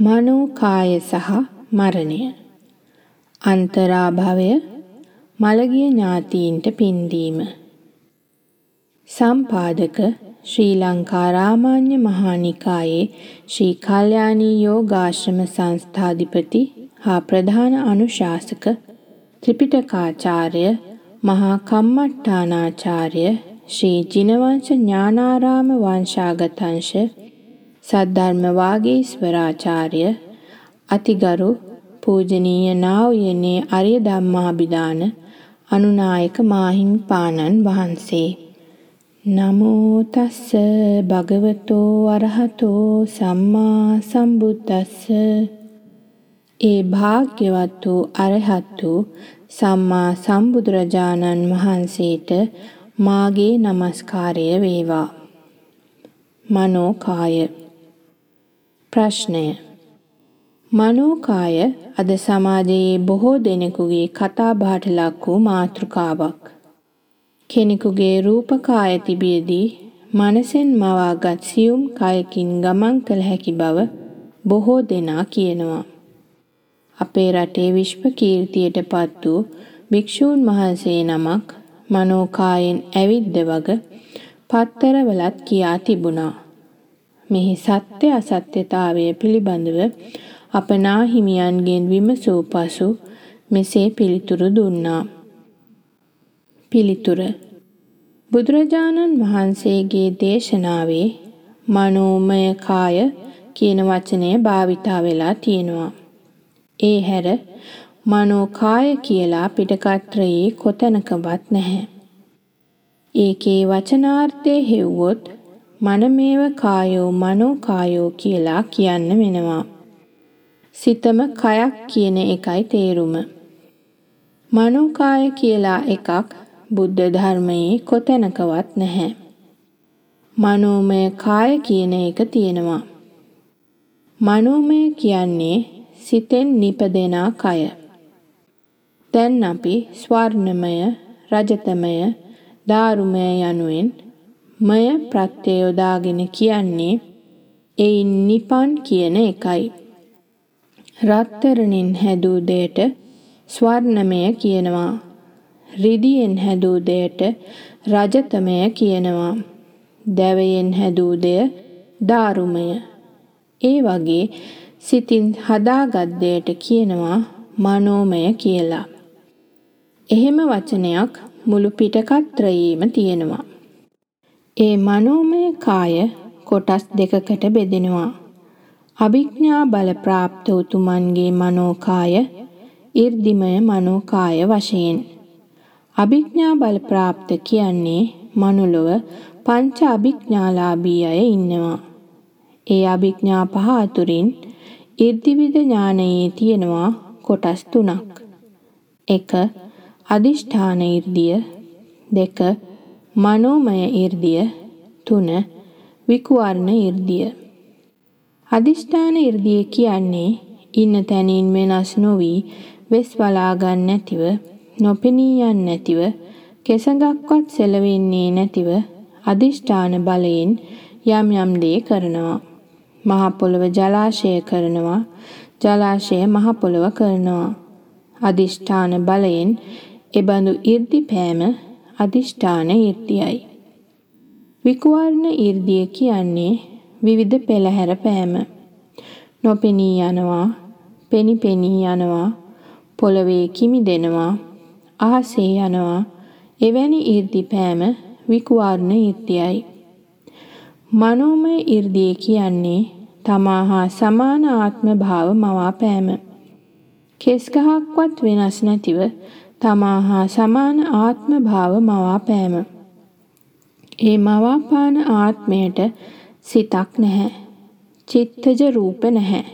මනෝ කාය සහ මරණය. අන්තරාභවය මළගිය ඥාතීන්ට පින්දීම. සම්පාදක ශ්‍රී ලංකා රාමාන්‍ය මහානිකායේ ශ්‍රී කල්යාණී යෝගාශ්‍රම සංස්ථාධිපති හා ප්‍රධාන අනුශාසක ත්‍රිපිටකාචාර්ය මහා කම්මට්ටානාචාර්ය ශ්‍රී ජිනවංශ ඥානාරාම වංශාගතංශ සද්ධර්ම වාගීස්වරාචාර්ය අතිගරු පූජනීය නා උයනේ අරිය ධම්මාභිදාන අනුනායක මාහිමිපාණන් වහන්සේ. නමෝ තස්ස භගවතෝ අරහතෝ සම්මා සම්බුද්දස්ස. ඒ භාග්‍යවත් වූ අරහත් වූ සම්මා සම්බුදුරජාණන් වහන්සේට මාගේ নমස්කාරය වේවා. මනෝකාය. ප්‍රශ්නය මනෝකාය අද සමාජයේ බොහෝ දෙනෙකුගේ කතාබහට ලක් වූ මාතෘකාවක්. කෙනෙකුගේ රූපකාය තිබියදී මනසෙන් මවාගත් සියුම් කයකින් ගමන් කළ හැකි බව බොහෝ දෙනා කියනවා. අපේ රටේ විශ්ව කීර්තියට පත් වූ භික්ෂූන් වහන්සේ නමක් මනෝකායෙන් ඇවිද්ද වග පත්තරවලත් කියා තිබුණා. මෙහි සත්‍ය අසත්‍යතාවය පිළිබඳව අප නාහිමියන්ගෙන් විමසූ පසු මෙසේ පිළිතුරු දුන්නා. පිළිතුර බුදුරජාණන් වහන්සේගේ දේශනාවේ මනෝමය කාය කියන වචනය භාවිතා වෙලා තියෙනවා. ඒ හැර මනෝකාය කියලා පිටකත්‍රයේ කොතැනකවත් නැහැ. ඒකේ වචනාර්ථය හෙව්වොත් මනමේව කායෝ මනෝකායෝ කියලා කියන්න වෙනවා. සිතම කයක් කියන එකයි තේරුම. මනෝකාය කියලා එකක් බුද්ධ ධර්මයේ කොතැනකවත් නැහැ. මනෝමය කාය කියන එක තියෙනවා. මනෝමය කියන්නේ සිතෙන් නිපදෙනා කය. දැන් අපි ස්වර්ණමය, රජතමය, දාරුමය යනුවෙන් මය ප්‍රත්‍ය යොදාගෙන කියන්නේ එයින් නිපන් කියන එකයි. රත්තරණින් හැදූ දෙයට ස්වර්ණමය කියනවා. රිදියෙන් හැදූ දෙයට රජතමය කියනවා. දැවයෙන් හැදූ දෙය දාරුමය. ඒ වගේ සිතින් හදාගත් දෙයට කියනවා මනෝමය කියලා. එහෙම වචනයක් මුළු පිටකත්‍රයේම තියෙනවා. ඒ මනෝමය කාය කොටස් දෙකකට බෙදෙනවා. අභිඥා බල ප්‍රාප්ත උතුමන්ගේ මනෝකාය 이르දිමය මනෝකාය වශයෙන්. අභිඥා බල ප්‍රාප්ත කියන්නේ මනුලොව පංච අභිඥාලාභී අය ඉන්නවා. ඒ අභිඥා පහ අතුරින් 이르දිවිද ඥානයේ තියෙනවා කොටස් තුනක්. 1. අදිෂ්ඨාන 이르දිය 2. මනෝමය 이르දිය 3 විකුර්ණ 이르දිය අදිෂ්ඨාන 이르දිය කියන්නේ ඉන්න තැනින් වෙනස් නොවි වෙස් බලා ගන්න නැතිව නොපෙනී යන්නේ නැතිව කෙසඟක්වත් සෙලවෙන්නේ නැතිව අදිෂ්ඨාන බලයෙන් යම් යම් දේ කරනවා. මහ පොළව ජලාශය කරනවා ජලාශය මහ පොළව කරනවා. අදිෂ්ඨාන බලයෙන් එබඳු 이르දි පෑම අදිෂ්ඨාන irdiyaයි. විකුවර්ණ irdiya කියන්නේ විවිධ පෙළහැර පෑම. නොපෙනී යනවා, පෙනි පෙනී යනවා, පොළවේ කිමිදෙනවා, අහසේ යනවා. එවැනි irdi පෑම විකුවර්ණ irdiyaයි. මනෝමය irdiya කියන්නේ තමා හා සමාන ආත්ම භාව මවා පෑම. කෙස්ගහක්වත් වෙනස් නැතිව තමා හා සමාන ආත්ම භාව මවා පෑම. ඒ මවාපාන ආත්මයට සිතක් නැහැ. චිත්තජ රූප නැහැ.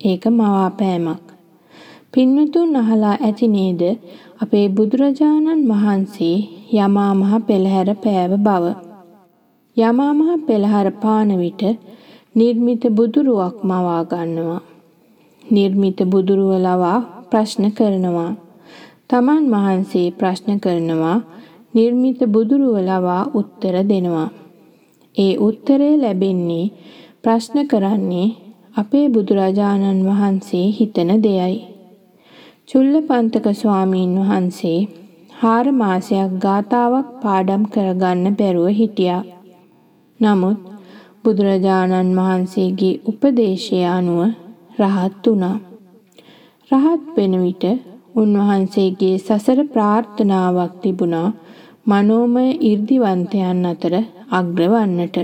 ඒක මවාපෑමක්. පින්නතුන් අහලා ඇති නේද අපේ බුදුරජාණන් වහන්සේ යමා මහ පෙළහැර පෑව බව. යමා මහ පෙළහැර පාන විට නිර්මිත බුදුරුවක් මවා ගන්නවා. නිර්මිත බුදුරුව ලවා ප්‍රශ්න කරනවා. තමන් වහන්සේ ප්‍රශ්න කරනවා නිර්මිත බුදුරුව ලවා උත්තර දෙනවා. ඒ උත්තරය ලැබෙන්නේ ප්‍රශ්න කරන්නේ අපේ බුදුරජාණන් වහන්සේ හිතන දෙයයි. චුල්ලපන්තක ස්වාමීන් වහන්සේ හාර මාසයක් ගාතාවක් පාඩම් කරගන්න බැරුව හිටියා. නමුත් බුදුරජාණන් වහන්සේගේ උපදේශය අනුව රහත් වුණා. රහත් වෙන විට උන්වහන්සේගේ සසර ප්‍රාර්ථනාවක් තිබුණා මනෝමය 이르දිවන්තයන් අතර අග්‍රවන්නට.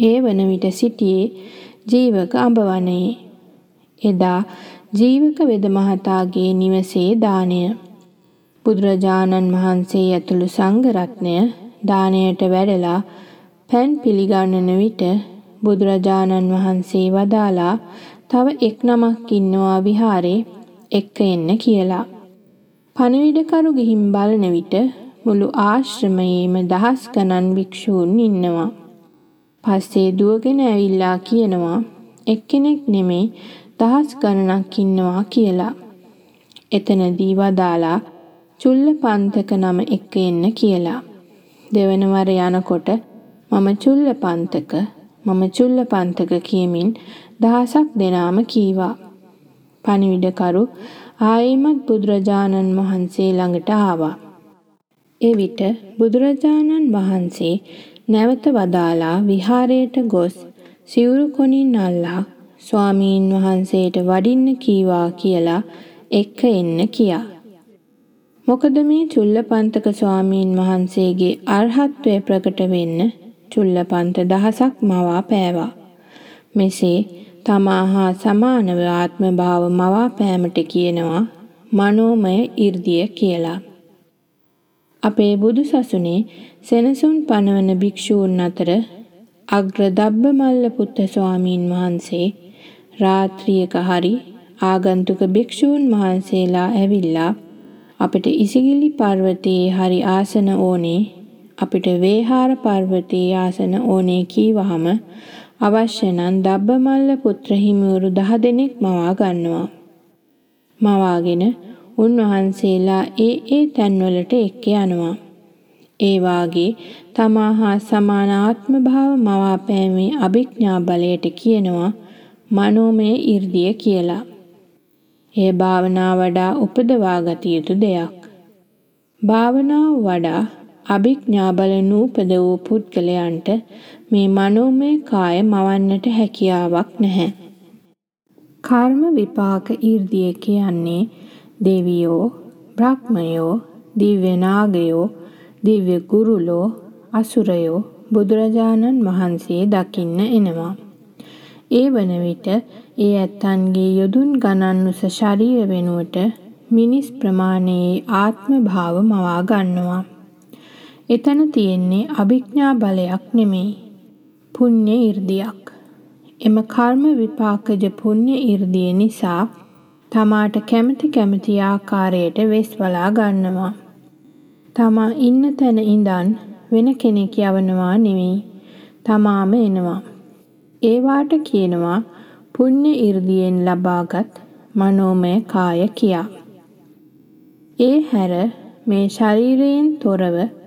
ඒ වන විට සිටියේ ජීවක අඹවනයේ. එදා ජීවක වෙද මහතාගේ නිවසේ දානය. බුදුරජාණන් වහන්සේ ඇතුළු සංඝ රත්නය දානයට වැඩලා පෑන් පිළිගන්නන විට බුදුරජාණන් වහන්සේ වදාලා තව එක් නමක් ඉන්නවා විහාරේ එක්ක එන්න කියලා. පණිවිඩකරු ගිහින් බලන විට මුළු ආශ්‍රමයේම දහස් ගණන් භික්ෂූන් ඉන්නවා. පස්සේ දුවගෙන ඇවිල්ලා කියනවා එක්කෙනෙක් නෙමේ දහස් ගණනක් ඉන්නවා කියලා. එතනදී වදාලා චුල්ල පන්තක නම එක්ක එන්න කියලා. දෙවන වර යනකොට මම චුල්ල පන්තක මම චුල්ල පන්තක කියමින් දහසක් දෙනාම කීවා. පණිවිඩකරු ආයෙමත් බුදුරජාණන් වහන්සේ ළඟට ආවා. එවිට බුදුරජාණන් වහන්සේ නැවත වදාලා විහාරයට ගොස් සිවුරු කොනින් අල්ලා ස්වාමීන් වහන්සේට වඩින්න කීවා කියලා එක්ක එන්න කියා. මොකද මේ චුල්ලපන්තක ස්වාමීන් වහන්සේගේ අරහත්වය ප්‍රකට වෙන්න චුල්ලපන්ත දහසක් මවා පෑවා. මෙසේ තමා හා සමානව ආත්ම භාව මවා පෑමට කියනවා මනෝමය 이르දිය කියලා. අපේ බුදු සසුනේ සෙනසුන් පනවන භික්ෂූන් අතර අග්‍ර දබ්බමල්ල පුත්ත ස්වාමීන් වහන්සේ රාත්‍රියක හරි ආගන්තුක භික්ෂූන් වහන්සේලා ඇවිල්ලා අපිට ඉසිගිලි පර්වතයේ හරි ආසන ඕනේ අපිට වේහාර පර්වතයේ ආසන ඕනේ කීවහම අවශ්‍ය නම් දබ්බමල්ල පුත්‍ර හිමිවරු 10 දෙනෙක් මවා ගන්නවා. මවාගෙන උන්වහන්සේලා ඒ ඒ තැන්වලට එක්ක යනවා. ඒ වාගේ තමා හා සමාන ආත්ම භාව මවාපෑමේ අභිඥා බලයට කියනවා මනෝමය 이르දිය කියලා. එය භාවනා වඩා උපදවා ගත යුතු දෙයක්. භාවනාව වඩා අභිඥා බල නූපද වූ පුද්ගලයන්ට මේ මනෝමය කාය මවන්නට හැකියාවක් නැහැ. කර්ම විපාක 이르දිය කියන්නේ දෙවියෝ, බ්‍රහ්මයෝ, දිව්‍ය නාගයෝ, දිව්‍ය ගුරුලෝ, අසුරයෝ බුදුරජාණන් වහන්සේ දකින්න එනවා. ඒ වන විට ඒ ඇත්තන්ගේ යොදුන් ගණන් උස ශරීර වෙනුවට මිනිස් ප්‍රමාණයේ ආත්ම භාව මවා ගන්නවා. එතන තියෙන්නේ අභිඥා බලයක් නෙමෙයි. පුණ්‍ය 이르දියක්. එම කර්ම විපාකජ පුණ්‍ය 이르දිය නිසා තමාට කැමති කැමති ආකාරයට වෙස් වලා ගන්නවා. තමා ඉන්න තැන ඉඳන් වෙන කෙනෙක් යවනවා නෙමෙයි. තමාම එනවා. ඒ වාට කියනවා පුණ්‍ය 이르දියෙන් ලබාගත් මනෝමය කාය කියා. ඒ හැර මේ ශරීරයෙන් තොරව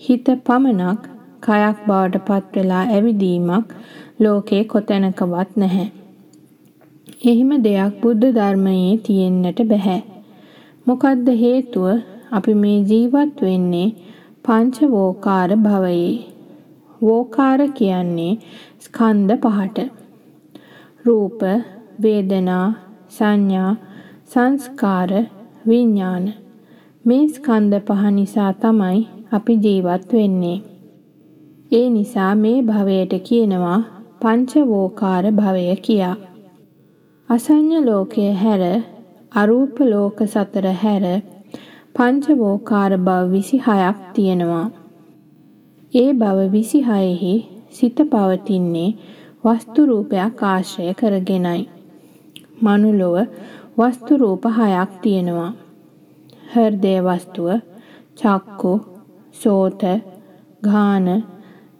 හිත පමණක් කයක් බවට පත් වෙලා ඇවිදීමක් ලෝකේ කොතැනකවත් නැහැ. එහෙම දෙයක් බුද්ධ ධර්මයේ තියෙන්නට බෑ. මොකද්ද හේතුව? අපි මේ ජීවත් වෙන්නේ පංච වෝකාර භවයේ. වෝකාර කියන්නේ ස්කන්ධ පහට. රූප, වේදනා, සංඥා, සංස්කාර, විඥාන. මේ ස්කන්ධ පහ නිසා තමයි අපි ජීවත් වෙන්නේ. ඒ නිසා මේ භවයට කියනවා පංචවෝකාර භවය කියා. අසඤ්ඤ ලෝකය හැර අරූප ලෝක සතර හැර පංචවෝකාර භව 26ක් තියෙනවා. ඒ භව 26හි සිත පවතින්නේ වස්තු රූපයක් ආශ්‍රය කරගෙනයි. මනුලොව වස්තු රූප හයක් තියෙනවා. හෘදේ වස්තුව, චක්කු, සෝත, ගාන,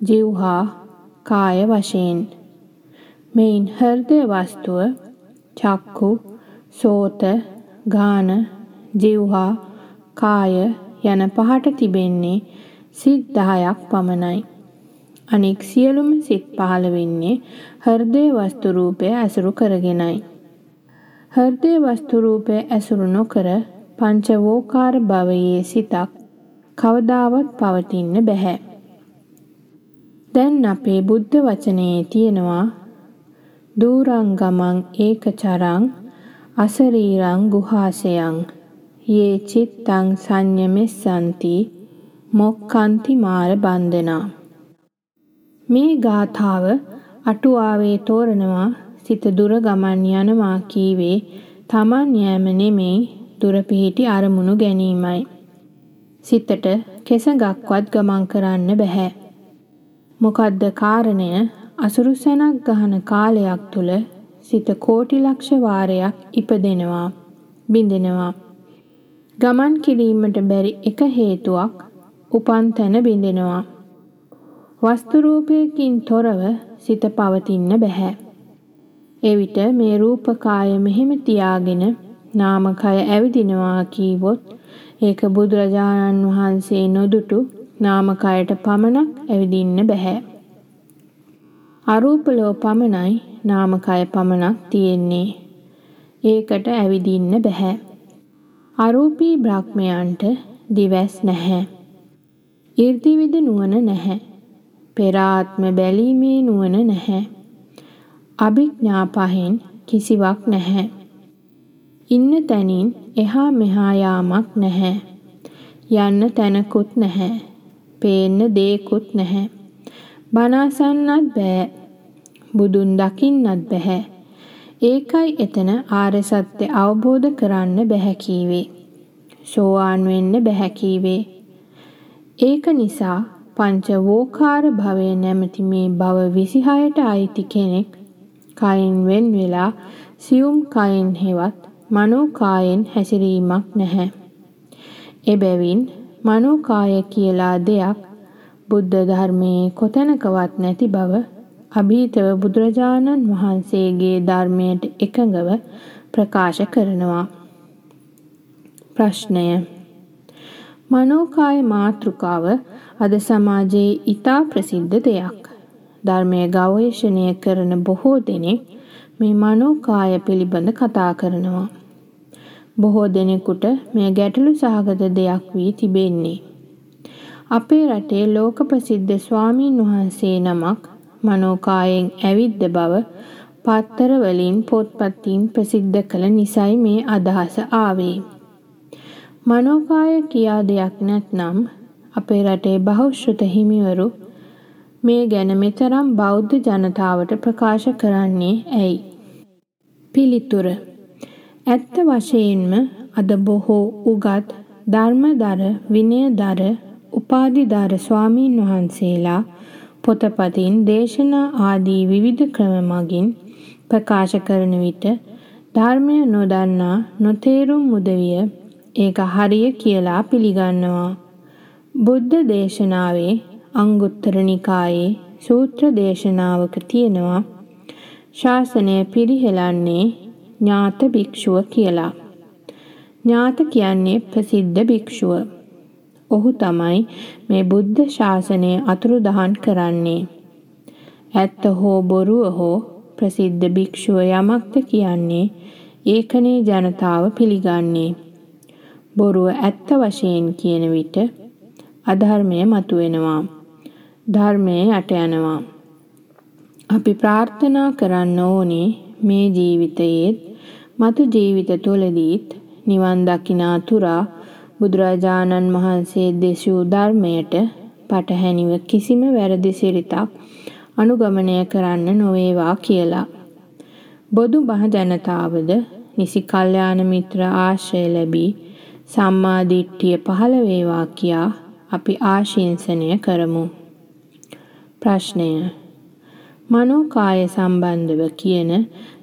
જીවහා, කාය වශයෙන්. මෙයින් හෘදේ වස්තුව, චක්කු, සෝත, ගාන, જીවහා, කාය යන පහට තිබෙන්නේ සිත් 10ක් පමණයි. අනෙක් සියලුම සිත් පහළ වෙන්නේ හෘදේ වස්තු රූපය ඇසුරු කරගෙනයි. හෘදේ වස්තු රූපය ඇසුරු නොකර පංචවෝකාර භවයේ සිතක් කවදාවත් පවතින්න බැහැ. දැන් අපේ බුද්ධ වචනයේ තියෙනවා දූරංගමං ඒකචරං අසරීරං ගුහාසයං යේ චිත්තං සංයමෙස්සන්ති මොක්කන්ති මාර බන්ධනා මේ ගාථාව අටුවාවේ තෝරනවා සිත දුර ගමන් යනවා කීවේ තමන් යෑම නෙමෙයි දුර පිහිටි අරමුණු ගැනීමයි. සිතට කෙසඟක්වත් ගමන් කරන්න බැහැ. මොකද්ද කාරණය? අසුරුසැනක් ගහන කාලයක් තුල සිත කෝටි ලක්ෂ වාරයක් ඉපදෙනවා, බිඳෙනවා. ගමන් කිරීමට බැරි එක හේතුවක් උපන් තැන බිඳෙනවා. වස්තු රූපයකින් තොරව සිත පවතින්න බෑ. එවිට මේ රූපකාය මෙහෙම තියාගෙන නාමකය ඇවිදිනවා කීවොත් ඒක බුදුරජාණන් වහන්සේ නොදුටු නාමකයට පමණක් ඇවිදින්න බෑ. අරූපලෝ පමණයි නාමකය පමණක් තියෙන්නේ. ඒකට ඇවිදින්න බෑ. අරූපී බ්‍රහ්මයන්ට දිවස් නැහැ. 이르දිවිද නුවණ නැහැ. පෙර ආත්ම බැලීමේ නුවණ නැහැ. අභිඥා පහෙන් කිසිවක් නැහැ. ඉන්න තැනින් එහා මෙහා යාමක් නැහැ. යන්න තැනකුත් නැහැ. පේන්න දේකුත් නැහැ. බණ අසන්නත් බෑ. බුදුන් දකින්නත් බෑ. ඒකයි එතන ආර්ය සත්‍ය අවබෝධ කරන්න බැහැ කීවේ. සෝවාන් වෙන්න බැහැ කීවේ. ඒක නිසා පංචවෝකාර භවය නැමැති මේ භව 26ට අයිති කෙනෙක් කයින් වෙන් වෙලා සියුම් කයින් හෙවත් මනෝකායෙන් හැසිරීමක් නැහැ. එබැවින් මනෝකාය කියලා දෙයක් බුද්ධ ධර්මයේ කොතැනකවත් නැති බව අභීතව බුදුරජාණන් වහන්සේගේ ධර්මයට එකඟව ප්‍රකාශ කරනවා. ප්‍රශ්නය මනෝකාය මාතෘකාව අද සමාජයේ ඊටා ප්‍රසිද්ධ දෙයක්. ධර්මය ගවේෂණය කරන බොහෝ දෙනෙක් මේ මනෝකාය පිළිබඳ කතා කරනවා. බොහෝ දෙනෙකුට මේ ගැටලු සහගත දෙයක් වී තිබෙන්නේ. අපේ රටේ ලෝක ප්‍රසිද්ධ ස්වාමීන් වහන්සේ නමක් මනෝකායෙන් ඇවිද්ද බව පත්තර වලින් පොත්පත්ින් ප්‍රසිද්ධ කළ නිසයි මේ අදහස ආවේ. මනෝකාය කියා දෙයක් නැත්නම් අපේ රටේ බහුශ්‍රත හිමිවරු මේ ගැන මෙතරම් බෞද්ධ ජනතාවට ප්‍රකාශ කරන්නේ ඇයි? පිළිතුර ඇත්ත වශයෙන්ම අද බොහෝ උගත් ධර්මදර විනයදර උපාධිදර ස්වාමීන් වහන්සේලා පොතපතින් දේශනා ආදී විවිධ ක්‍රම මගින් ප්‍රකාශ කරන විට ධර්මය නොදන්නා නොතේරුම් මුදවිය ඒක හරිය කියලා පිළිගන්නවා. බුද්ධ දේශනාවේ අංගුත්තර නිකායේ සූත්‍ර දේශනාවක තියෙනවා ශාසනය පිරිහෙලන්නේ ඥාත භික්ෂුව කියලා. ඥාත කියන්නේ ප්‍රසිද්ධ භික්ෂුව. ඔහු තමයි මේ බුද්ධ ශාසනය අතුරුදහන් කරන්නේ. ඇත්ත හෝ බොරුව හෝ ප්‍රසිද්ධ භික්ෂුව යමක්ද කියන්නේ ඒකනේ ජනතාව පිළිගන්නේ. බොරුව ඇත්ත වශයෙන් කියන විට අධර්මය මතුවෙනවා. ධර්මය යට යනවා. අපි ප්‍රාර්ථනා කරන්න ඕනේ මේ ජීවිතයේත් මතු ජීවිත තුළදීත් නිවන් දකිනා තුරා බුදුරජාණන් වහන්සේ දෙසූ ධර්මයට පටහැනිව කිසිම වැරදි සිරිතක් අනුගමනය කරන්න නොවේවා කියලා. බොදු බහ ජනතාවද නිසි කල්යාණ මිත්‍ර ආශ්‍රය ලැබී සම්මා දිට්ඨිය පහළ වේවා කියා අපි ආශිංසනය කරමු. ප්‍රශ්නය මනෝකාය සම්බන්ධව කියන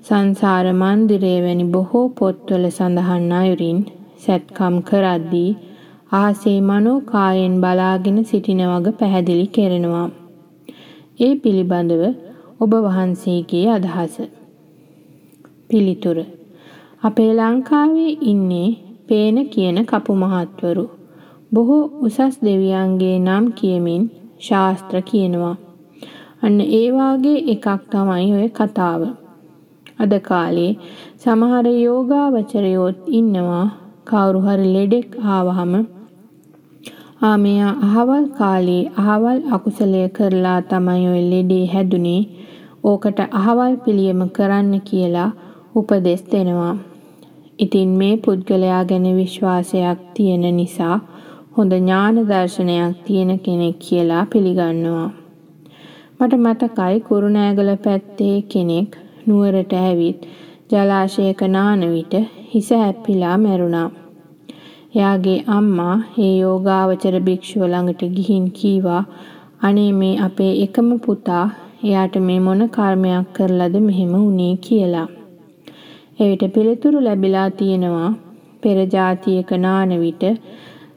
සංසාර මන්දිරය වැනි බොහෝ පොත්වල සඳහන් අයුරින් සැත්කම් කරද්දී ආසේ මනෝකායෙන් බලාගෙන සිටින වග පැහැදිලි කෙරෙනවා. ඒ පිළිබඳව ඔබ වහන්සේගේ අදහස. පිළිතුර අපේ ලංකාවේ ඉන්නේ පේන කියන කපු මහත්වරු. බොහෝ උසස් දෙවියන්ගේ නම් කියමින් ශාස්ත්‍ර කියනවා. අන්න ඒ වාගේ එකක් තමයි ඔය කතාව. අද කාලේ සමහර යෝගාවචරයෝත් ඉන්නවා කවුරු හරි ලෙඩෙක් ආවහම ආ මෙයා අහවල් කාලේ අහවල් අකුසලය කරලා තමයි ඔය ලෙඩේ හැදුනේ ඕකට අහවල් පිළියම කරන්න කියලා උපදෙස් දෙනවා. ඉතින් මේ පුද්ගලයා ගැන විශ්වාසයක් තියෙන නිසා හොඳ ඥාන දර්ශනයක් තියෙන කෙනෙක් කියලා පිළිගන්නවා. මට මතකයි කුරුණෑගල පැත්තේ කෙනෙක් නුවරට ඇවිත් ජලාශයක නාන විට හිස හැප්පිලා මැරුණා. එයාගේ අම්මා ඒ යෝගාවචර භික්ෂුව ළඟට ගිහින් කීවා අනේ මේ අපේ එකම පුතා එයාට මේ මොන කර්මයක් කරලාද මෙහෙම වුනේ කියලා. එවිට පිළිතුරු ලැබිලා තියෙනවා පෙර જાතියක නාන විට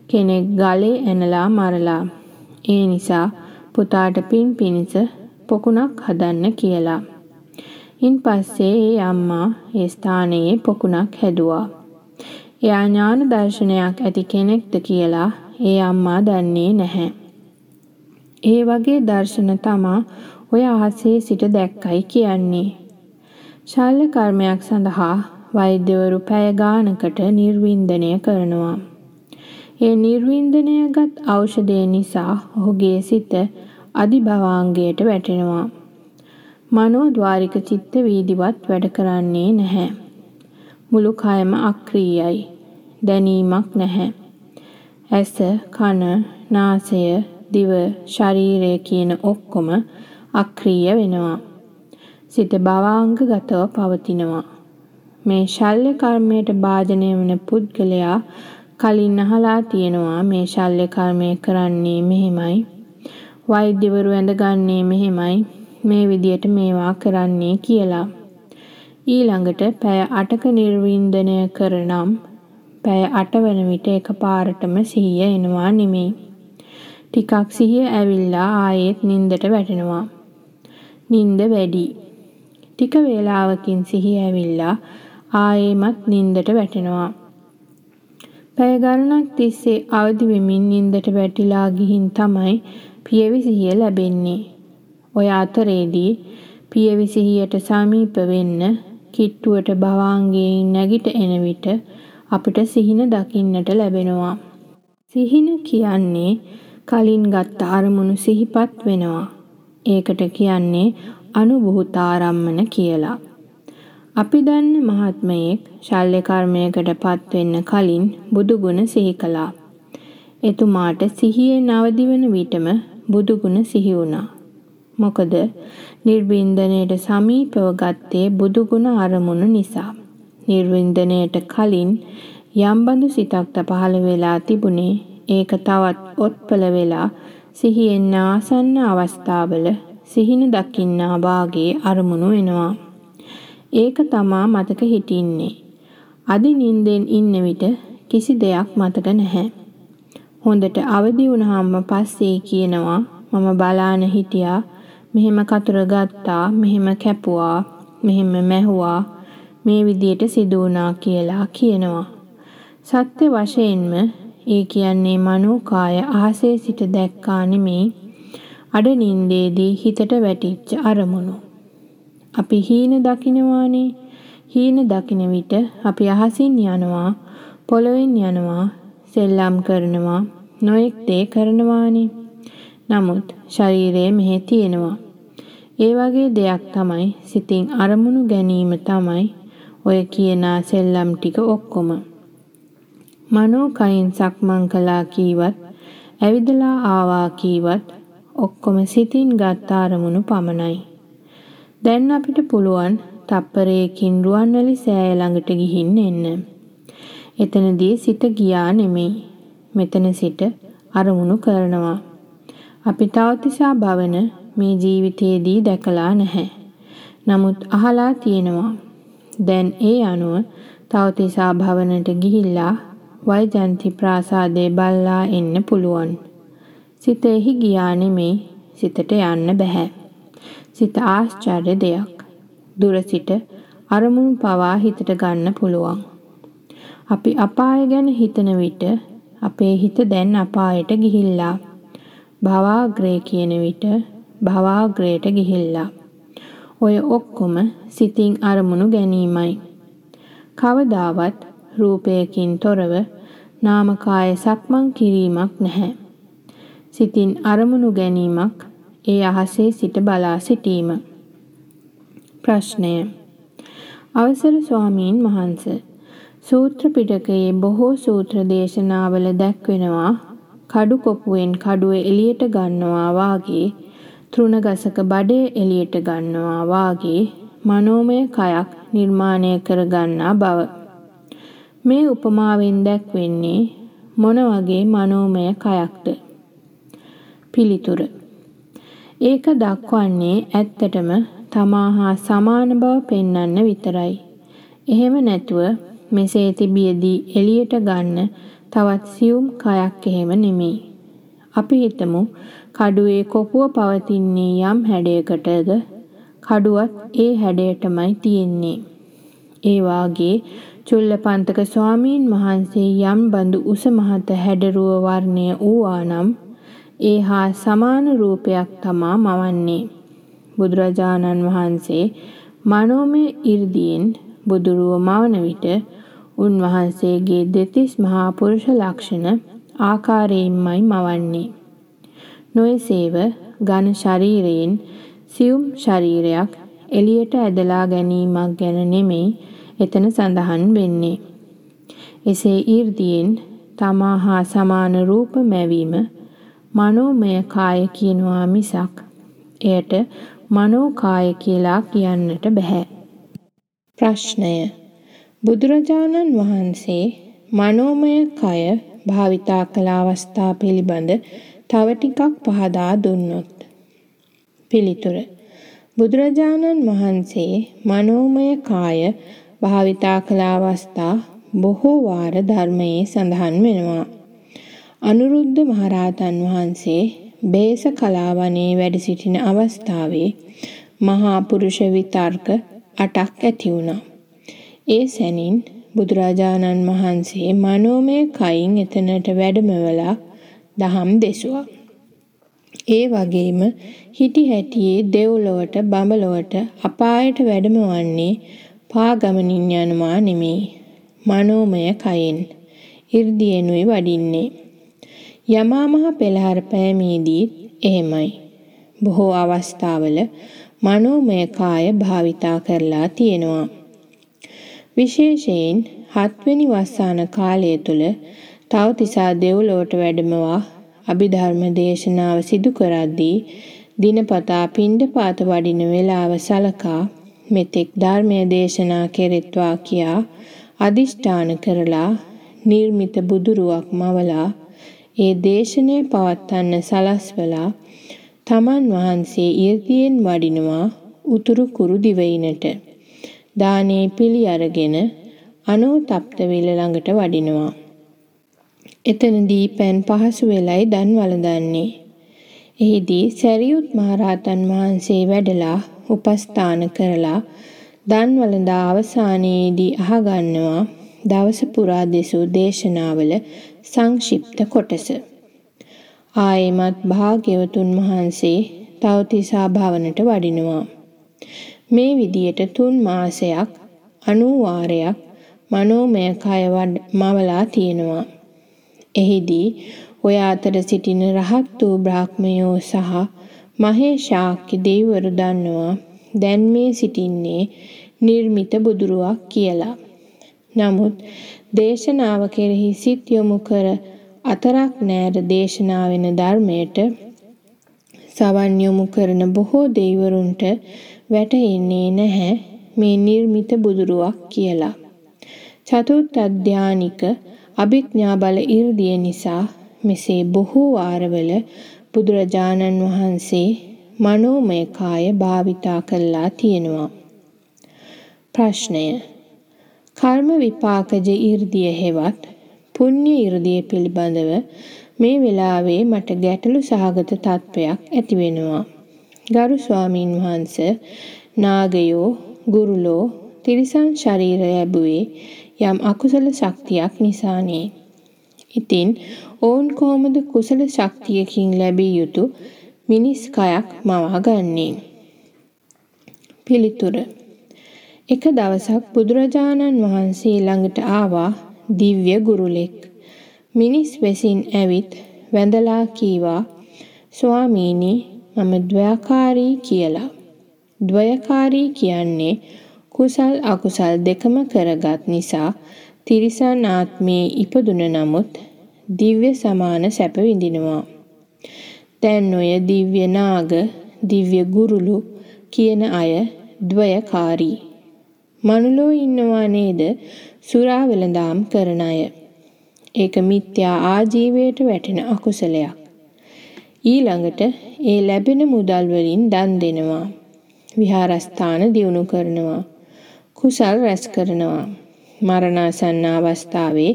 කෙනෙක් ගලේ ඇනලා මරලා. ඒ නිසා පුතාට පින් පිණිස පොකුණක් හදන්න කියලා. ඉන් පස්සේ ඒ අම්මා ඒ ස්ථානයේ පොකුණක් හැදුවා. එයා ඥාන දර්ශනයක් ඇති කෙනෙක්ද කියලා ඒ අම්මා දන්නේ නැහැ. ඒ වගේ දර්ශන තමා ඔය අහසේ සිට දැක්කයි කියන්නේ. ශල්‍ය කර්මයක් සඳහා වෛද්‍යවරු පැය ගානකට නිර්වින්දනය කරනවා. ඒ නිර්වින්දනයගත් ඖෂධය නිසා ඔහුගේ සිත අධිභවාංගයට වැටෙනවා. මනෝද්වාරික චිත්ත වීදිවත් වැඩ කරන්නේ නැහැ. මුළු කයම අක්‍රීයයි. දැනීමක් නැහැ. ඇස, කන, නාසය, දිව, ශරීරය කියන ඔක්කොම අක්‍රීය වෙනවා. සිත භවාංගගතව පවතිනවා. මේ ශල්‍ය කර්මයට භාජනය වන පුද්ගලයා කලින් අහලා තියෙනවා මේ ශල්‍ය කර්මය කරන්නේ මෙහෙමයි. වෛද්‍යවරු ඇඳගන්නේ මෙහෙමයි. මේ විදියට මේවා කරන්නේ කියලා. ඊළඟට පැය 8ක නිර්වින්දනය කරනම් පැය 8 වන විට එකපාරටම සිහිය එනවා නෙමෙයි. ටිකක් සිහිය ඇවිල්ලා ආයෙත් නින්දට වැටෙනවා. නින්ද වැඩි. ටික වේලාවකින් සිහිය ඇවිල්ලා ආයෙමත් නින්දට වැටෙනවා. පැය ගණනක් තිස්සේ අවදි වෙමින් නින්දට වැටිලා ගිහින් තමයි පියවි සිහිය ලැබෙන්නේ. ඔය අතරේදී පියවි සිහියට සමීප වෙන්න කිට්ටුවට භවාංගයෙන් නැගිට එන විට අපිට සිහින දකින්නට ලැබෙනවා. සිහින කියන්නේ කලින් ගත්ත අරමුණු සිහිපත් වෙනවා. ඒකට කියන්නේ අනුභූතාරම්මන කියලා. අපි දන්න මහත්මයෙක් ශල්‍ය කර්මයකට පත් වෙන්න කලින් බුදු ගුණ සිහි කළා. එතුමාට සිහියෙන් අවදි වෙන විටම බුදු ගුණ සිහි වුණා. මොකද නිර්වින්දනයට සමීපව ගත්තේ බුදු ගුණ අරමුණු නිසා. නිර්වින්දනයට කලින් යම්බඳු සිතක්ද පහළ වෙලා තිබුණේ ඒක තවත් ඔත්පල වෙලා සිහියෙන් ආසන්න අවස්ථාවල සිහින දකින්නා වාගේ අරමුණු වෙනවා. ඒක තමා මතක හිටින්නේ. අදි නින්දෙන් ඉන්න විට කිසි දෙයක් මතක නැහැ. හොඳට අවදි වුණාම පස්සේ කියනවා මම බලාන හිටියා මෙහෙම කතුර ගත්තා මෙහෙම කැපුවා මෙහෙම මැහුවා මේ විදියට සිදු වුණා කියලා කියනවා. සත්‍ය වශයෙන්ම ඒ කියන්නේ මනෝකාය අහසේ සිට දැක්කා නෙමේ අඩ නින්දේදී හිතට වැටිච්ච අරමුණු. අපි හීන දකිනවානේ. හීන දකින විට අපි අහසින් යනවා, පොළොවෙන් යනවා, සෙල්ලම් කරනවා, නොඑක් දේ කරනවානේ. නමුත් ශරීරය මෙහෙ තියෙනවා. ඒ වගේ දෙයක් තමයි සිතින් අරමුණු ගැනීම තමයි ඔය කියන සෙල්ලම් ටික ඔක්කොම. මනෝ කයින් සක්මන් කළා කීවත්, ඇවිදලා ආවා කීවත් ඔක්කොම සිතින් ගත් අරමුණු පමණයි. දැන් අපිට පුළුවන් තප්පරයකින් රුවන්වැලි සෑය ළඟට ගිහින් එන්න. එතනදී සිත ගියා නෙමෙයි. මෙතන සිට අරමුණු කරනවා. අපි තවතිසා භවන මේ ජීවිතයේදී දැකලා නැහැ. නමුත් අහලා තියෙනවා. දැන් ඒ අනුව තවතිසා භවනට ගිහිල්ලා වෛජන්ති ප්‍රාසාදේ බල්ලා එන්න පුළුවන්. සිතෙහි ගියා නෙමෙයි සිතට යන්න බෑ. සිත ආශ්චර්ය දෙයක්. දුර සිට අරමුණු පවා හිතට ගන්න පුළුවන්. අපි අපාය ගැන හිතන විට අපේ හිත දැන් අපායට ගිහිල්ලා. භවාග්‍රේ කියන විට භවාග්‍රයට ගිහිල්ලා. ඔය ඔක්කොම සිතින් අරමුණු ගැනීමයි. කවදාවත් රූපයකින් තොරව නාමකාය සක්මන් කිරීමක් නැහැ. සිතින් අරමුණු ගැනීමක් ඒ අහසේ සිට බලා සිටීම. ප්‍රශ්නය අවසර ස්වාමීන් වහන්ස සූත්‍ර පිටකයේ බොහෝ සූත්‍ර දේශනාවල දැක්වෙනවා කඩු කොපුවෙන් කඩුව එළියට ගන්නවා වාගේ තෘණගසක බඩේ එළියට ගන්නවා වාගේ මනෝමය කයක් නිර්මාණය කර ගන්නා බව. මේ උපමාවෙන් දැක්වෙන්නේ මොන වගේ මනෝමය කයක්ද? පිළිතුර. ඒක දක්වන්නේ ඇත්තටම තමා හා සමාන බව පෙන්වන්න විතරයි. එහෙම නැතුව මෙසේ තිබියදී එළියට ගන්න තවත් සියුම් කයක් එහෙම නෙමෙයි. අපි හිතමු කඩුවේ කොපුව පවතින්නේ යම් හැඩයකටද කඩුවත් ඒ හැඩයටමයි තියෙන්නේ. ඒ වාගේ චුල්ලපන්තක ස්වාමීන් වහන්සේ යම් බඳු උස මහත හැඩරුව වර්ණය වූවා නම් ඒ හා සමාන රූපයක් තමා මවන්නේ. බුදුරජාණන් වහන්සේ මනෝමය 이르දියෙන් බුදුරුව මවන විට උන්වහන්සේගේ දෙතිස් මහා පුරුෂ ලක්ෂණ ආකාරයෙන්මයි මවන්නේ. නොයසේව ඝන ශරීරයෙන් සියුම් ශරීරයක් එළියට ඇදලා ගැනීමක් ගැන නෙමෙයි එතන සඳහන් වෙන්නේ. එසේ ඊර්දියෙන් තමා හා සමාන රූප මැවීම මනෝමය කාය කියනවා මිසක් එයට මනෝ කාය කියලා කියන්නට බෑ. ප්‍රශ්නය බුදුරජාණන් වහන්සේ මනෝමය කය භාවිතා කළ අවස්ථා පිළිබඳ තව ටිකක් පහදා දුන්නොත්. පිළිතුර බුදුරජාණන් වහන්සේ මනෝමය කාය භාවිතා කළ අවස්ථා බොහෝ වාර ධර්මයේ සඳහන් වෙනවා. අනුරුද්ධ මහරහතන් වහන්සේ බේස කලාවනේ වැඩ සිටින අවස්ථාවේ මහා පුරුෂ විතර්ක 8ක් ඇති වුණා. ඒ සැනින් බුදුරජාණන් වහන්සේ මනෝමය කයින් එතනට වැඩමවලා දහම් දෙසුවා. ඒ වගේම හිටි හැටියේ දෙව්ලොවට බඹලොවට අපායට වැඩමවන්නේ පාගමනින් යනවා නෙමෙයි. මනෝමය කයෙන් 이르දියෙනුයි වඩින්නේ. යමා මහ පෙළහර පෑමේදී එහෙමයි. බොහෝ අවස්ථාවල මනෝමය කාය භාවිතා කරලා තියෙනවා. විශේෂයෙන් හත්වෙනි වස්සාන කාලය තුල තවතිසා දෙව්ලොවට වැඩමවා අභිධර්ම දේශනාව සිදු කරද්දී දිනපතා පිණ්ඩපාත වඩින වේලාව සලකා මෙතෙක් ධර්මය දේශනා කෙරෙත්වා කියා අදිෂ්ඨාන කරලා නිර්මිත බුදුරුවක් මවලා ඒ දේශනය පවත්වන්න සලස්වලා තමන් වහන්සේ ඊර්තියෙන් වඩිනවා උතුරු කුරු දිවයිනට දානේ පිළි අරගෙන අනෝතප්ත විල ළඟට වඩිනවා. එතනදී පෑන් පහසු වෙලයි දන් වළඳන්නේ. එහිදී සැරියුත් මහරහතන් වහන්සේ වැඩලා උපස්ථාන කරලා දන් වළඳා අවසානයේදී අහගන්නවා දවස පුරා දෙසූ දේශනාවල සංක්ෂිප්ත කොටස. ආයෙමත් භාග්‍යවතුන් වහන්සේ තවතිසා භවනට වඩිනවා. මේ විදියට තුන් මාසයක් 90 වාරයක් මනෝමය කය මවලා තියෙනවා. එහිදී ඔය අතර සිටින රහත් වූ බ්‍රාහ්මයෝ සහ මහේශාක්‍ය දෙවිවරු දන්නවා දැන් මේ සිටින්නේ නිර්මිත බුදුරුවක් කියලා. නමුත් දේශනාව කෙරෙහි සිත් යොමු කර අතරක් නෑර දේශනා වෙන ධර්මයට සවන් යොමු කරන බොහෝ දෙවිවරුන්ට වැටහෙන්නේ නැහැ මේ නිර්මිත බුදුරුවක් කියලා. චතුර්ථ අධ්‍යානික අභිඥා බල 이르දිය නිසා මෙසේ බොහෝ වාරවල බුදුරජාණන් වහන්සේ මනෝමය කාය භාවිතා කළා තියෙනවා. ප්‍රශ්නය කර්ම විපාකජ 이르දිය හෙවත් පුණ්‍ය 이르දිය පිළිබඳව මේ වෙලාවේ මට ගැටලු සහගත තත්වයක් ඇති වෙනවා. ගරු ස්වාමින් වහන්සේ නාගයෝ ගුරුලෝ තිරිසන් ශරීරය ලැබුවේ යම් අකුසල ශක්තියක් නිසානේ. ඉතින් ඔවුන් කොහොමද කුසල ශක්තියකින් ලැබිය යුතු මිනිස් කයක් මවා ගන්නේ? පිළිතුර එක දවසක් බුදුරජාණන් වහන්සේ ළඟට ආවා දිව්‍ය ගුරුලෙක්. මිනිස් වෙසින් ඇවිත් වැඳලා කීවා ස්වාමීනි මම ද්වයාකාරී කියලා. ද්වයකාරී කියන්නේ කුසල් අකුසල් දෙකම කරගත් නිසා තිරිසන් ආත්මයේ ඉපදුන නමුත් දිව්‍ය සමාන සැප විඳිනවා. දැන් ඔය දිව්‍ය නාග, දිව්‍ය ගුරුලු කියන අය ද්වයකාරී. මනුලෝ ඉන්නවා නේද සුරා වෙළඳාම් කරන අය. ඒක මිත්‍යා ආජීවයට වැටෙන අකුසලයක්. ඊළඟට ඒ ලැබෙන මුදල් වලින් දන් දෙනවා. විහාරස්ථාන දියුණු කරනවා. කුසල් රැස් කරනවා. මරණාසන්න අවස්ථාවේ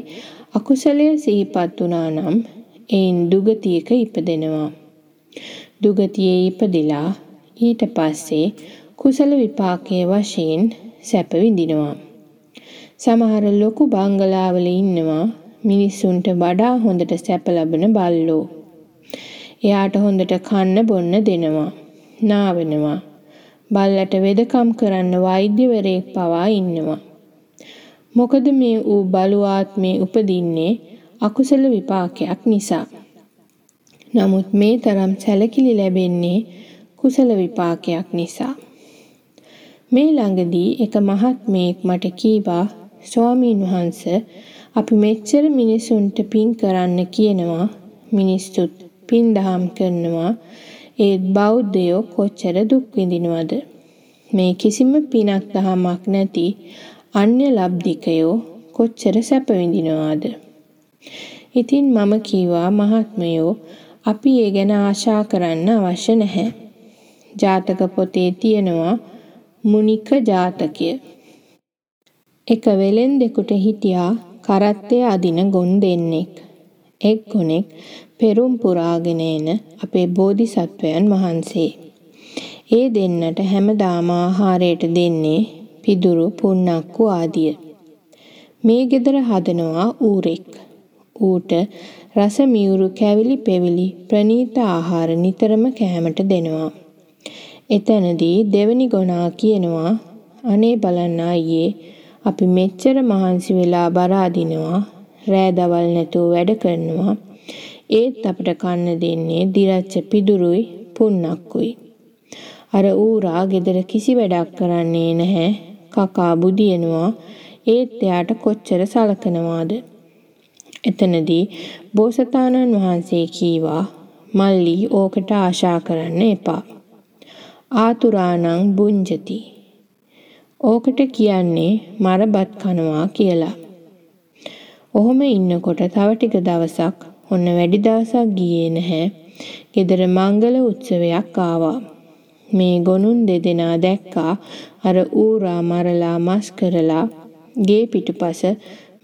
අකුසලය සිහිපත් වුණා නම් එයින් දුගතියක ඉපදෙනවා. දුගතියේ ඉපදිලා ඊට පස්සේ කුසල විපාකයේ වශයෙන් සැප විඳිනවා. සමහර ලොකු බංගලාවල ඉන්නවා මිනිස්සුන්ට වඩා හොඳට සැප ලබන බල්ලෝ. එයාට හොඳට කන්න බොන්න දෙනවා. නාවනවා. බල්ලට වෙදකම් කරන්න වෛද්‍යවරයෙක් පවා ඉන්නවා. මොකද මේ ඌ බලු ආත්මේ උපදින්නේ අකුසල විපාකයක් නිසා. නමුත් මේ තරම් සැලකිලි ලැබෙන්නේ කුසල විපාකයක් නිසා. මේ ළඟදී එක මහත්මයෙක් මට කීවා ස්වාමීන් වහන්ස අපි මෙච්චර මිනිසුන්ට පින් කරන්න කියනවා මිනිස්සුත් පින් දහම් කරනවා. ඒත් බෞද්ධයෝ කොච්චර දුක් විඳිනවද? මේ කිසිම පිනක් දහමක් නැති අන්‍ය ලබ්ධිකයෝ කොච්චර සැප විඳිනවාද? ඉතින් මම කීවා මහත්මයෝ අපි ඒ ගැන ආශා කරන්න අවශ්‍ය නැහැ. ජාතක පොතේ තියෙනවා මුනික ජාතකය එක වෙලෙන්දෙකුට හිටියා කරත්තය අදින ගොන් දෙන්නෙක් එක් ගොනෙක් පෙරුම් පුරාගෙන එන අපේ බෝධිසත්වයන් වහන්සේ. ඒ දෙන්නට හැමදාම ආහාරයට දෙන්නේ පිදුරු පුන්නක්කු ආදිය. මේ ගෙදර හදනවා ඌරෙක්. ඌට රස මියුරු කැවිලි පෙවිලි ප්‍රනීත ආහාර නිතරම කෑමට දෙනවා. එතනදී දෙවනි ගොනා කියනවා අනේ බලන්න අයියේ අපි මෙච්චර මහන්සි වෙලා බර අදිනවා රෑ දවල් නැතුව වැඩ කරනවා ඒත් අපිට කන්න දෙන්නේ දිරච්ච පිදුරුයි පුන්නක්කුයි. අර ඌරා ගෙදර කිසි වැඩක් කරන්නේ නැහැ. කකා බුදියනවා. ඒත් එයාට කොච්චර සලකනවාද? එතනදී බෝසතාණන් වහන්සේ කීවා මල්ලි ඕකට ආශා කරන්න එපා. ආතුරාණං බුංජති. ඕකට කියන්නේ මරබත් කනවා කියලා. ඔහොම ඉන්නකොට තව ටික දවසක් ඔන්න වැඩි දවසක් ගියේ නැහැ. ගෙදර මංගල උත්සවයක් ආවා. මේ ගොනුන් දෙදෙනා දැක්කා අර ඌරා මරලා මස් කරලා ගේ පිටුපස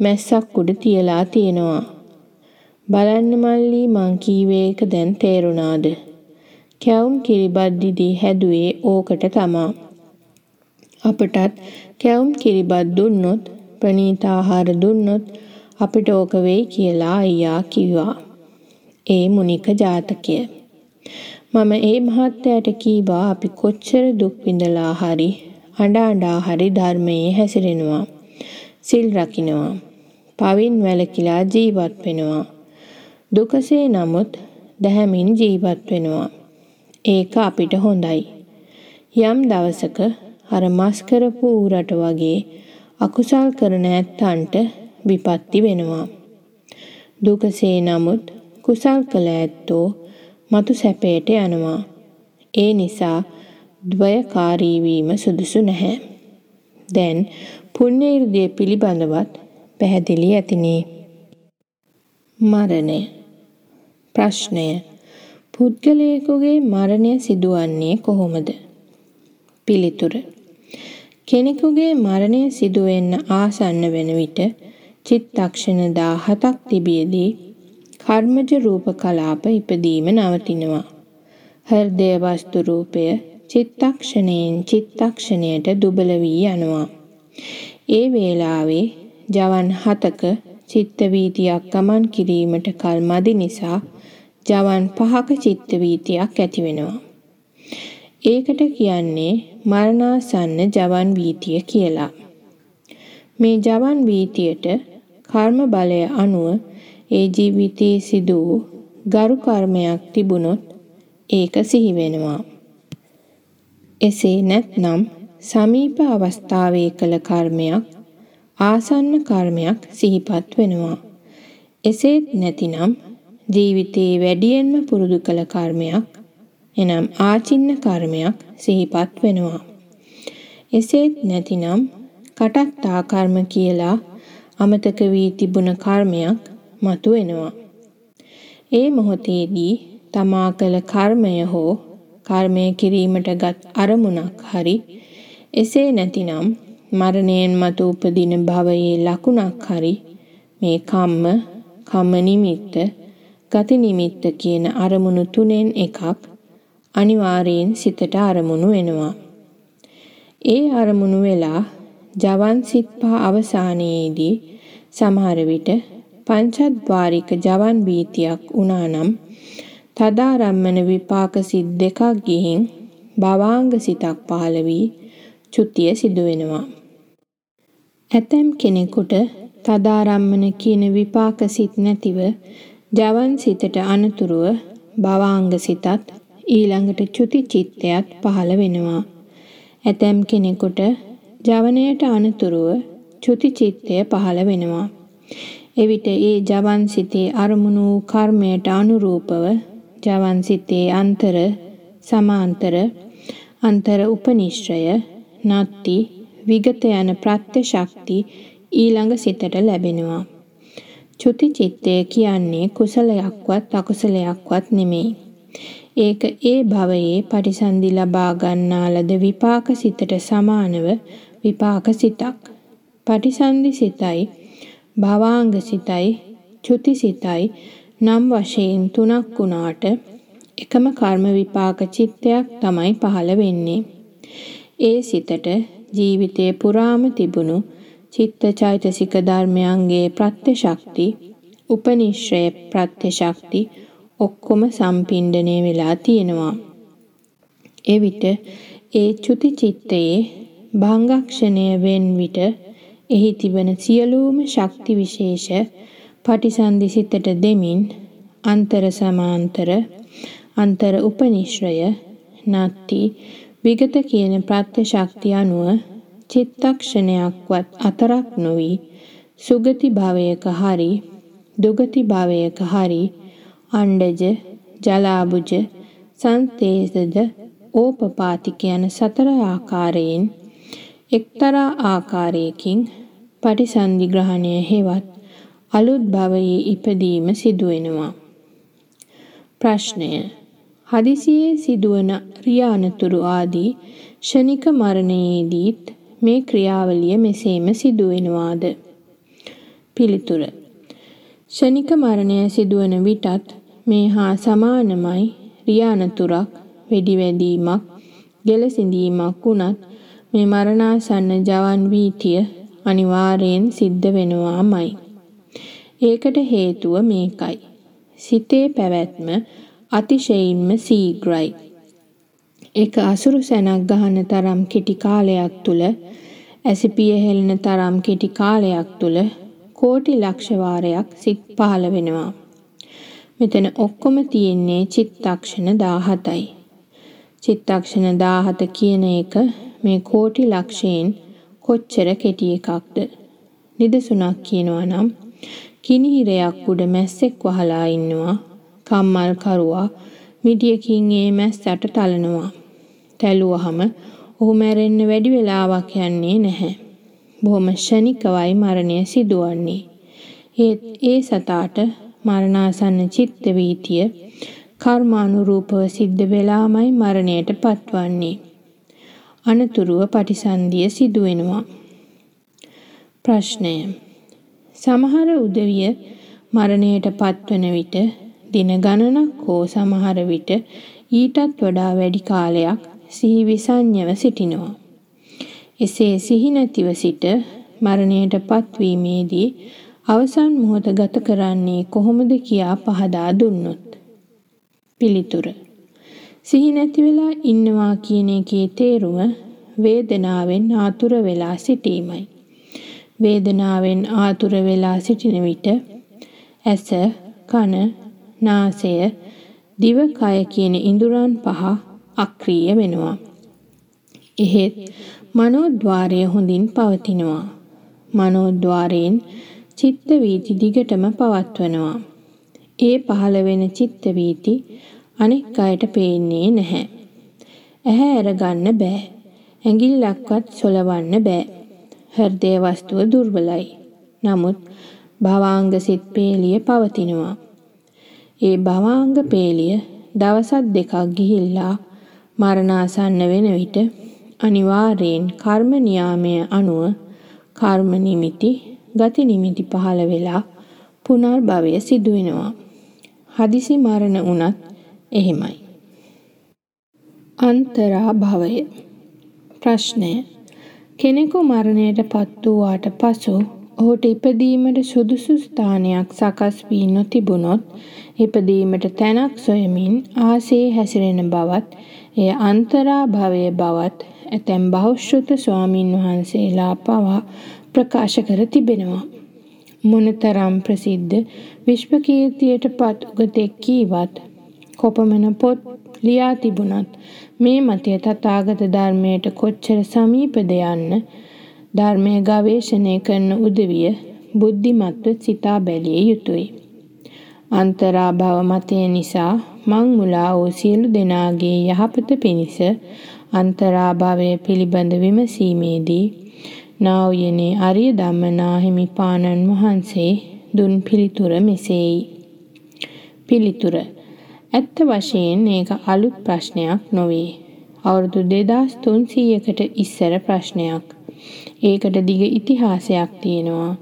මැස්සක් උඩ තියලා තියෙනවා. බලන්න මල්ලි මං කීවේ එක දැන් තේරුණාද? කැවුම් කිරිබත් දිදී හැදුවේ ඕකට තමා. අපටත් කැවුම් කිරිබත් දුන්නොත් ප්‍රණීත ආහාර දුන්නොත් අපිට ඕක වෙයි කියලා අයියා කිව්වා. ඒ මුනික ජාතකය. මම ඒ මහත්තයාට කීවා අපි කොච්චර දුක් විඳලා හරි අඬ අඬා හරි ධර්මයේ හැසිරෙනවා. සිල් රකින්නවා. පවින් වැළකීලා ජීවත් වෙනවා. දුකසේ නමුත් දැහැමින් ජීවත් වෙනවා. ඒක අපිට හොඳයි. යම් දවසක අර මස් කරපු ඌරට වගේ අකුසල් කරන ඇත්තන්ට විපත්ති වෙනවා. දුකසේ නමුත් කුසල් කළ ඇත්තෝ මතු සැපයට යනවා. ඒ නිසා ද්වයකාරී වීම සුදුසු නැහැ. දැන් පුණ්‍ය irdiය පිළිබඳවත් පැහැදිලි ඇතිනේ. මරණය ප්‍රශ්නය පුද්ගලයෙකුගේ මරණය සිදුවන්නේ කොහොමද? පිළිතුර කෙනෙකුගේ මරණය සිදුවෙන්න ආසන්න වෙන විට චිත්තක්ෂණ 17ක් තිබියදී කර්මජ රූප කලාප ඉපදීම නවතිනවා. හෘදය වස්තු රූපය චිත්තක්ෂණයෙන් චිත්තක්ෂණයට දුබල වී යනවා. ඒ වේලාවේ ජවන් හතක චිත්ත වීතියක් ගමන් කිරීමට කල් මදි නිසා ජවන් පහක චිත්ත වීතියක් ඇති වෙනවා. ඒකට කියන්නේ මරණාසන්න ජවන් වීතිය කියලා. මේ ජවන් වීතියට කර්ම බලය අනුව ඒ ජීවිතයේ සිදු වූ ගරු කර්මයක් තිබුණොත් ඒක සිහි වෙනවා. එසේ නැත්නම් සමීප අවස්ථාවේ කළ කර්මයක් ආසන්න කර්මයක් සිහිපත් වෙනවා. එසේත් නැතිනම් ජීවිතයේ වැඩියෙන්ම පුරුදු කළ කර්මයක් එනම් ආචින්න කර්මයක් සිහිපත් වෙනවා. එසේත් නැතිනම් කටත්තා කර්ම කියලා අමතක වී තිබුණ කර්මයක් මතුවෙනවා. ඒ මොහොතේදී තමා කළ කර්මය හෝ කර්මය කිරීමට ගත් අරමුණක් හරි එසේ නැතිනම් මරණයෙන් මතු උපදින භවයේ ලකුණක් හරි මේ කම්ම කම්ම නිමිත්ත ගති නිමිත්ත කියන අරමුණු තුනෙන් එකක් අනිවාර්යෙන් සිතට අරමුණු වෙනවා. ඒ අරමුණු වෙලා ජවන් සිත් පහ අවසානයේදී සමහර විට පංචද්වාරික ජවන් බීතියක් වුණා නම් තදාරම්මන විපාක සිත් දෙකක් ගිහින් භවාංග සිතක් පහළ වී චුතිය සිදු වෙනවා. ඇතැම් කෙනෙකුට තදාරම්මන කියන විපාක සිත් නැතිව ජවන් සිතට අනතුරුව භවාංග සිතත් ඊළඟට චුති චිත්තයත් පහළ වෙනවා. ඇතැම් කෙනෙකුට ජවනයට අනතුරුව චුති චිත්තය පහළ වෙනවා. එවිට ඒ ජවන් සිතේ අරමුණු වූ කර්මයට අනුරූපව ජවන් සිතේ අන්තර සමාන්තර අන්තර උපනිශ්‍රය නත්ති විගත යන ප්‍රත්‍ය ශක්ති ඊළඟ සිතට ලැබෙනවා. චුති චිත්තය කියන්නේ කුසලයක්වත් අකුසලයක්වත් නෙමෙයි. ඒක ඒ භවයේ පරිසන්දි ලබා ගන්නා ලද විපාක සිතට සමානව විපාක සිතක්. පටිසන්ධි සිතයි භවාංග සිතයි චුති සිතයි නම් වශයෙන් තුනක් වුණාට එකම කර්ම විපාක චිත්තයක් තමයි පහළ වෙන්නේ. ඒ සිතට ජීවිතයේ පුරාම තිබුණු චිත්ත චෛතසික ධර්මයන්ගේ ප්‍රත්‍යශක්ති උපනිශ්‍රය ප්‍රත්‍යශක්ති ඔක්කොම සම්පින්ඩණය වෙලා තියෙනවා. එවිට ඒ චුති චිත්තයේ භංගක්ෂණය වෙන් විට එහි තිබෙන සියලුම ශක්ති විශේෂ පටිසන්ධි සිතට දෙමින් අන්තර සමාන්තර අන්තර උපනිශ්‍රය නත්ති විගත කියන ප්‍රත්‍ය ශක්තිය අනුව චිත්තක්ෂණයක්වත් අතරක් නොවි සුගති භවයක හරි දුගති භවයක හරි අණ්ඩජ ජලාබුජ සංතේසද ඕපපාතික යන සතර ආකාරයෙන් එක්තරා ආකාරයකින් පටිසන්ධි ග්‍රහණය හෙවත් අලුත් භවයේ ඉපදීම සිදුවෙනවා. ප්‍රශ්නය හදිසියේ සිදුවන ක්‍රියානතුරු ආදී ෂණික මරණයේදීත් මේ ක්‍රියාවලිය මෙසේම සිදුවෙනවාද? පිළිතුර ෂණික මරණය සිදුවන විටත් මේ හා සමානමයි රියානතුරක් වෙඩි වැදීමක් ගෙලසිඳීමක් වුණත් මේ මරණාසන්න ජවන් වීතිය අනිවාර්යෙන් සිද්ධ වෙනවාමයි. ඒකට හේතුව මේකයි. සිතේ පැවැත්ම අතිශයින්ම සීග්‍රයි. එක අසුරු සැනක් ගහන තරම් කෙටි කාලයක් තුල ඇසිපිය හෙළන තරම් කෙටි කාලයක් තුල කෝටි ලක්ෂ වාරයක් සිත් පහළ වෙනවා. මෙතන ඔක්කොම තියෙන්නේ චිත්තක්ෂණ 17යි. චිත්තක්ෂණ 17 කියන එක මේ කෝටි ලක්ෂයෙන් කොච්චර කෙටි එකක්ද? නිදසුණක් කියනවා නම් කිනිහිරයක් උඩ මැස්සෙක් වහලා ඉන්නවා. කම්මල් කරුවා මිටියකින් ඒ මැස්සට තලනවා. තැළුවහම ඔහු මැරෙන්න වැඩි වෙලාවක් යන්නේ නැහැ. බොහොම ෂණිකවයි මරණය සිදුවන්නේ. ඒත් ඒ සතාට මරණාසන්න චිත්ත වීතිය කර්මානුරූපව සිද්ධ වෙලාමයි මරණයට පත්වන්නේ. අනතුරුව පටිසන්ධිය සිදු වෙනවා. ප්‍රශ්නය සමහර උදවිය මරණයට පත්වන විට දින ගණනක් හෝ සමහර විට ඊටත් වඩා වැඩි කාලයක් සිහි විසඤ්ඤව සිටිනවා. එසේ සිහි නැතිව සිට මරණයට පත්වීමේදී අවසන් මොහොත ගත කරන්නේ කොහොමද කියා පහදා දුන්නොත් පිළිතුර සිහි නැති වෙලා ඉන්නවා කියන එකේ තේරුම වේදනාවෙන් ආතුර වෙලා සිටීමයි. වේදනාවෙන් ආතුර වෙලා සිටින විට ඇස, කන, නාසය, දිව, කය කියන ඉඳුරන් පහ අක්‍රීය වෙනවා. එහෙත් මනෝද්වාරය හොඳින් පවතිනවා. මනෝද්වාරයෙන් චිත්ත වීති දිගටම පවත්වනවා. ඒ පහළ වෙන චිත්ත වීති අනෙක් අයට පේන්නේ නැහැ. ඇහැ අරගන්න බෑ. ඇඟිල්ලක්වත් සොලවන්න බෑ. හෘදය වස්තුව දුර්වලයි. නමුත් භවාංග සිත් පේලිය පවතිනවා. ඒ භවාංග පේලිය දවසක් දෙකක් ගිහිල්ලා මරණාසන්න වෙන විට අනිවාර්යෙන් කර්ම නියාමය අනුව කර්ම නිමිති ගති නිමිති පහළ වෙලා පුනර්භවය සිදු වෙනවා. හදිසි මරණ වුණත් එහෙමයි. අන්තරා භවය ප්‍රශ්නය කෙනෙකු මරණයට පත් වූවාට පසු ඔහුට ඉපදීමට සුදුසු ස්ථානයක් සකස් වී නොතිබුණොත් ඉපදීමට තැනක් සොයමින් ආසේ හැසිරෙන බවත් එය අන්තරා භවය බවත් ඇතැම් බෞද්ධ ස්වාමින් වහන්සේලා පවා ප්‍රකාශ කර තිබෙනවා. මොනතරම් ප්‍රසිද්ධ විශ්ව කීර්තියට පත් උගතෙක් කීවත් කොපමණ පොත් ලියා තිබුණත් මේ මතය තථාගත ධර්මයට කොච්චර සමීපද යන්න ධර්මය ගවේෂණය කරන උදවිය බුද්ධිමත්ව සිතා බැලිය යුතුය. අන්තරාභව මතය නිසා මං මුලා වූ සියලු දෙනාගේ යහපත පිණිස අන්තරාභවය පිළිබඳ විමසීමේදී නා උයනේ අරිය ධම්මනා හිමිපාණන් වහන්සේ දුන් පිළිතුර මෙසේයි. පිළිතුර ඇත්ත වශයෙන් ඒක අලුත් ප්‍රශ්නයක් නොවේ. අවුරුදු 2300කට ඉස්සර ප්‍රශ්නයක්. ඒකට දිග ඉතිහාසයක් තියෙනවා.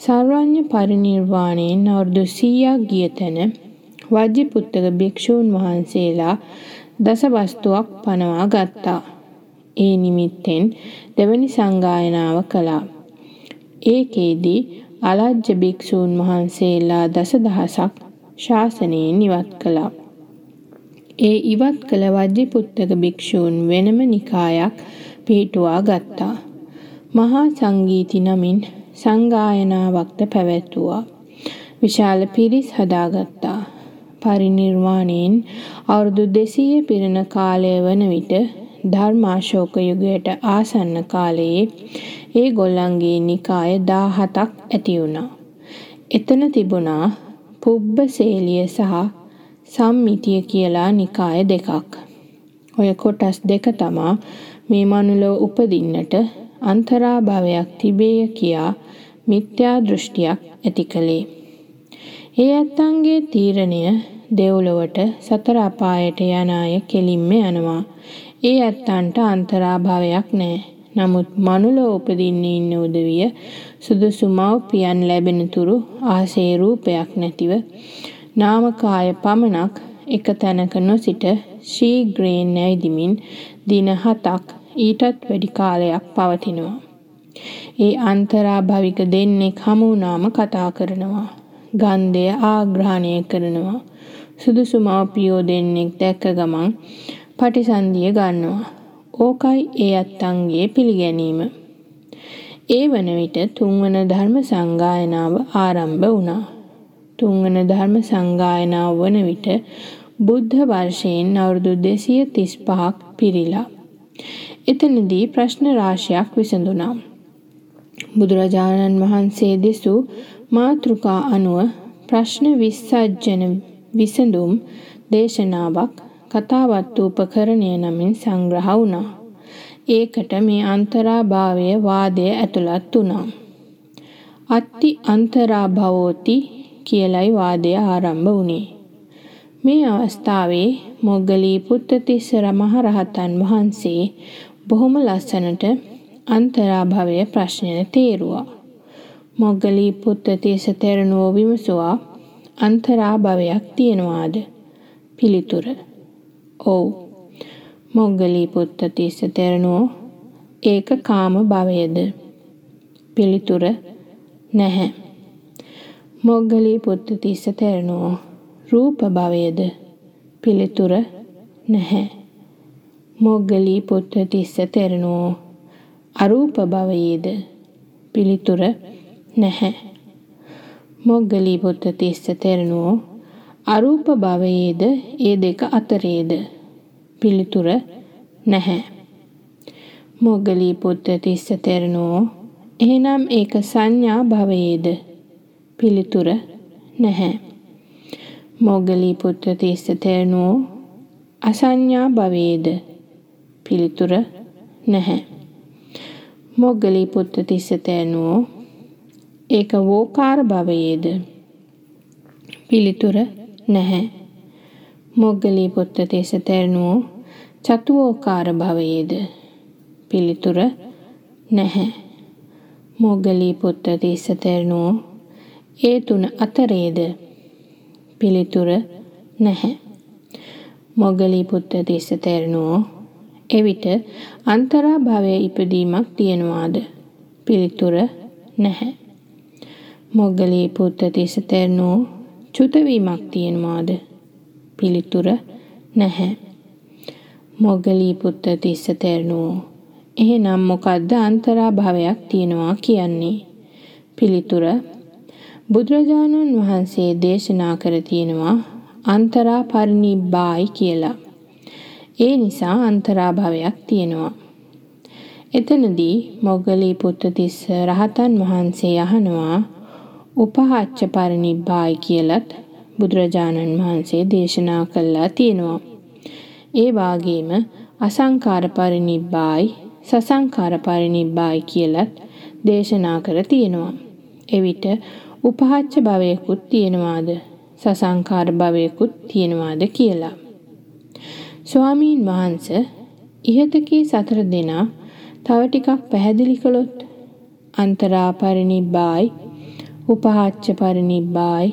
සර්වඥ පරිනිර්වාණයෙන් අවුරුදු 100ක් ගිය තැන වජ්ජිපුත්තක භික්ෂූන් වහන්සේලා දස වස්තුවක් පනවා ගත්තා. ඒ නිමිත්තෙන් දෙවනි සංගායනාව කළා. ඒකේදී අලජ්ජ භික්ෂූන් වහන්සේලා දසදහසක් ශාසනයෙන් ඉවත් කළා. ඒ ඉවත් කළ වජ්ජිපුත්තක භික්ෂූන් වෙනම නිකායක් පිහිටුවා ගත්තා. මහා සංගීති නමින් සංගායනාවක්ද පැවැත්වුවා. විශාල පිරිස් හදාගත්තා. පරිනිර්වාණයෙන් අවුරුදු 200 පිරෙන කාලය වන විට ධර්මාශෝක යුගයට ආසන්න කාලයේ ඒ ගොල්ලන්ගේ නිකාය 17ක් ඇති වුණා. එතන තිබුණා පුබ්බසේලිය සහ සම්මිතිය කියලා නිකාය දෙකක්. ඔය කොටස් දෙක තමා මේ මනුලව උපදින්නට අන්තරාභවයක් තිබේය කියා මිත්‍යා දෘෂ්ටියක් ඇති කළේ. ඒ ඇත්තන්ගේ තීරණය දෙව්ලොවට සතර අපායට යන අය කෙලින්ම යනවා. ඒ ඇත්තන්ට අන්තරාභවයක් නැහැ. නමුත් මනුලව උපදින්න ඉන්න උදවිය සුදුසු මව්පියන් ලැබෙන තුරු ආසේ රූපයක් නැතිව නාමකාය පමණක් එක තැනක නොසිට ශීඝ්‍රයෙන් ඇවිදිමින් දින 7ක් ඊටත් වැඩි කාලයක් පවතිනවා. ඒ අන්තරාභවික දෙන්නෙක් හමු වුණාම කතා කරනවා. ගන්ධය ආග්‍රහණය කරනවා. සුදුසු මව්පියෝ දෙන්නෙක් දැක්ක ගමන් පටිසන්ධිය ගන්නවා. ඕකයි ඒ අත්තන්ගේ පිළිගැනීම. ඒ වන විට තුන්වන ධර්ම සංගායනාව ආරම්භ වුණා. තුන්වන ධර්ම සංගායනාව වන විට බුද්ධ වර්ෂයෙන් අවුරුදු 235ක් පිරීලා. එතනදී ප්‍රශ්න රාශියක් විසඳුණා. බුදුරජාණන් වහන්සේ දෙසූ මාතෘකා අනුව ප්‍රශ්න විසර්ජන විසඳුම් දේශනාවක් කතාවත් උපකරණය නමින් සංග්‍රහ වුණා. ඒකට මේ අන්තරාභාවය වාදය ඇතුළත් වුණා. අත්ති අන්තරාභවෝති කියලයි වාදය ආරම්භ වුණේ. මේ අවස්ථාවේ මොග්ගලී පුත්තතිස්ස මහරහතන් වහන්සේ බොහොම ලස්සනට අන්තරාභවය ප්‍රශ්නය තේරුවා. මොග්ගලී පුත්තතිස්ස තෙරණුවෝ විමසුවා අන්තරාභවයක් තියෙනවාද? පිළිතුර ඔව්. මොග්ගලී පුත්තතිස්ස තෙරණුවෝ ඒක කාම භවයද? පිළිතුර නැහැ. මොග්ගලී පුත්තිස්ස තෙරණුවෝ රූප භවයද පිළිතුර නැහැ. මොග්ගලී පුත්ත තිස්ස තෙරණුවෝ අරූප භවයේද පිළිතුර නැහැ. මොග්ගලී පුත්ත තිස්ස තෙරණුවෝ අරූප භවයේද ඒ දෙක අතරේද පිළිතුර නැහැ. මොග්ගලී පුත්ත තිස්ස තෙරණුවෝ එහෙනම් ඒක සංඥා භවයේද පිළිතුර නැහැ. මොග්ගලී පුත්ත තිස්ස තෙරණුවෝ අසංඥා භවයේද පිළිතුර නැහැ. මොග්ගලී පුත්ත තිස්ස තෙරණුවෝ ඒක වෝකාර භවයේද පිළිතුර නැහැ. මොග්ගලී පුත්ත තිස්ස තෙරණුවෝ චතුවෝකාර භවයේද පිළිතුර නැහැ. මොග්ගලී පුත්ත තිස්ස තෙරණුවෝ ඒ තුන අතරේද පිළිතුර නැහැ. මොග්ගලී පුත්ත තිස්ස තෙරණුවෝ එවිට අන්තරා භවයේ ඉපදීමක් තියනවාද පිළිතුර නැහැ. මොග්ගලී පුත්ත තිස්ස තෙරණුවෝ චුතවීමක් තියනවාද පිළිතුර නැහැ. මොග්ගලී පුත්ත තිස්ස තෙරණුවෝ එහෙනම් මොකද්ද අන්තරා භවයක් තියනවා කියන්නේ? පිළිතුර බුදුරජාණන් වහන්සේ දේශනා කර තියෙනවා අන්තරා පරිනිබ්බායි කියලා. ඒ නිසා අන්තරා භවයක් තියෙනවා. එතනදී මොග්ගලී පුත්තිස්ස රහතන් වහන්සේ අහනවා උපහාච්ච පරිනිබ්බායි කියලත් බුදුරජාණන් වහන්සේ දේශනා කළා තියෙනවා. ඒ වාගේම අසංකාර පරිනිබ්බායි සසංකාර පරිනිබ්බායි කියලත් දේශනා කර තියෙනවා. එවිට උපහච්ච භවයකුත් තියෙනවාද සසංකාර භවයකුත් තියෙනවාද කියලා. ස්වාමීන් වහන්ස ඉහතකී සතර දෙනා තව ටිකක් පැහැදිලි කළොත් අන්තරා පරිනිබ්බායි උපහච්ච පරිනිබ්බායි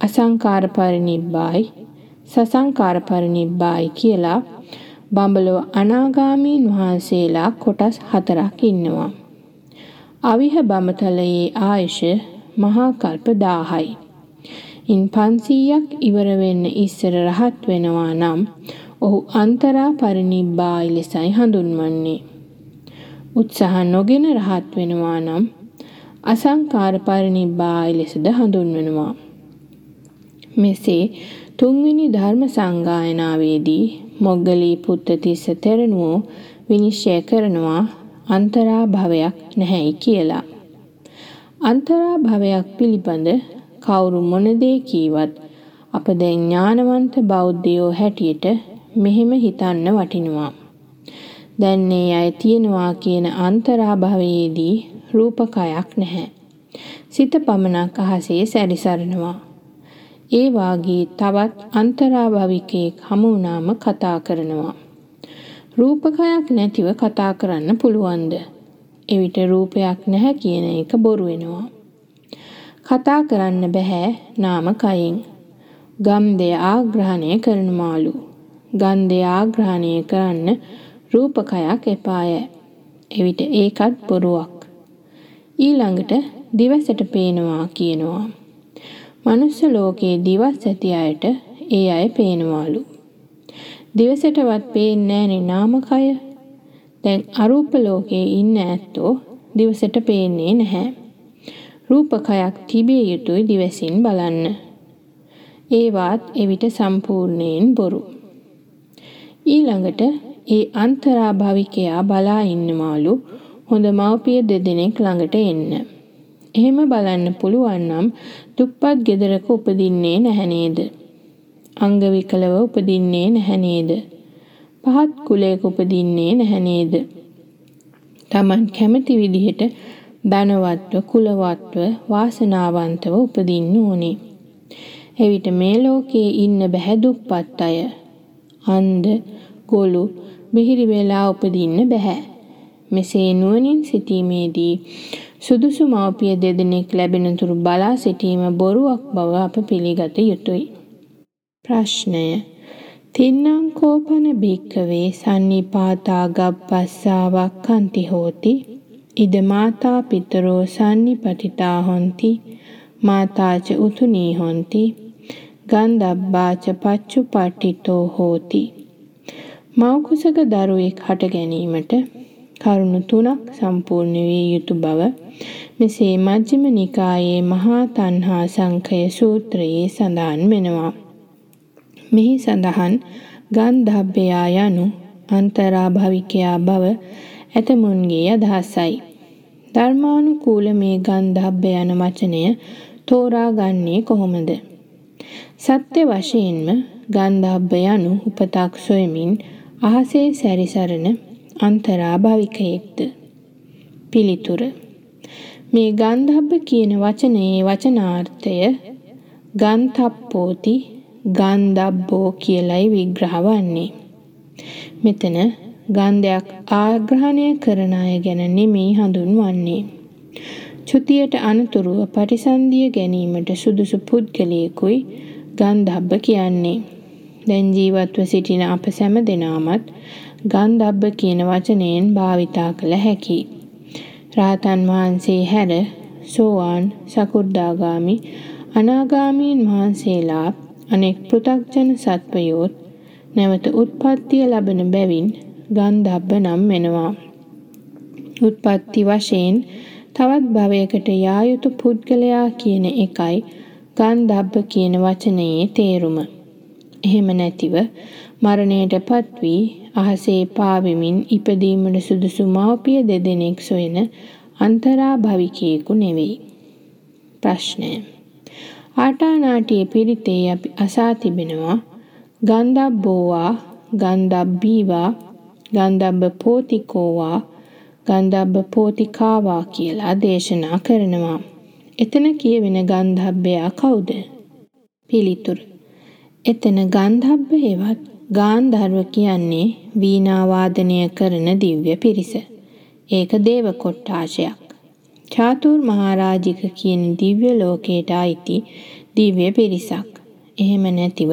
අසංකාර පරිනිබ්බායි සසංකාර පරිනිබ්බායි කියලා බඹලව අනාගාමීන් වහන්සේලා කොටස් හතරක් ඉන්නවා. අවිහ බඹතලයේ ආයුෂ මහා කල්ප 1000යි. ඉන් 500ක් ඉවර වෙන්න ඉස්සර රහත් වෙනවා නම් ඔහු අන්තරා පරිනිබ්බායි ලෙසයි හඳුන්වන්නේ. උත්සාහ නොගෙන රහත් වෙනවා නම් අසංකාර පරිනිබ්බායි ලෙසද හඳුන්වනවා. මෙසේ තුන්වෙනි ධර්ම සංගායනාවේදී මොග්ගලී පුත්තතිස්ස තෙරණුවෝ විනිශ්චය කරනවා අන්තරා භවයක් නැහැයි කියලා. අන්තරා භවයක් පිළිබඳ කවුරු මොන දේ කීවත් අප දැන් ඥානවන්ත බෞද්ධයෝ හැටියට මෙහෙම හිතන්න වටිනවා. දැන් මේ අය තියනවා කියන අන්තරා භවයේදී රූපකයක් නැහැ. සිත පමණක් අහසේ සැරිසරනවා. ඒ වාගේ තවත් අන්තරාභවිකයෙක් හමු වුණාම කතා කරනවා. රූපකයක් නැතිව කතා කරන්න පුළුවන්ද? එවිට රූපයක් නැහැ කියන එක බොරු වෙනවා. කතා කරන්න බෑ නාමකයෙන්. ගන්ධය ආග්‍රහණය කරනමාලු. ගන්ධය ආග්‍රහණය කරන්න රූපකයක් එපාය. එවිට ඒකත් බොරුවක්. ඊළඟට දිවසට පේනවා කියනවා. මනුස්ස ලෝකයේ දිවස් ඇති අයට ඒ අය පේනවලු. දිවසටවත් පේන්නේ නැනේ නාමකය. දැන් අරූප ලෝකයේ ඉන්න ඇත්තෝ දිවසට පේන්නේ නැහැ. රූපකයක් තිබිය යුතුයි දිවසින් බලන්න. ඒවත් එවිට සම්පූර්ණයෙන් බොරු. ඊළඟට ඒ අන්තරා භවිකයා බලා ඉන්නමාලු හොඳ මව්පිය දෙදෙනෙක් ළඟට එන්න. එහෙම බලන්න පුළුවන් නම් දුප්පත් ගෙදරක උපදින්නේ නැහැ නේද? අංග විකලව උපදින්නේ නැහැ නේද? පහත් කුලයක උපදින්නේ නැහැ නේද? Taman කැමති විදිහට ධනවත්ව කුලවත්ව වාසනාවන්තව උපදින්න ඕනේ. එවිට මේ ලෝකයේ ඉන්න බැහැ දුප්පත් අය. අන්ධ, ගොළු, මිහිරි වෙලා උපදින්න බැහැ. මෙසේ නුවණින් සිටීමේදී සුදුසු මව්පිය දෙදෙනෙක් ලැබෙනතුරු බලා සිටීම බොරුවක් බව අප පිළිගත යුතුය. ප්‍රශ්නය තින්නම් කෝපන භික්කවේ සන්නිපාතා ගබ්බස්සාවක් කන්ති හෝති ඉද මාතා පිතරෝ සන්නිපටිතා හොಂತಿ මාතාච උතුනී හොಂತಿ ගන්ධබ්බාච පච්චුපට්ඨිතෝ හෝති. මව්කුසක දරුවෙක් හට ගැනීමට කරුණු තුනක් සම්පූර්ණ විය යුතු බව මෙසේ මජ්ක්‍ධිම නිකායේ මහා තණ්හා සංඛය සූත්‍රයේ සඳහන් වෙනවා. මෙහි සඳහන් ගන්ධබ්බයා යනු අන්තරාභවිකයා බව ඇතමුන්ගේ අදහසයි. ධර්මානුකූල මේ ගන්ධබ්බ යන වචනය තෝරාගන්නේ කොහොමද? සත්‍ය වශයෙන්ම ගන්ධබ්බ යනු උපතක් සොයමින් අහසේ සැරිසරන අන්තරාභවිකයෙක්ද? පිළිතුර මේ ගන්ධබ්බ කියන වචනයේ වචනාර්ථය ගන්තප්පෝති ගන්ධබ්බෝ කියලයි විග්‍රහ වන්නේ. මෙතන ගන්ධයක් ආග්‍රහණය කරන අය ගැන නෙමෙයි හඳුන්වන්නේ. චුතියට අනතුරුව පටිසන්ධිය ගැනීමට සුදුසු පුද්ගලයෙකුයි ගන්ධබ්බ කියන්නේ. දැන් ජීවත්ව සිටින අප සැම දෙනාමත් ගන්ධබ්බ කියන වචනයෙන් භාවිතා කළ හැකියි. රාතන් වහන්සේ හැර සෝවාන් සකු르දාගාමි අනාගාමීන් වහන්සේලා අනෙක් පෘථග්ජන සත්වයෝත් නැවත උත්පත්තිය ලබන බැවින් ගන්ධබ්බ නම් වෙනවා. උත්පත්ති වශයෙන් තවත් භවයකට යා යුතු පුද්ගලයා කියන එකයි ගන්ධබ්බ කියන වචනයේ තේරුම. එහෙම නැතිව මරණයටපත් වී අහසේ පාවෙමින් ඉපදීමට සුදුසු මව්පිය දෙදෙනෙක් සොයන අන්තරාභවිකයෙකු නෙවෙයි. ප්‍රශ්නය. ආටානාටිය පිරිතේ අපි අසා තිබෙනවා ගන්ධබ්බෝවා ගන්ධබ්බීවා ගන්ධබ්බ පෝතිකෝවා ගන්ධබ්බ පෝතිකාවා කියලා දේශනා කරනවා. එතන කියවෙන ගන්ධබ්බයා කවුද? පිළිතුරු. එතන ගන්ධබ්බ හෙවත් ගාන්ධර්ව කියන්නේ වීණා වාදනය කරන දිව්‍ය පිරිස. ඒක දේව කොට්ටාශයක්. චාතුර් මහරජික කියන දිව්‍ය ලෝකයට අයිති දිව්‍ය පිරිසක්. එහෙම නැතිව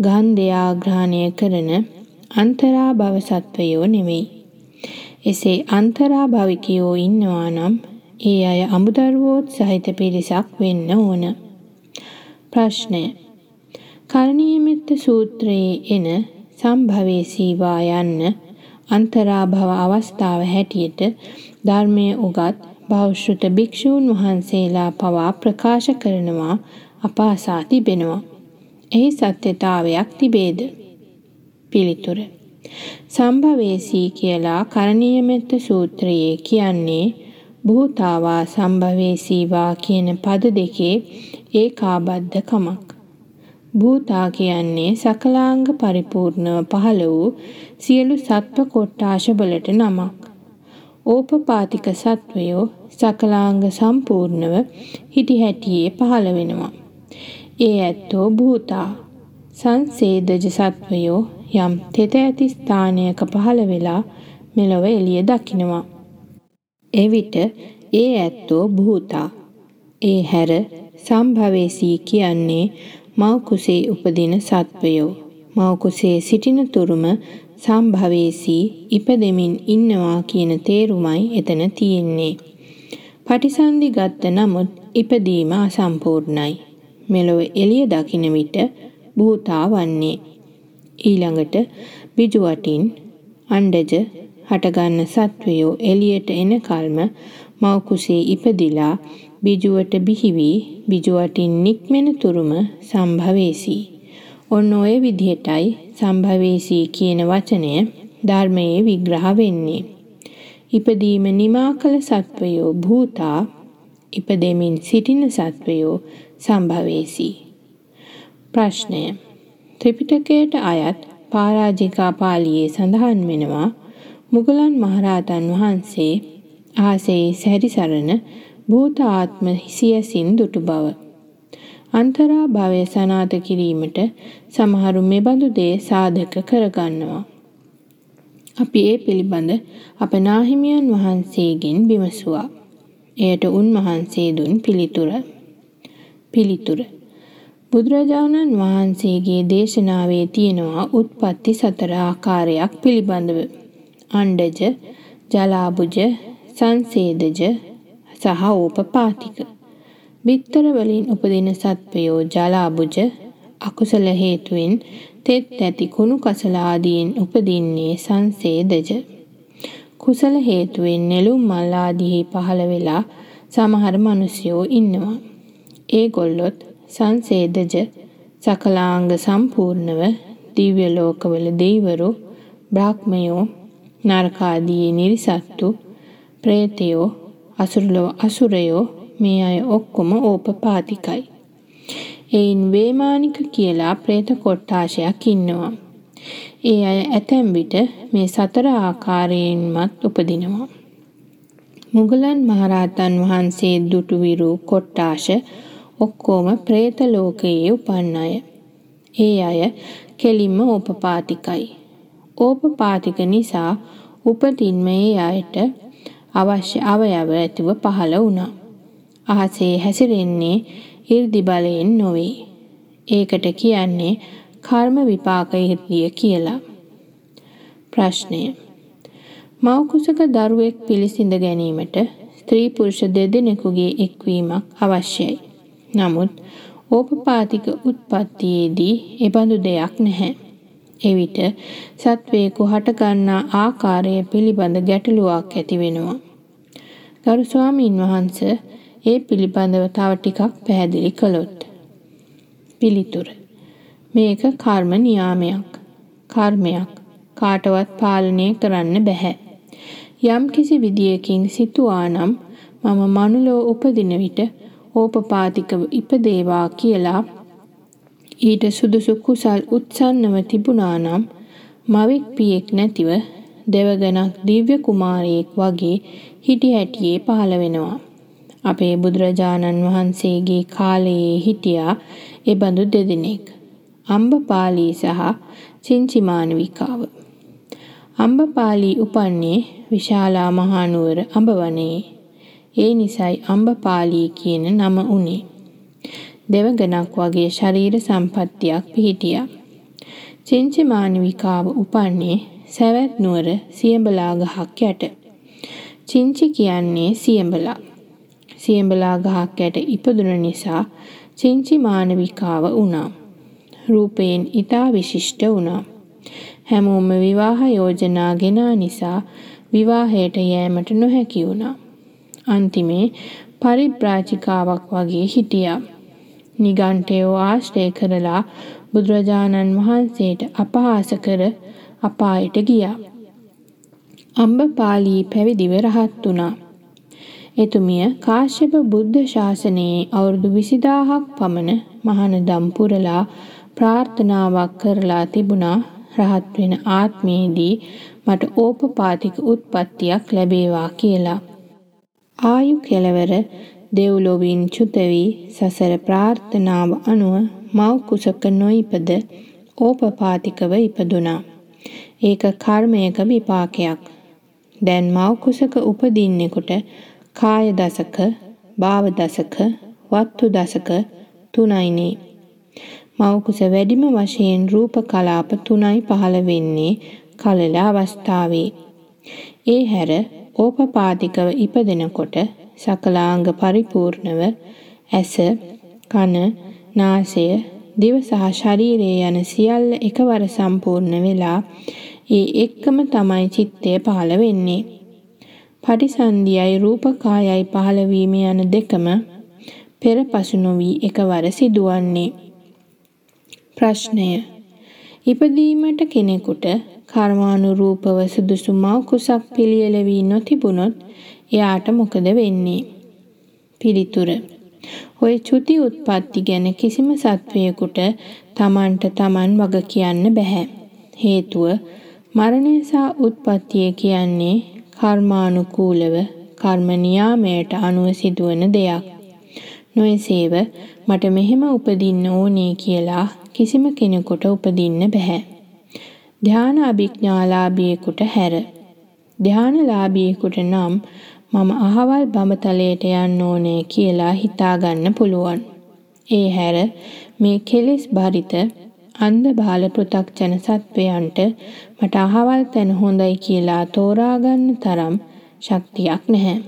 ගන්ධය ආග්‍රහණය කරන අන්තරා භව සත්වයෝ නෙවෙයි. එසේ අන්තරා භවිකයෝ ඉන්නවා නම් ඒ අය අමුදරුවෝත් සහිත පිරිසක් වෙන්න ඕන. ප්‍රශ්නය කරණීයමෙත්ත සූත්‍රයේ එන සම්භවයේ සීවා යන්න අන්තරාභව අවස්ථාව හැටියට ධර්මයේ උගත් බෞද්ධ භික්ෂූන් වහන්සේලා පවා ප්‍රකාශ කරනවා අපාසා තිබෙනවා. එහි සත්‍යතාවයක් තිබේද? පිළිතුර. සම්භවේසී කියලා කරණීයමෙත්ත සූත්‍රයේ කියන්නේ භූතාවා සම්භවේසීවා කියන පද දෙකේ ඒකාබද්ධකමක්. භූතා කියන්නේ සකලාංග පරිපූර්ණව පහළ වූ සියලු සත්ව කොට්ටාශ වලට නමක්. ඕපපාතික සත්වයෝ සකලාංග සම්පූර්ණව හිටි හැටියේ පහළ වෙනවා. ඒ ඇත්තෝ භූතා සංසේදජ සත්වයෝ යම් තෙත ඇති ස්ථානයක පහළ වෙලා මෙලොව එළිය දකිනවා. එවිට ඒ ඇත්තෝ භූතා. ඒ හැර සම්භවේසී කියන්නේ මව් කුසේ උපදින සත්වයෝ. මව් කුසේ සිටින තුරුම සම්භවේසී ඉපදෙමින් ඉන්නවා කියන තේරුමයි එතන තියෙන්නේ. පටිසන්ධි ගත්ත නමුත් ඉපදීම අසම්පූර්ණයි. මෙලොව එළිය දකින විට භූතා වන්නේ. ඊළඟට බිජු වටින් අණ්ඩජ හටගන්න සත්වයෝ එළියට එන කල්ම මව් කුසේ ඉපදිලා බිජුවට බිහි වී බිජු වටින් නික්මෙන තුරුම සම්භවේසී. ඔන්න ඔය විදිහටයි සම්භවේසී කියන වචනය ධර්මයේ විග්‍රහ වෙන්නේ. ඉපදීම නිමා කළ සත්වයෝ භූතා ඉපදෙමින් සිටින සත්වයෝ සම්භවේසී. ප්‍රශ්නය ත්‍රිපිටකයට අයත් පරාජිකා පාළියේ සඳහන් වෙනවා මුගලන් මහරහතන් වහන්සේ ආසේ සැරිසරන භූත ආත්ම සියසින් දුටු බව. අන්තරා භවය සනාත කිරීමට සමහරු මෙබඳු දේ සාධක කරගන්නවා. අපි ඒ පිළිබඳ අප නාහිමියන් වහන්සේගෙන් විමසුවා. එයට උන්වහන්සේ දුන් පිළිතුර පිළිතුර බුදුරජාණන් වහන්සේගේ දේශනාවේ තියෙනවා උත්පත්ති සතර ආකාරයක් පිළිබඳව. අණ්ඩජ, ජලාබුජ, සංසේදජ සහ ඕපපාතික. බිත්තර වලින් උපදින සත්වයෝ ජලාබුජ, අකුසල හේතුවෙන් තෙත් ඇති කුණු කසල ආදීන් උපදින්නේ සංසේදජ. කුසල හේතුවෙන් නෙළුම් මල් ආදීහි පහළ වෙලා සමහර මිනිසයෝ ඉන්නවා. ඒගොල්ලොත් සංසේදජ සකලාංග සම්පූර්ණව දිව්‍ය ලෝකවල දෙවිවරු බ්‍රාහ්මයෝ නරකාදී නිරිසත්තු ප්‍රේතයෝ අසුරලෝ අසුරයෝ මේ අය ඔක්කොම ඕපපාතිකයි. එයින් වේමානික කියලා ප්‍රේත කොට්ටාශයක් ඉන්නවා. ඒ අය ඇතැම් විට මේ සතර ආකාරයෙන්මත් උපදිනවා. මුගලන් මහරහතන් වහන්සේ දුටු විරු කොට්ටාශ ඔක්කොම പ്രേත ලෝකයේ උපන් අය. ඒ අය කෙලින්ම ඕපපාතිකයි. ඕපපාතික නිසා උපතින්ම ඒ අයට අවශ්‍ය අවයව ඇතිව පහළ වුණා. අහසේ හැසිරෙන්නේ 이르දි බලයෙන් නොවේ. ඒකට කියන්නේ කර්ම විපාක ඉර්ධිය කියලා. ප්‍රශ්නය මව් කුසක දරුවෙක් පිළිසිඳ ගැනීමට ස්ත්‍රී පුරුෂ දෙදෙනෙකුගේ එක්වීමක් අවශ්‍යයි. නමුත් ඕපපාතික උත්පත්තියේදී එබඳු දෙයක් නැහැ. එවිට සත්වයෙකු හටගන්නා ආකාරය පිළිබඳ ගැටලුවක් ඇති වෙනවා. ගරු ස්වාමීන් වහන්ස ඒ පිළිබඳව තව ටිකක් පැහැදිලි කළොත්. පිළිතුර. මේක කර්ම නියාමයක්. කර්මයක් කාටවත් පාලනය කරන්න බැහැ. යම් කිසි විදියකින් සිතුවා නම් මම මනුලෝ උපදින විට ඕපපාතිකව ඉපදේවා කියලා ඊට සුදුසු කුසල් උත්සන්නව තිබුණා නම් මවෙක් පියෙක් නැතිව දෙවගණක් දිව්‍ය කුමාරයෙක් වගේ හිටි හැටියේ පහළ වෙනවා. අපේ බුදුරජාණන් වහන්සේගේ කාලයේ හිටියා එබඳු දෙදෙනෙක්. අම්බපාලී සහ චින්චිමානවිකාව. අම්බපාලී උපන්නේ විශාලා මහනුවර අඹවනයේ. ඒ නිසයි අම්බපාලී කියන නම උනේ. දෙවගණක් වගේ ශරීර සම්පත්තියක් පිහිටියා. චින්චිමානවිකාව උපන්නේ සැවැත් නුවර සියඹලා ගහක් යට. චින්චි කියන්නේ සියඹලා. සියඹලා ගහක් යට ඉපදුන නිසා චින්චි මානවිකාව වුණා. රූපයෙන් ඊටා විශිෂ්ට වුණා. හැමෝම විවාහ යෝජනා ගෙනා නිසා විවාහයට යෑමට නොහැකි වුණා. අන්තිමේ පරිබ්‍රාජිකාවක් වගේ හිටියා. නිගණ්ඨයෝ ආශ්‍රය කරලා බුදුරජාණන් වහන්සේට අපහාස කර අපායට ගියා. අම්බපාලී පැවිදිව රහත් වුණා. එතුමිය කාශ්‍යප බුද්ධ ශාසනයේ අවුරුදු 20000ක් පමණ මහානදම් පුරලා ප්‍රාර්ථනාවක් කරලා තිබුණා රහත් වෙන ආත්මයේදී මට ඕපපාතික උත්පත්තියක් ලැබේවා කියලා. ආයු කෙලවර දෙව්ලොවින් චුත වී සසර ප්‍රාර්ථනාව අනුව මව් කුසක නොඉපද ඕපපාතිකව ඉපදුනා. ඒක කර්මයක විපාකයක්. දැන් මව් කුසක උපදින්නෙකුට කාය දසක, භාව දසක, වත්තු දසක තුනයිනේ. මව් කුස වැඩිම වශයෙන් රූප කලාප තුනයි පහළ වෙන්නේ කලල අවස්ථාවේ. ඒ හැර ඕපපාතිකව ඉපදෙනකොට සකලාංග පරිපූර්ණව ඇස, කන, නාසය, දිව සහ ශරීරය යන සියල්ල එකවර සම්පූර්ණ වෙලා ඒ එක්කම තමයි චිත්තය පහළ වෙන්නේ. පටිසන්ධියයි රූපකායයි පහළවීම යන දෙකම පෙරපසු නොවී එකවර සිදුවන්නේ. ප්‍රශ්නය ඉපදීමට කෙනෙකුට කර්මානුරූපව සුදුසු මව් කුසක් පිළියෙල වී නොතිබුණොත් එයාට මොකද වෙන්නේ? පිළිතුර ඔය චුති උත්පත්ති ගැන කිසිම සත්වයෙකුට තමන්ට තමන් වග කියන්න බැහැ. හේතුව මරණය සහ උත්පත්තිය කියන්නේ කර්මානුකූලව කර්ම නියාමයට අනුව සිදුවන දෙයක්. නොයසේව මට මෙහෙම උපදින්න ඕනේ කියලා කිසිම කෙනෙකුට උපදින්න බෑ. ධාන අභිඥාලාභියෙකුට හැර. ධානලාභියෙකුට නම් මම අහවල් බඹතලයට යන්න ඕනේ කියලා හිතාගන්න පුළුවන්. ඒ හැර මේ කෙලෙස් බරිත අන්ධ බාල පෘථග්ජන සත්වයන්ට මට අහවල් තැන හොඳයි කියලා තෝරාගන්න තරම් ශක්තියක් නැහැ.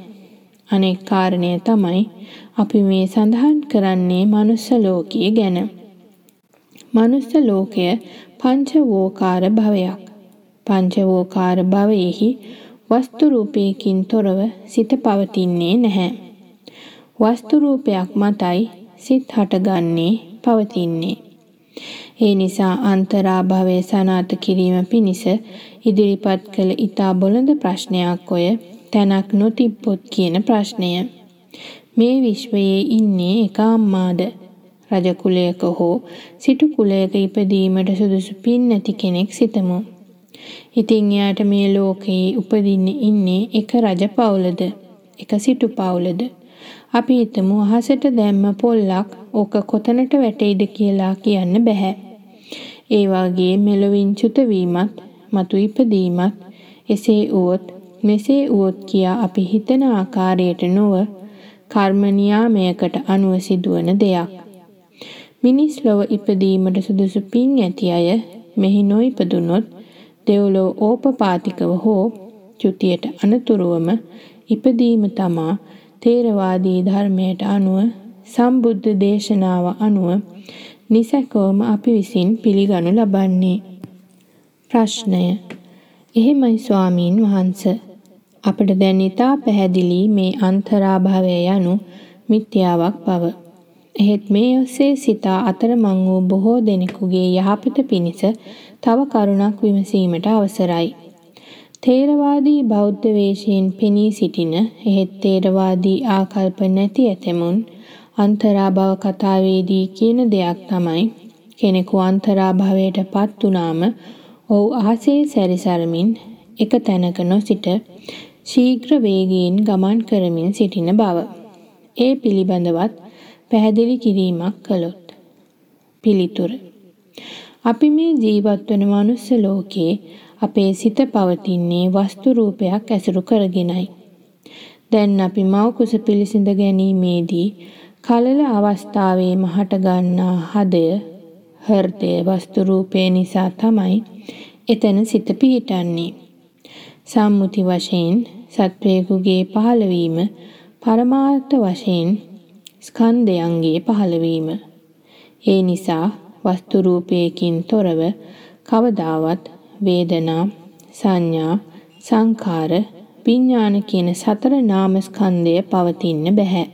අනෙක් කාරණය තමයි අපි මේ සඳහන් කරන්නේ මනුස්ස ලෝකයේ ගැන. මනුස්ස ලෝකය පංචවෝකාර භවයක්. පංචවෝකාර භවයෙහි වස්තු රූපයකින් තොරව සිත පවතින්නේ නැහැ. වස්තු රූපයක් මතයි සිත් හටගන්නේ පවතින්නේ. ඒ නිසා අන්තරාභවය සනාත කිරීම පිණිස ඉදිරිපත් කළ ඊතා බොළඳ ප්‍රශ්නයක් ඔය තැනක් නොතිබ්බොත් කියන ප්‍රශ්නය. මේ විශ්වයේ ඉන්නේ එක අම්මාද රජ කුලයක හෝ සිටු කුලයක ඉපදීමට සුදුසු පින් නැති කෙනෙක් සිතමු. ඉතින් එයාට මේ ලෝකයේ උපදින්න ඉන්නේ එක රජ පවුලද එක සිටු පවුලද අපි හිතමු අහසට දැම්ම පොල්ලක් ඕක කොතනට වැටෙයිද කියලා කියන්න බෑ. ඒ වගේ මෙලොවින් චුත වීමත් මතු ඉපදීමත් එසේ උවොත් මෙසේ උවොත් කියා අපි හිතන ආකාරයට නොව කර්ම නියාමයකට අනුව සිදුවන දෙයක්. මිනිස් ලොව ඉපදීමට සුදුසු පින් ඇති අය මෙහි නොඉපදුනොත් දෙව්ලොව ඕපපාතිකව හෝ චුතියට අනතුරුවම ඉපදීම තමා තේරවාදී ධර්මයට අනුව සම්බුද්ධ දේශනාව අනුව නිසැකවම අපි විසින් පිළිගනු ලබන්නේ. ප්‍රශ්නය එහෙමයි ස්වාමීන් වහන්ස. අපට දැන් ඉතා පැහැදිලි මේ අන්තරාභවය යනු මිත්‍යාවක් බව. එහෙත් මේ ඔස්සේ සිතා අතරමං වූ බොහෝ දෙනෙකුගේ යහපත පිණිස තව කරුණක් විමසීමට අවසරයි. තේරවාදී බෞද්ධ වේශයෙන් පෙනී සිටින එහෙත් තේරවාදී ආකල්ප නැති ඇතැමුන් අන්තරාභව කතාවේදී කියන දෙයක් තමයි කෙනෙකු අන්තරාභවයට පත් වුණාම ඔහු අහසේ සැරිසරමින් එක තැනක නොසිට ශීඝ්‍ර වේගයෙන් ගමන් කරමින් සිටින බව. ඒ පිළිබඳවත් පැහැදිලි කිරීමක් කළොත්. පිළිතුර. අපි මේ ජීවත් වන මනුස්ස ලෝකේ අපේ සිත පවතින්නේ වස්තු රූපයක් ඇසුරු කරගෙනයි. දැන් අපි මව් කුස පිළිසිඳ ගැනීමේදී කලල අවස්ථාවේම හටගන්නා හදය හෘදය වස්තු රූපය නිසා තමයි එතන සිත පිහිටන්නේ. සම්මුති වශයෙන් සත්වයෙකුගේ පහළවීම පරමාර්ථ වශයෙන් ස්කන්ධයන්ගේ පහළවීම. ඒ නිසා වස්තු රූපයකින් තොරව කවදාවත් වේදනා සංඥා සංඛාර විඥාන කියන සතර නාමස්කන්ධය පවතින්න බෑ.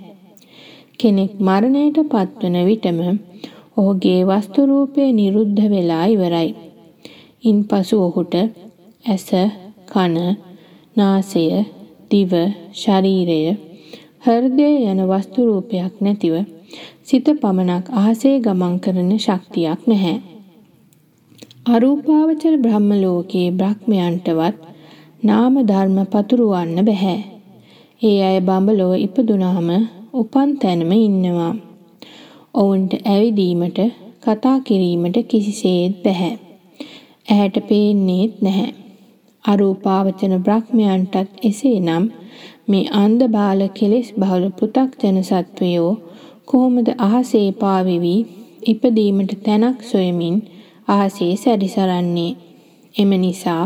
කෙනෙක් මරණයට පත්වන විටම ඔහුගේ වස්තු රූපය නිරුද්ධ වෙලා ඉවරයි. ඉන්පසු ඔහුට ඇස, කන, නාසය, දිව, ශරීරය, හෘදය යන වස්තු රූපයක් නැතිව සිත පමණක් අහසේ ගමන් කරන ශක්තියක් නැහැ. අරූපාවචර බ්‍රහ්ම ලෝකයේ බ්‍රහ්මයන්ටවත් නාම ධර්ම පතුරවන්න බෑ. ඒ අය බඹලොව ඉපදුනාම උපන් තැනම ඉන්නවා. ඔවුන්ට ඇවිදීමට කතා කිරීමට කිසිසේත් බෑ. ඇහැට පේන්නේත් නැහැ. අරූපාවචන බ්‍රහ්මයන්ටත් එසේනම් මේ අන්ධ බාල කෙලෙස් බහුල පෘථග්ජන සත්වයෝ කොහොමද අහසේ පාවෙවි ඉපදීමට තැනක් සොයමින් අහසේ සැරිසරන්නේ. එම නිසා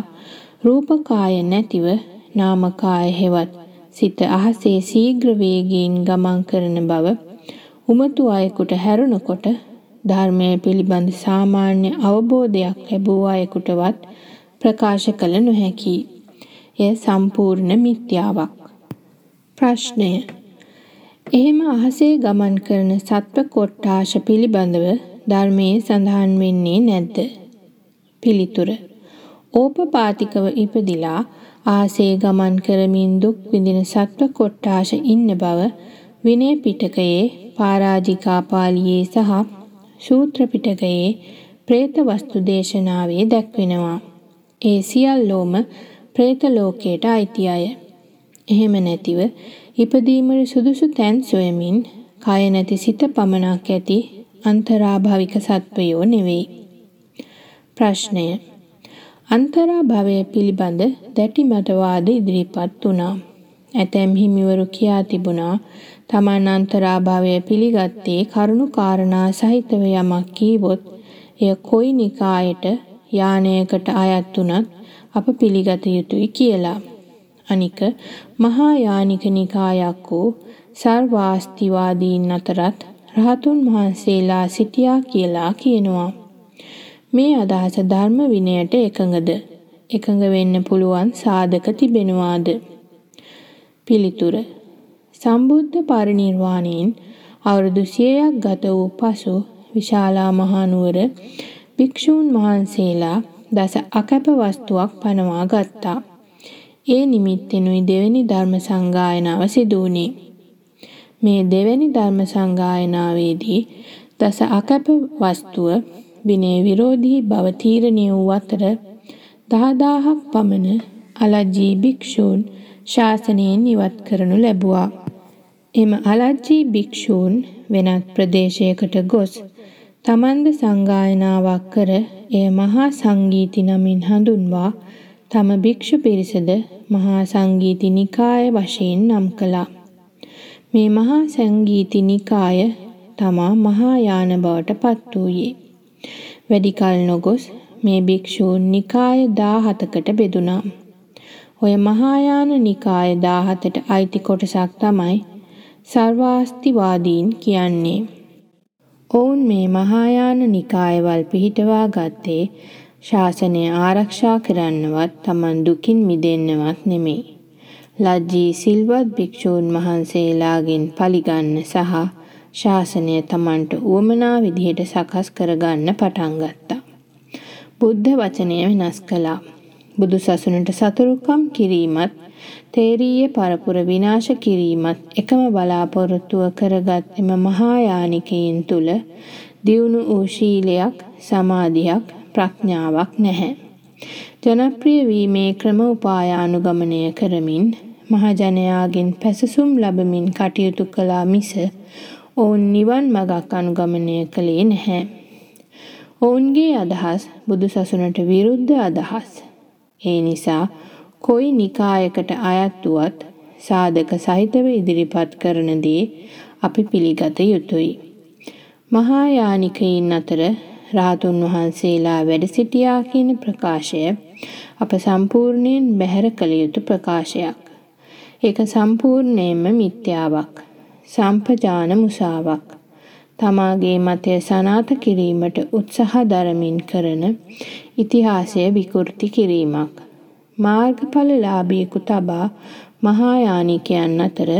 රූපකාය නැතිව නාමකාය හෙවත් සිත අහසේ ශීඝ්‍ර වේගයෙන් ගමන් කරන බව උමතු අයෙකුට හැරුණකොට ධර්මය පිළිබඳ සාමාන්‍ය අවබෝධයක් ලැබූ අයෙකුටවත් ප්‍රකාශ කළ නොහැකි. එය සම්පූර්ණ මිත්‍යාවක්. ප්‍රශ්නය එහෙම අහසේ ගමන් කරන සත්ව කොට්ටාශ පිළිබඳව ධර්මයේ සඳහන් වෙන්නේ නැද්ද? පිළිතුර. ඕපපාතිකව ඉපදිලා ආසේ ගමන් කරමින් දුක් විඳින සත්ව කොට්ටාශ ඉන්න බව විනය පිටකයේ පරාජිකා පාළියේ සහ සූත්‍ර පිටකයේ പ്രേත වස්තු දේශනාවේ දක්වනවා. ඒ සියල්ලෝම പ്രേත ලෝකයට අයිති අය. එහෙම නැතිව ඉපදීමට සුදුසු තැන් සොයමින් කය නැති සිත පමණක් ඇති අන්තරාභවික සත්වයෝ නෙවෙයි. ප්‍රශ්නය අන්තරා භවය පිළිබඳ දැටි මතවාද ඉදිරිපත් වුණා. ඇතැම් හිමිවරු කියා තිබුණා තමන් අන්තරා භවය පිළිගත්තේ කරුණු කාරණා සහිතව යමක් කීවොත් එය කොයි නිකායට යානයකට අයත් වුණත් අප පිළිගත යුතුයි කියලා. අනික මහා යානික නිකායක් වූ සර්වාස්තිවාදීන් අතරත් රහතුන් වහන්සේලා සිටියා කියලා කියනවා. මේ අදහස ධර්ම විනයට එකඟද? එකඟ වෙන්න පුළුවන් සාධක තිබෙනවාද? පිළිතුර සම්බුද්ධ පරිනිර්වාණයෙන් අවුරුදු 100ක් ගත වූ පසු විශාලා මහනුවර භික්ෂූන් වහන්සේලා දස අකැප වස්තුවක් පනවා ගත්තා. ඒ නිමිත්තෙනුයි දෙවැනි ධර්ම සංගායනාව සිදු වුණේ. මේ දෙවැනි ධර්ම සංගායනාවේදී දස අකැප වස්තුව විනය විරෝධී බව තීරණය වූ අතර දහදාහක් පමණ අලජ්ජී භික්ෂූන් ශාසනයෙන් ඉවත් කරනු ලැබුවා. එම අලජ්ජී භික්ෂූන් වෙනත් ප්‍රදේශයකට ගොස් තමන්ද සංගායනාවක් කර එය මහා සංගීති නමින් හඳුන්වා තම භික්ෂු පිරිසද මහා සංගීති නිකාය වශයෙන් නම් කළා. මේ මහා සංගීති නිකාය තමා මහායාන බවට පත් වූයේ. වැඩි කල නොගොස් මේ භික්ෂූන් නිකාය 17කට බෙදුණා. ඔය මහායාන නිකාය 17ට අයිති කොටසක් තමයි සර්වාස්තිවාදීන් කියන්නේ. ඔවුන් මේ මහායාන නිකායවල් පිහිටවා ගත්තේ ශාසනය ආරක්ෂා කරන්නවත් තමන් දුකින් මිදෙන්නවත් නෙමෙයි. ලජ්ජී සිල්වත් භික්ෂූන් වහන්සේලාගෙන් පලිගන්න සහ ශාසනය තමන්ට උවමනා විදිහට සකස් කරගන්න පටන් ගත්තා. බුද්ධ වචනය වෙනස් කළා. බුදු සසුනට සතුරුකම් කිරීමත් තේරීය පරපුර විනාශ කිරීමත් එකම බලාපොරොත්තුව කරගත් එම මහායානිකයින් තුල දියුණු වූ ශීලයක් සමාධියක් ප්‍රඥාවක් නැහැ. ජනප්‍රිය වීමේ ක්‍රම උපාය අනුගමනය කරමින් මහජනයාගෙන් පැසසුම් ලබමින් කටයුතු කළා මිස ඔවුන් නිවන් මඟක් අනුගමනය කළේ නැහැ. ඔවුන්ගේ අදහස් බුදුසසුනට විරුද්ධ අදහස්. ඒ නිසා කොයි නිකායකට අයත් වුවත් සාධක සහිතව ඉදිරිපත් කරන දේ අපි පිළිගත යුතුයි. මහායානිකයින් අතර රාතුන් වහන්සේලා වැඩ සිටියා කියන ප්‍රකාශය අප සම්පූර්ණයෙන් බැහැර කළ යුතු ප්‍රකාශයක්. ඒක සම්පූර්ණයෙන්ම මිත්‍යාවක්. සම්පජාන මුසාවක්. තමාගේ මතය සනාත කිරීමට උත්සාහ දරමින් කරන ඉතිහාසය විකෘති කිරීමක්. මාර්ගඵලලාභියෙකු තබා මහායානිකයන් අතර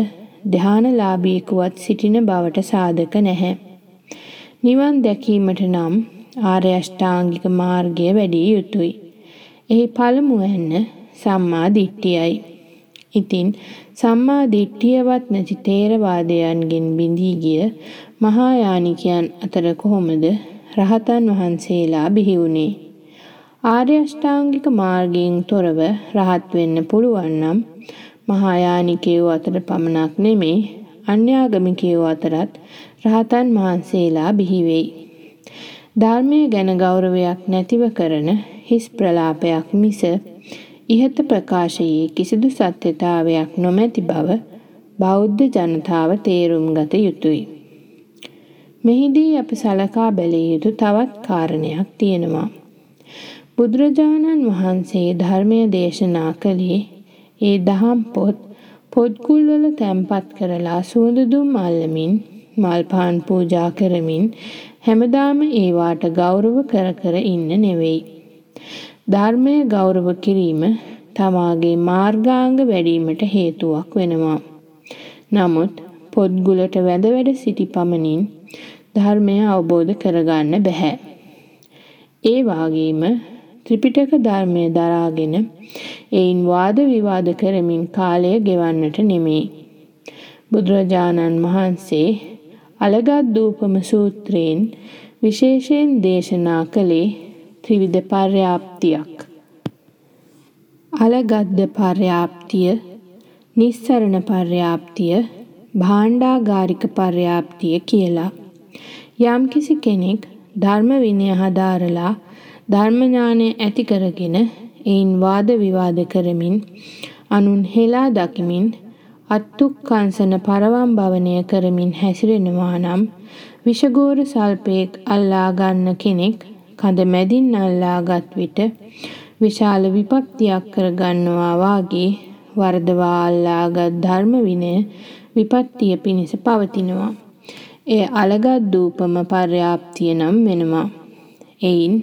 ධානලාභියෙකුවත් සිටින බවට සාධක නැහැ. නිවන් දැකීමට නම් ආර්ය අෂ්ටාංගික මාර්ගය වැඩි යුතුය. එහි පළමුවැන්න සම්මා දිට්ඨියයි. ඉතින් සම්මා දිට්ඨියවත් නැති තේරවාදයන්ගෙන් බිඳී ගිය මහායානිකයන් අතර කොහොමද රහතන් වහන්සේලා බිහි වුණේ? ආර්ය අෂ්ටාංගික මාර්ගයෙන් තොරව රහත් වෙන්න පුළුවන් නම් මහායානිකයෝ අතර පමණක් නෙමේ අන්‍යාගමිකයෝ අතරත් රහතන් වහන්සේලා බිහි වෙයි. ධර්මය ගැන ගෞරවයක් නැතිව කරන හිස් ප්‍රලාපයක් මිස ඉහත ප්‍රකාශයේ කිසිදු සත්‍යතාවයක් නොමැති බව බෞද්ධ ජනතාව තේරුම් ගත යුතුය. මෙහිදී අප සලකා බැලිය යුතු තවත් කාරණයක් තියෙනවා. බුදුරජාණන් වහන්සේ ධර්මය දේශනා කළේ ඒ දහම් පොත් පොත්ගුල්වල තැන්පත් කරලා සුවඳදුම් අල්ලමින් මල් පාන් පූජා කරමින් හැමදාම ඒවාට ගෞරව කර කර ඉන්න නෙවෙයි. ධර්මය ගෞරව කිරීම තමාගේ මාර්ගාංග වැඩීමට හේතුවක් වෙනවා. නමුත් පොත්ගුලට වැඳ වැඩ සිටි පමණින් ධර්මය අවබෝධ කරගන්න බැහැ. ඒ වාගේම ත්‍රිපිටක ධර්මය දරාගෙන එයින් වාද විවාද කරමින් කාලය ගෙවන්නට නෙමෙයි. බුදුරජාණන් වහන්සේ අලගත් දූපම සූත්‍රයෙන් විශේෂයෙන් දේශනා කළේ ත්‍රිවිධ පර්යාප්තියක්. අලගද්ද පර්යාප්තිය, නිස්සරණ පර්යාප්තිය, භාණ්ඩාගාරික පර්යාප්තිය කියලා. යම්කිසි කෙනෙක් ධර්ම විනය හදාරලා ධර්ම ඥානය ඇති කරගෙන එයින් වාද විවාද කරමින් අනුන් හෙලා දකිමින් අත්තුක්කංසන පරවම් භවනය කරමින් හැසිරෙනවා නම් විෂගෝර සල්පයෙක් අල්ලා ගන්න කෙනෙක් කඳ මැදින් අල්ලාගත් විට විශාල විපත්තියක් කරගන්නවා වාගේ වරදවා අල්ලාගත් ධර්ම විනය විපත්තිය පිණිස පවතිනවා. එය අලගත් දූපම පර්යාප්තිය නම් වෙනවා. එයින්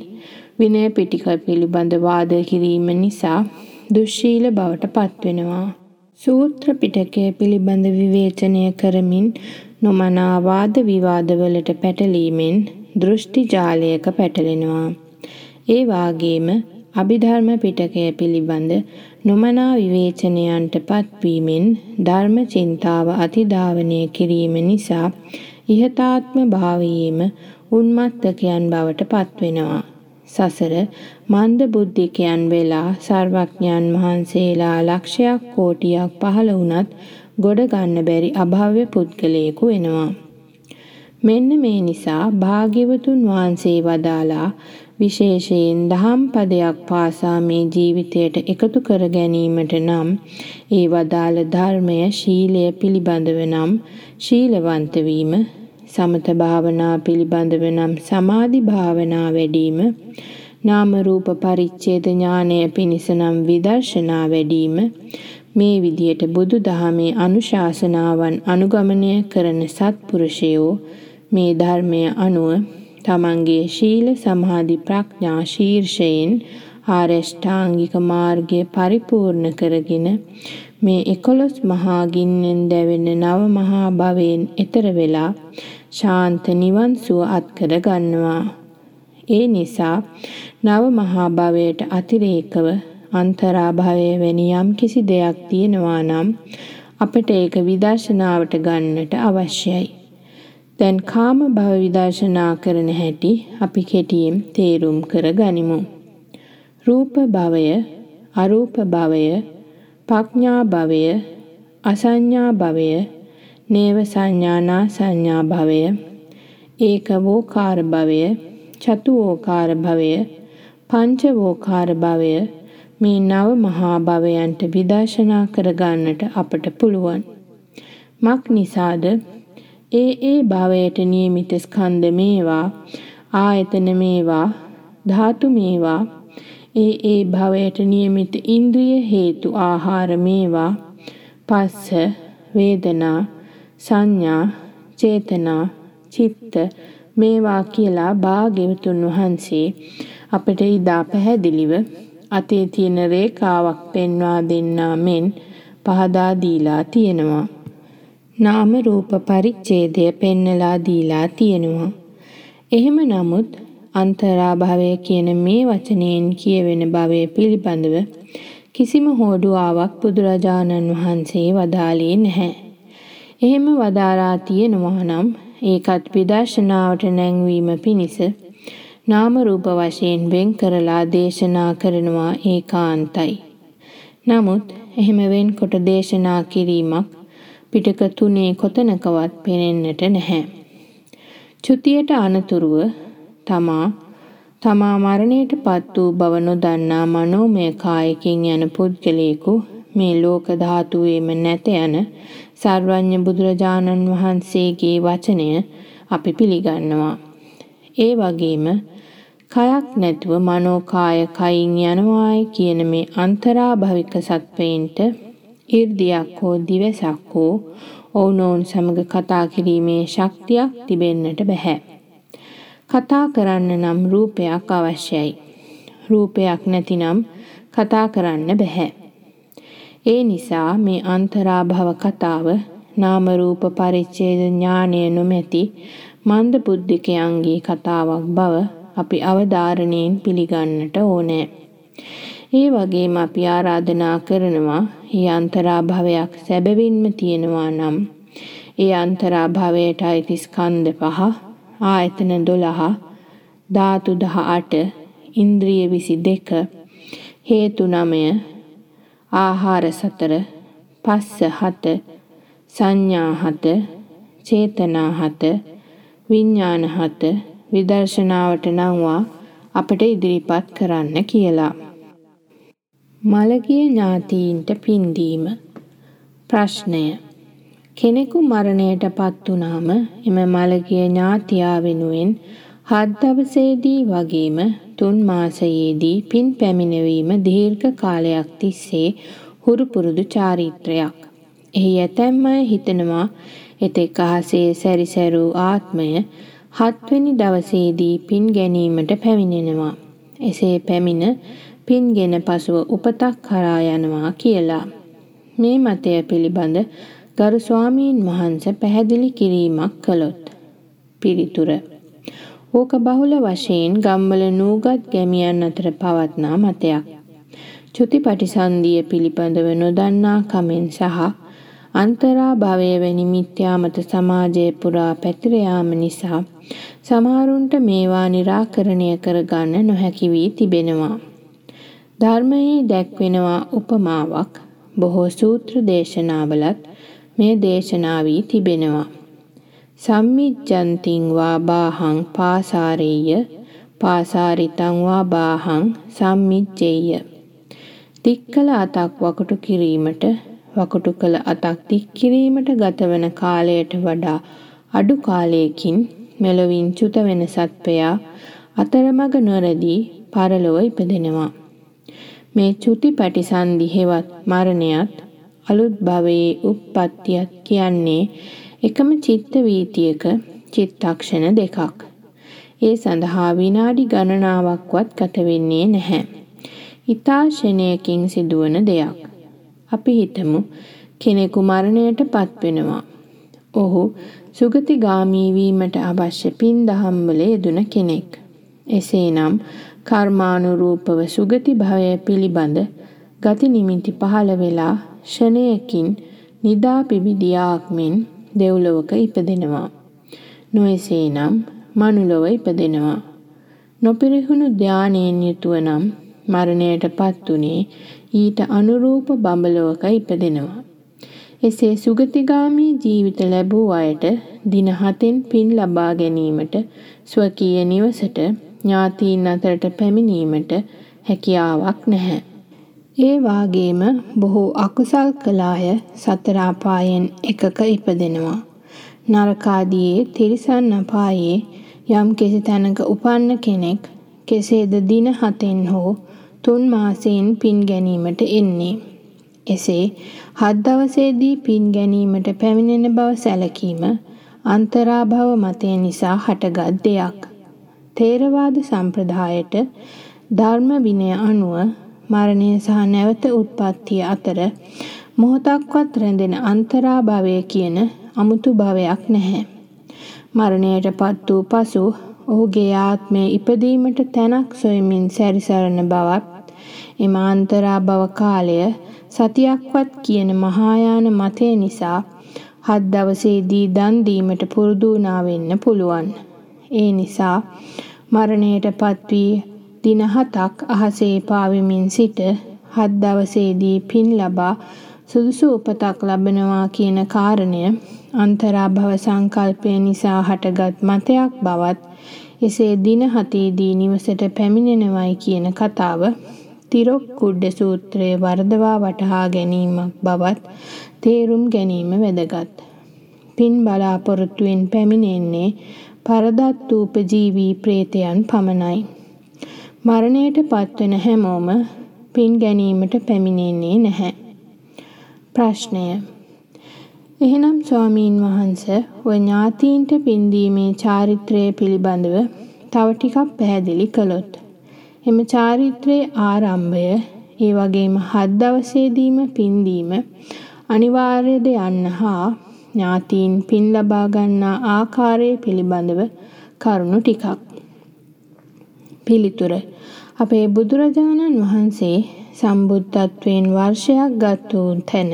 විනය පිටික පිළිබඳ වාද කිරීම නිසා දුස්සීල බවට පත්වෙනවා. සූත්‍ර පිටකය පිළිබඳ විවේචනය කරමින් නොමනා වාද විවාදවලට පැටලීමෙන් දෘෂ්ටි ජාලයක පැටලෙනවා. ඒ වාගේම අභිධර්ම පිටකය පිළිබඳ නොමනා විවේචනයන්ට පත්වීමෙන් ධර්ම චින්තාව අතිධාවනය කිරීම නිසා ඉහතාත්ම භාවයේම උන්මත්තකයන් බවට පත්වෙනවා. සසර මන්ද බුද්ධිකයන් වෙලා සර්වඥයන් වහන්සේලා ලක්ෂයක් කෝටියක් පහළ වුණත් ගොඩ ගන්න බැරි අභව්‍ය පුද්ගලයෙකු වෙනවා. මෙන්න මේ නිසා භාග්‍යවතුන් වහන්සේ වදාලා විශේෂයෙන් දහම් පදයක් පාසා මේ ජීවිතයට එකතු කර ගැනීමට නම් ඒ වදාළ ධර්මය ශීලය පිළිබඳව නම් ශීලවන්ත වීම සමත භාවනා පිළිබඳව නම් සමාධි භාවනා වැඩිම නාම රූප පරිච්ඡේද ඥානය පිණිස නම් විදර්ශනා වැඩිම මේ විදියට බුදු දහමේ අනුශාසනාවන් අනුගමනය කරන සත්පුරුෂයෝ මේ ධර්මය අනුව තමන්ගේ ශීල සමාධි ප්‍රඥා ශීර්ෂයෙන් ආරෂ්ඨාංගික මාර්ගය පරිපූර්ණ කරගෙන මේ 11 මහා ගින්නෙන් දැවෙන නව මහා භවයෙන් එතර වෙලා ශාන්ත නිවන් සුව අත්කර ගන්නවා. ඒ නිසා නව මහා භවයට අතිරේකව අන්තරා භවය වැනි යම් කිසි දෙයක් තියෙනවා නම් අපට ඒක විදර්ශනාවට ගන්නට අවශ්‍යයි. දැන් කාම භව විදර්ශනා කරන හැටි අපි කෙටියෙන් තේරුම් කර ගනිමු. රූප භවය, අරූප භවය, පඥා භවය, අසඤ්ඤා භවය, නේව සංඥානා සංඥා භවය, ඒකවෝකාර භවය, චතුෝකාර භවය, පංචවෝකාර භවය මේ නව මහා භවයන්ට විදර්ශනා කරගන්නට අපට පුළුවන්. මක් නිසාද ඒ ඒ භවයට නියමිත ස්කන්ධ මේවා ආයතන මේවා ධාතු මේවා ඒ ඒ භවයට නියමිත ඉන්ද්‍රිය හේතු ආහාර මේවා පස්ස වේදනා සංඥා චේතනා චිත්ත මේවා කියලා භාග්‍යවතුන් වහන්සේ අපට ඉදා පැහැදිලිව අතේ තියෙන රේඛාවක් පෙන්වා දෙන්නා මෙන් පහදා දීලා තියෙනවා නාම රූප පරිච්ඡේදය පෙන්නලා දීලා තියෙනවා. එහෙම නමුත් අන්තරා භවය කියන මේ වචනයෙන් කියවෙන භවය පිළිබඳව කිසිම හෝඩුවාවක් බුදුරජාණන් වහන්සේ වදාළේ නැහැ. එහෙම වදාරා තියෙනවා නම් ඒකත් විදර්ශනාවට නැංවීම පිණිස නාම රූප වශයෙන් වෙන් කරලා දේශනා කරනවා ඒකාන්තයි. නමුත් එහෙම වෙන්කොට දේශනා කිරීමක් පිටක තුනේ කොතනකවත් පෙනෙන්නට නැහැ. චුතියට අනතුරුව තමා තමා මරණයට පත් වූ බව නොදන්නා මනෝමය කායකින් යන පුද්ගලයෙකු මේ ලෝක ධාතුවේම නැත යන සර්වඥ බුදුරජාණන් වහන්සේගේ වචනය අපි පිළිගන්නවා. ඒ වගේම කයක් නැතුව මනෝකාය කයින් යනවායි කියන මේ අන්තරාභවික සත්වයින්ට 이르දියක් හෝ දිවසක් හෝ ඔවුනොවුන් සමග කතා කිරීමේ ශක්තියක් තිබෙන්නට බෑ. කතා කරන්න නම් රූපයක් අවශ්‍යයි. රූපයක් නැතිනම් කතා කරන්න බෑ. ඒ නිසා මේ අන්තරාභව කතාව නාම රූප පරිච්ඡේද ඥානය නොමැති මන්ද බුද්ධිකයන්ගේ කතාවක් බව අපි අවධාරණයෙන් පිළිගන්නට ඕනෑ. ඒ වගේම අපි ආරාධනා කරනවා ඒ අන්තරාභවයක් සැබවින්ම තියෙනවා නම් ඒ අන්තරාභවයට අයිති ස්කන්ධ පහ ආයතන 12 ධාතු 18 ඉන්ද්‍රිය 22 හේතු 9 ආහාර 4 පස්ස 7 සංඥා 7 චේතනා 7 විඥාන 7 විදර්ශනාවට නංවා අපට ඉදිරිපත් කරන්න කියලා. මළගිය ඥාතීන්ට පින්දීම. ප්‍රශ්නය. කෙනෙකු මරණයට පත් වුණාම එම මළගිය ඥාතියා වෙනුවෙන් හත් දවසේදී වගේම තුන් මාසයේදී පින් පැමිණවීම දීර්ඝ කාලයක් තිස්සේ හුරු පුරුදු චාරිත්‍රයක්. එහි ඇතැම් අය හිතනවා එතෙක් අහසේ සැරිසැරූ ආත්මය හත්වෙනි දවසේදී පින් ගැනීමට පැමිණෙනවා. එසේ පැමිණ පින්ගෙන පසුව උපතක් කරා යනවා කියලා. මේ මතය පිළිබඳ ගරු ස්වාමීන් වහන්සේ පැහැදිලි කිරීමක් කළොත්. පිළිතුර ඕක බහුල වශයෙන් ගම්වල නූගත් ගැමියන් අතර පවත්නා මතයක්. චුති පටිසන්ධිය පිළිබඳව නොදන්නා කමෙන් සහ අන්තරා භවය වැනි මිත්‍යාමත සමාජය පුරා පැතිර යාම නිසා සමහරුන්ට මේවා निराකරණය කරගන්න නොහැකි වී තිබෙනවා. ධර්මයේ දැක්වෙනවා උපමාවක් බොහෝ සූත්‍ර දේශනාවලත් මේ දේශනා වී තිබෙනවා. සම්මිජ්ජන්තිං වා බාහං පාසාරෙය්‍ය පාසාරිතං වා බාහං සම්මිජ්ජෙය්‍ය තික් කළ අතක් වකුටු කිරීමට වකුටු කළ අතක් තික් කිරීමට ගතවන කාලයට වඩා අඩු කාලයකින් මෙලොවින් චුත වෙන සත්වයා අතරමඟ නොරදී පරලොව ඉපදෙනවා. මේ චුති පැටිසන්ධි හෙවත් මරණයත් අලුත් භවයේ උප්පත්තියත් කියන්නේ එකම චිත්ත වීතියක චිත්තක්ෂණ දෙකක්. ඒ සඳහා විනාඩි ගණනාවක්වත් ගත වෙන්නේ නැහැ. ඊතාශනයකින් සිදුවන දෙයක්. අපි හිතමු කෙනෙකු මරණයට පත්වෙනවා. ඔහු සුගතිගාමී වීමට අවශ්‍ය පින් දහම් වල යෙදුන කෙනෙක්. එසේනම් කර්මානුරූපව සුගති භවය පිළිබඳ ගති නිමිති පහළ වෙලා ෂණයකින් නිදා පිබිදියාක් මෙන් දෙව්ලොවක ඉපදෙනවා. නොයසේනම් මනුලොව ඉපදෙනවා. නොපිරිහුණු ධානයෙන් යුතුව නම් මරණයට පත් උනේ ඊට අනුරූප බඹලොවක ඉපදෙනවා. එසේ සුගතිගාමී ජීවිත ලැබූ අයට දින හතෙන් පින් ලබා ගැනීමට ස්වකීය නිවසට ඥාතීන් අතරට පැමිණීමට හැකියාවක් නැහැ. ඒ වාගේම බොහෝ අකුසල් කළ අය සතර අපායෙන් එකක ඉපදෙනවා. නරකාදියේ තිරිසන් අපායේ යම් කිසි තැනක උපන්න කෙනෙක් කෙසේද දින හතෙන් හෝ තුන් මාසයෙන් පින් ගැනීමට එන්නේ. එසේ හත් දවසේදී පින් ගැනීමට පැමිණෙන බව සැලකීම අන්තරාභව මතය නිසා හටගත් දෙයක්. තේරවාද සම්ප්‍රදායට ධර්ම විනය අනුව මරණය සහ නැවත උත්පත්තිය අතර මොහොතක්වත් රැඳෙන අන්තරාභවය කියන අමුතු භවයක් නැහැ. මරණයට පත් වූ පසු ඔහුගේ ආත්මය ඉපදීමට තැනක් සොයමින් සැරිසරන බවත් එම අන්තරාභව කාලය සතියක්වත් කියන මහායාන මතය නිසා හත් දවසේදී දන් දීමට පුරුදු වුණා වෙන්න පුළුවන්. ඒ නිසා මරණයට පත් වී දින හතක් අහසේ පාවෙමින් සිට හත් දවසේදී පින් ලබා සුදුසු උපතක් ලබනවා කියන කාරණය අන්තරාභව සංකල්පය නිසා හටගත් මතයක් බවත් එසේ දින හතේදී නිවසට පැමිණෙනවයි කියන කතාව තිරොක්කුඩ්ඩ සූත්‍රයේ වර්ධවා වටහා ගැනීමක් බවත් තේරුම් ගැනීම වැදගත්. පින් බලාපොරොත්තුවෙන් පැමිණෙන්නේ පරදත්තූපජීවී ප්‍රේතයන් පමණයි. මරණයට පත්වන හැමෝම පින් ගැනීමට පැමිණෙන්නේ නැහැ. ප්‍රශ්නය එහෙනම් ස්වාමීන් වහන්ස ඔය ඥාතීන්ට පින්දීමේ චාරිත්‍රය පිළිබඳව තව ටිකක් පැහැදිලි කළොත්. එම චාරිත්‍රයේ ආරම්භය ඒ වගේම හත් දවසේදීම පින්දීම අනිවාර්යද යන්න හා ඥාතීන් පින් ලබා ගන්නා ආකාරය පිළිබඳව කරුණු ටිකක්. පිළිතුර අපේ බුදුරජාණන් වහන්සේ සම්බුද්ධත්වයෙන් වර්ෂයක් ගත් වූ තැන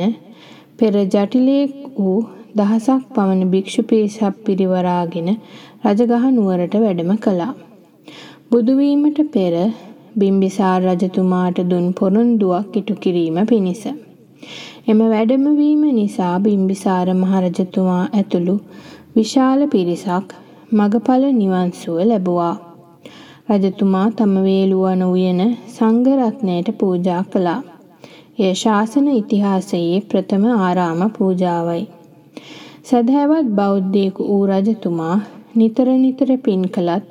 පෙර ජටිලයෙක් වූ දහසක් පමණ භික්ෂු පිරිසක් පිරිවරාගෙන රජගහ නුවරට වැඩම කළා. බුදු වීමට පෙර බිම්බිසාර රජතුමාට දුන් පොරොන්දුවක් ඉටු කිරීම පිණිස එම වැඩමවීම නිසා බිම්බිසාර මහරජතුමා ඇතුළු විශාල පිරිසක් මගඵල නිවන් සුව ලැබුවා. රජතුමා තම වේලුවන උයන සංඝරත්නයට පූජා කළා. එය ශාසන ඉතිහාසයේ ප්‍රථම ආරාම පූජාවයි. සදහැවත් බෞද්ධයෙකු වූ රජතුමා නිතර නිතර පින් කළත්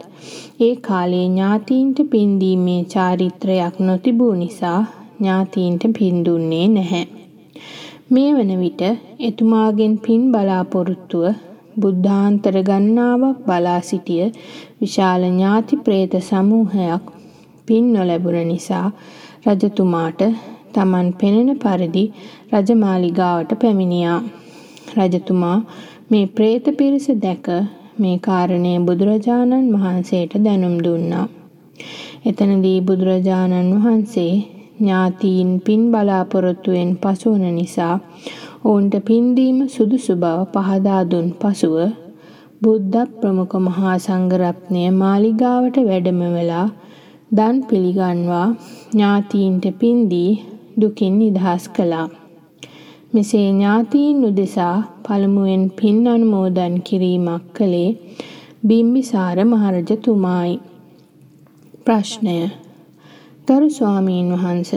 ඒ කාලේ ඥාතීන්ට පින් දීමේ චාරිත්‍රයක් නොතිබූ නිසා ඥාතීන්ට පින් දුන්නේ නැහැ. මේ වන විට එතුමාගෙන් පින් බලාපොරොත්තුව බුද්ධාන්තර ගණනාවක් බලා සිටිය විශාල ඥාති ප්‍රේත සමූහයක් පින් නොලැබුණ නිසා රජතුමාට තමන් පෙනෙන පරිදි රජමාලිගාවට පැමිණියා. රජතුමා මේ ප්‍රේත පිරිස දැක මේ කාරණය බුදුරජාණන් වහන්සේට දැනුම් දුන්නා. එතනදී බුදුරජාණන් වහන්සේ ඥාතීන් පින් බලාපොරොත්තුවෙන් පසුවන නිසා ඔවුන්ට පින්දීම සුදුසු බව පහදා දුන් පසුව බුද්ධ ප්‍රමුඛ මහා සංඝරත්නය මාලිගාවට වැඩම වෙලා දන් පිළිගන්වා ඥාතීන්ට පින්දී දුකින් නිදහස් කළා. මෙසේ ඥාතීන් උදෙසා පළමුවෙන් පින් අනුමෝදන් කිරීමක් කළේ බිම්බිසාර මහරජතුමායි. ප්‍රශ්නය ගරු ස්වාමීන් වහන්ස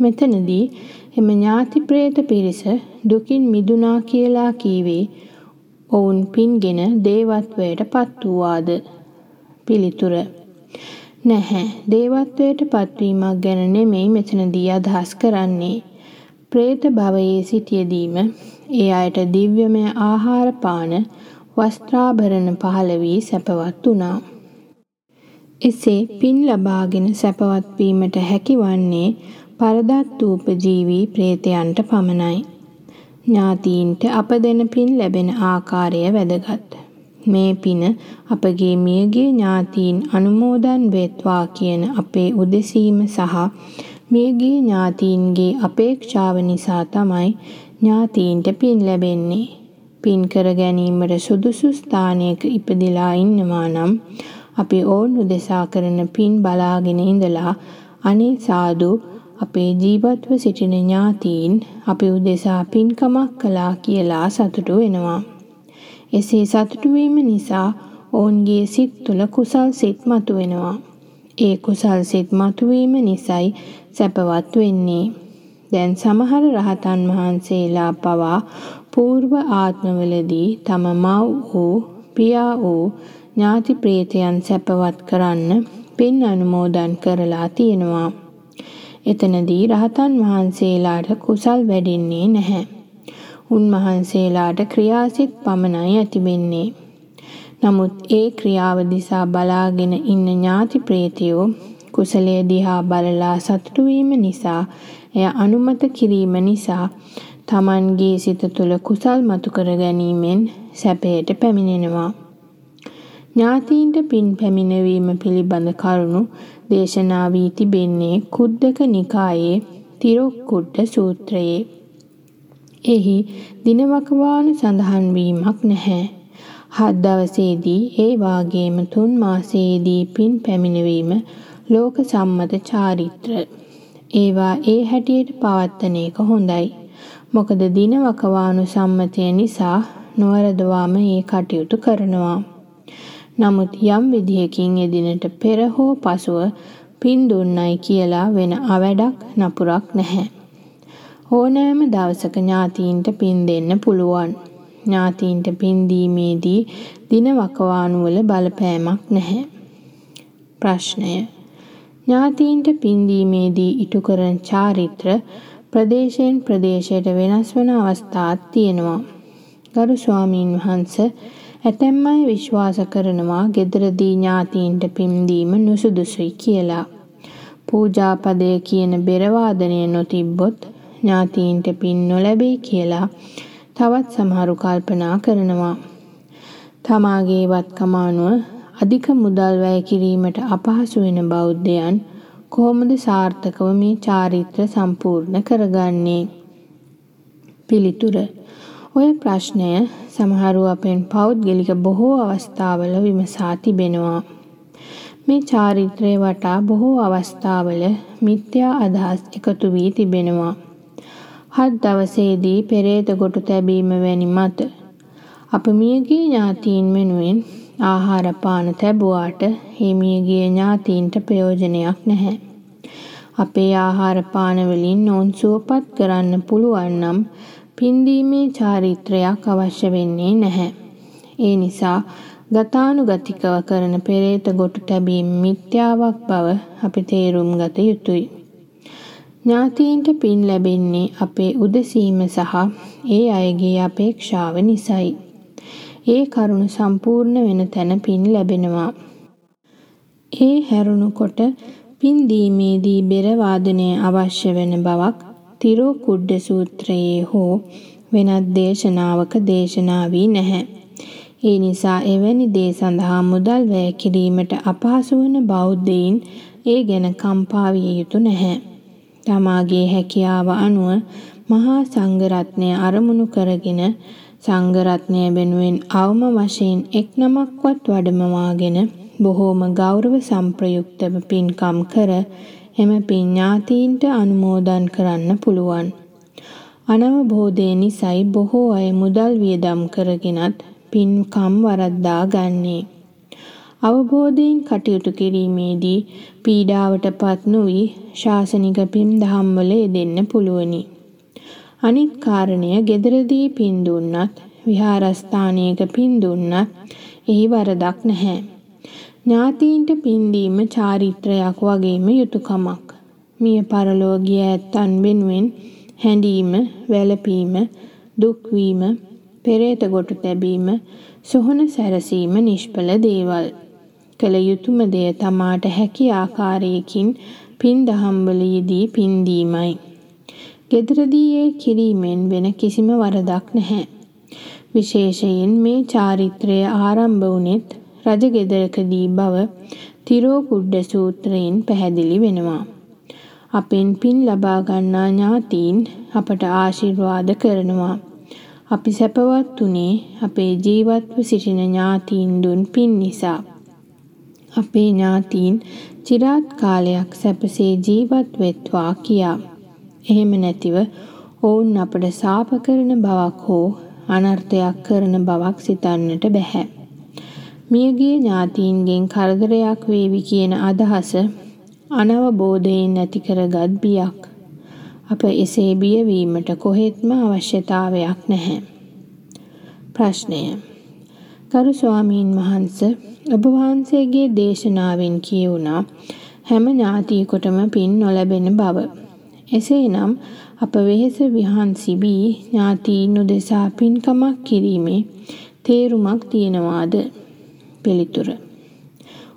මෙතනදී එම ඥාති ප්‍රේත පිරිස දුකින් මිදුණා කියලා කීවේ. ඔවුන් පින්ගෙන දේවත්වයට පත් වූවාද? පිළිතුර. නැහැ. දේවත්වයට පත්වීමක් ගැන නෙමෙයි මෙතනදී අදහස් කරන්නේ. പ്രേත භවයේ සිටියදීම ඒ අයට දිව්‍යමය ආහාර පාන වස්ත්‍රාභරණ පහළ වී සැපවත් වුණා. එසේ පින් ලබාගෙන සැපවත් වීමට හැකිවන්නේ පරදත්තූපජීවී ප්‍රේතයන්ට පමණයි. ඥාතීන්ට අප දෙන පින් ලැබෙන ආකාරය වැදගත්. මේ පින අපගේ මියගිය ඥාතීන් අනුමෝදන් වෙත්වා කියන අපේ උදෙසීම සහ මියගිය ඥාතීන්ගේ අපේක්ෂාව නිසා තමයි ඥාතීන්ට පින් ලැබෙන්නේ. පින් කර ගැනීමට සුදුසු ස්ථානයක ඉපදිලා ඉන්නවා නම් අපි ඔවුන් උදෙසා කරන පින් බලාගෙන ඉඳලා අනේ සාදු අපේ ජීවත්ව සිටින ඥාතීන් අපි උදෙසා පින්කමක් කළා කියලා සතුටු වෙනවා. එසේ සතුටු වීම නිසා ඔවුන්ගේ සිත් තුළ කුසල් සිත් මතුවෙනවා. ඒ කුසල් සිත් මතුවීම නිසයි සැපවත් වෙන්නේ. දැන් සමහර රහතන් වහන්සේලා පවා పూర్ව ආත්මවලදී තම මව් වූ පියා වූ ඥාති ප්‍රේතයන් සැපවත් කරන්න පින් අනුමෝදන් කරලා තියෙනවා. එතනදී රහතන් වහන්සේලාට කුසල් වැඩෙන්නේ නැහැ. උන්වහන්සේලාට ක්‍රියාසිත පමණයි ඇතිවෙන්නේ. නමුත් ඒ ක්‍රියාව දිසා බලාගෙන ඉන්න ඥාති ප්‍රේතයෝ කුසලයේ දිහා බලලා සතුටු වීම නිසා එය අනුමත කිරීම නිසා තමන්ගේ සිත තුළ කුසල් මතු කර ගැනීමෙන් සැපයට පැමිණෙනවා. ඥාතීන්ට පින් පැමිණවීම පිළිබඳ කරුණු දේශනා වී තිබෙන්නේ කුද්දක නිකායේ තිරොක්කුඩ්ඩ සූත්‍රයේ. එහි දිනවකවානු සඳහන් වීමක් නැහැ. හත් දවසේදී ඒ වාගේම තුන් මාසයේදී පින් පැමිණවීම ලෝක සම්මත චාරිත්‍ර. ඒවා ඒ හැටියට පවත්තන එක හොඳයි. මොකද දිනවකවානු සම්මතය නිසා නොවරදවාම ඒ කටයුතු කරනවා. නමුත් යම් විදිහකින් එදිනට පෙර හෝ පසුව පින් දුන්නයි කියලා වෙන අවැඩක් නපුරක් නැහැ. ඕනෑම දවසක ඥාතීන්ට පින් දෙන්න පුළුවන්. ඥාතීන්ට පින් දීමේදී දින වකවානුවල බලපෑමක් නැහැ. ප්‍රශ්නය ඥාතීන්ට පින් දීමේදී ඉටු කරන චාරිත්‍ර ප්‍රදේශයෙන් ප්‍රදේශයට වෙනස් වන අවස්ථාත් තියෙනවා. ගරු ස්වාමීන් වහන්සේ ඇතැම් අය විශ්වාස කරනවා ගෙදරදී ඥාතීන්ට පින්දීම නුසුදුසුයි කියලා. පූජාපදය කියන බෙර වාදනය නොතිබ්බොත් ඥාතීන්ට පින් නොලැබෙයි කියලා තවත් සමහරු කල්පනා කරනවා. තමාගේ වත්කම අනුව අධික මුදල් වැය කිරීමට අපහසු වෙන බෞද්ධයන් කොහොමද සාර්ථකව මේ චාරිත්‍ර සම්පූර්ණ කරගන්නේ? පිළිතුර ඔය ප්‍රශ්නය සමහරු අපෙන් පෞද්ගලික බොහෝ අවස්ථාවල විමසා තිබෙනවා. මේ චාරිත්‍රය වටා බොහෝ අවස්ථාවල මිත්‍යා අදහස් එකතු වී තිබෙනවා. හත් දවසේදී පෙරේත ගොටු තැබීම වැනි මත අප මියගිය ඥාතීන් වෙනුවෙන් ආහාර පාන තැබුවාට ඒ මියගිය ඥාතීන්ට ප්‍රයෝජනයක් නැහැ. අපේ ආහාර පාන වලින් ඔවුන් සුවපත් කරන්න පුළුවන් නම් පින්දීමේ චාරිත්‍රයක් අවශ්‍ය වෙන්නේ නැහැ. ඒ නිසා ගතානුගතිකව කරන පෙරේත ගොටු තැබීම මිත්‍යාවක් බව අපි තේරුම් ගත යුතුයි. ඥාතීන්ට පින් ලැබෙන්නේ අපේ උදසීම සහ ඒ අයගේ අපේක්ෂාව නිසයි. ඒ කරුණු සම්පූර්ණ වෙන තැන පින් ලැබෙනවා. ඒ හැරුණුකොට පින් දීමේදී බෙර වාදනය අවශ්‍ය වෙන බවක් තිරෝකුඩ්ඩ සූත්‍රයේ හෝ වෙනත් දේශනාවක දේශනා වී නැහැ. ඒ නිසා එවැනි දේ සඳහා මුදල් වැය කිරීමට අපහසු වන බෞද්ධයින් ඒ ගැන කම්පා විය යුතු නැහැ. තමාගේ හැකියාව අනුව මහා සංඝරත්නය අරමුණු කරගෙන සංඝරත්නය වෙනුවෙන් අවම වශයෙන් එක් නමක්වත් වඩමවාගෙන බොහෝම ගෞරව සම්ප්‍රයුක්තව පින්කම් කර එම පින් ඥාතීන්ට අනුමෝදන් කරන්න පුළුවන්. අනවබෝධය නිසයි බොහෝ අය මුදල් වියදම් කරගෙනත් පින්කම් වරද්දා ගන්නේ. අවබෝධයෙන් කටයුතු කිරීමේදී පීඩාවට පත් නොවි ශාසනික පින් දහම්වල යෙදෙන්න පුළුවනි. අනිත් කාරණය ගෙදරදී පින් දුන්නත් විහාරස්ථානයක පින් දුන්නත් එහි වරදක් නැහැ. ඥාතීන්ට පින් දීම චාරිත්‍රයක් වගේම යුතුයකමක්. මිය පරලෝ ගිය ඇත්තන් වෙනුවෙන් හැඬීම, වැළපීම, දුක් වීම, පෙරේත ගොටු තැබීම, සොහොන සැරසීම නිෂ්ඵල දේවල්. කළ යුතුම දෙය තමාට හැකි ආකාරයකින් පින් දහම්වල යෙදී පින් දීමයි. ගෙදරදී ඒ කිරීමෙන් වෙන කිසිම වරදක් නැහැ. විශේෂයෙන් මේ චාරිත්‍රය ආරම්භ වුණෙත් රජගෙදරකදී බව තිරෝකුඩ්ඩ සූත්‍රයෙන් පැහැදිලි වෙනවා. අපෙන් පින් ලබා ගන්නා ඥාතීන් අපට ආශිර්වාද කරනවා. අපි සැපවත් උනේ අපේ ජීවත්ව සිටින ඥාතීන් දුන් පින් නිසා. අපේ ඥාතීන් চিරාත් කාලයක් සැපසේ ජීවත් වෙත්වා කියා. එහෙම නැතිව ඔවුන් අපට සාප කරන බවක් හෝ අනර්ථයක් කරන බවක් සිතන්නට බැහැ. මියගිය ඥාතීන්ගෙන් කරදරයක් වේවි කියන අදහස අනවබෝධයෙන් ඇති කරගත් බියක්. අප එසේ බියවීමට කොහෙත්ම අවශ්‍යතාවයක් නැහැ. ප්‍රශ්නය ගරු ස්වාමීන් වහන්ස ඔබ වහන්සේගේ දේශනාවෙන් කියවුණා හැම ඥාතියෙකුටම පින් නොලැබෙන බව. එසේනම් අප වෙහෙස විහන්සි වී ඥාතීන් උදෙසා පින්කමක් කිරීමේ තේරුමක් තියනවාද? පිළිතුර.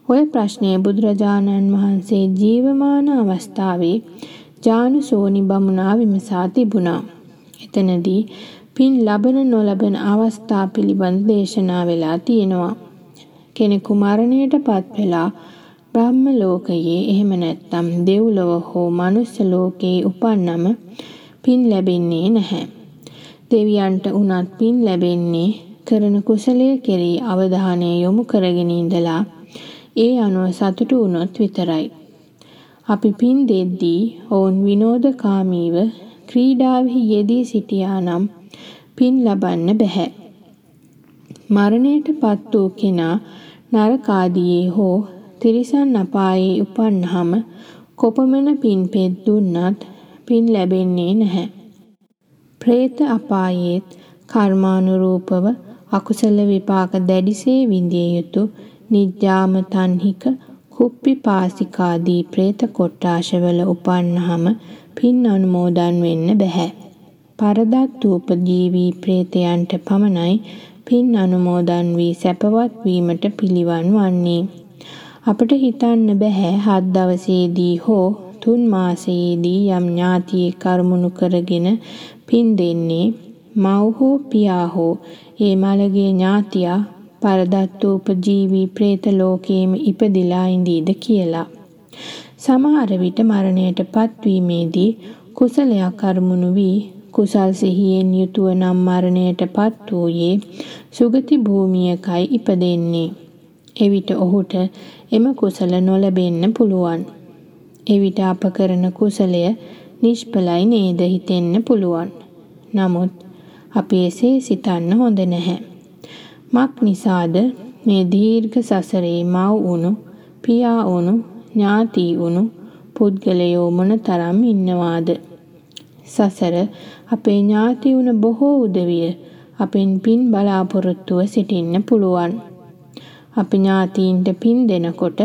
ඔය ප්‍රශ්නය බුදුරජාණන් වහන්සේ ජීවමාන අවස්ථාවේ ජානුසෝනි බමුණා විමසා තිබුණා. එතනදී පින් ලබන නොලබන අවස්ථා පිළිබඳ දේශනා වෙලා තියෙනවා. කෙනෙකු මරණයට පත් වෙලා බ්‍රහ්ම ලෝකයේ එහෙම නැත්නම් දෙව්ලොව හෝ මනුස්ස ලෝකයේ උපන්නම පින් ලැබෙන්නේ නැහැ. දෙවියන්ට උනත් පින් ලැබෙන්නේ කරන කුසලයේ කෙරෙහි අවධානය යොමු කරගෙන ඉඳලා ඒ අනුව සතුටු වුණොත් විතරයි. අපි පින් දෙද්දී ඔවුන් විනෝදකාමීව ක්‍රීඩාවෙහි යෙදී සිටියා නම් පින් ලබන්න බැහැ. මරණයට පත් වූ කෙනා නරකාදියේ හෝ තිරිසන් අපායේ උපන්නාම කොපමණ පින් පෙත් දුන්නත් පින් ලැබෙන්නේ නැහැ. പ്രേත අපායේත් කර්මානුරූපව අකුසල විපාක දැඩිසේ විඳිය යුතු නිජ්ජාම තන්හික කුප්පිපාසිකාදී പ്രേත කොට්ටාශවල උපන්නහම පින් අනුමෝදන් වෙන්න බෑ. පරදත් වූප ජීවී പ്രേතයන්ට පමණයි පින් අනුමෝදන් වී සැපවත් වීමට පිළිවන් වන්නේ. අපට හිතන්න බෑ හත් දවසේදී හෝ තුන් මාසයේදී යම් ඥාතියේ කර්මණු කරගෙන පින් දෙන්නේ මව් හෝ පියා හෝ ඒ මළගේ ඥාතියා පරදත්තෝපජීවී പ്രേත ලෝකයේම ඉපදිලා ඉඳීද කියලා. සමහර විට මරණයට පත්වීමේදී කුසලයක් අරමුණු වී කුසල් සිහියෙන් යුතුව නම් මරණයට පත් වූයේ සුගති භූමියකයි ඉපදෙන්නේ. එවිට ඔහුට එම කුසල නොලැබෙන්න පුළුවන්. එවිට අප කරන කුසලය නිෂ්ඵලයි නේද හිතෙන්න පුළුවන්. නමුත් අපි එසේ සිතන්න හොඳ නැහැ. මක් නිසාද මේ දීර්ඝ සසරේ මව් වුණු, පියා වුණු, ඥාති වුණු පුද්ගලයෝ මොනතරම් ඉන්නවාද? සසර අපේ ඥාති වුණ බොහෝ උදවිය අපෙන් පින් බලාපොරොත්තුව සිටින්න පුළුවන්. අපි ඥාතීන්ට පින් දෙනකොට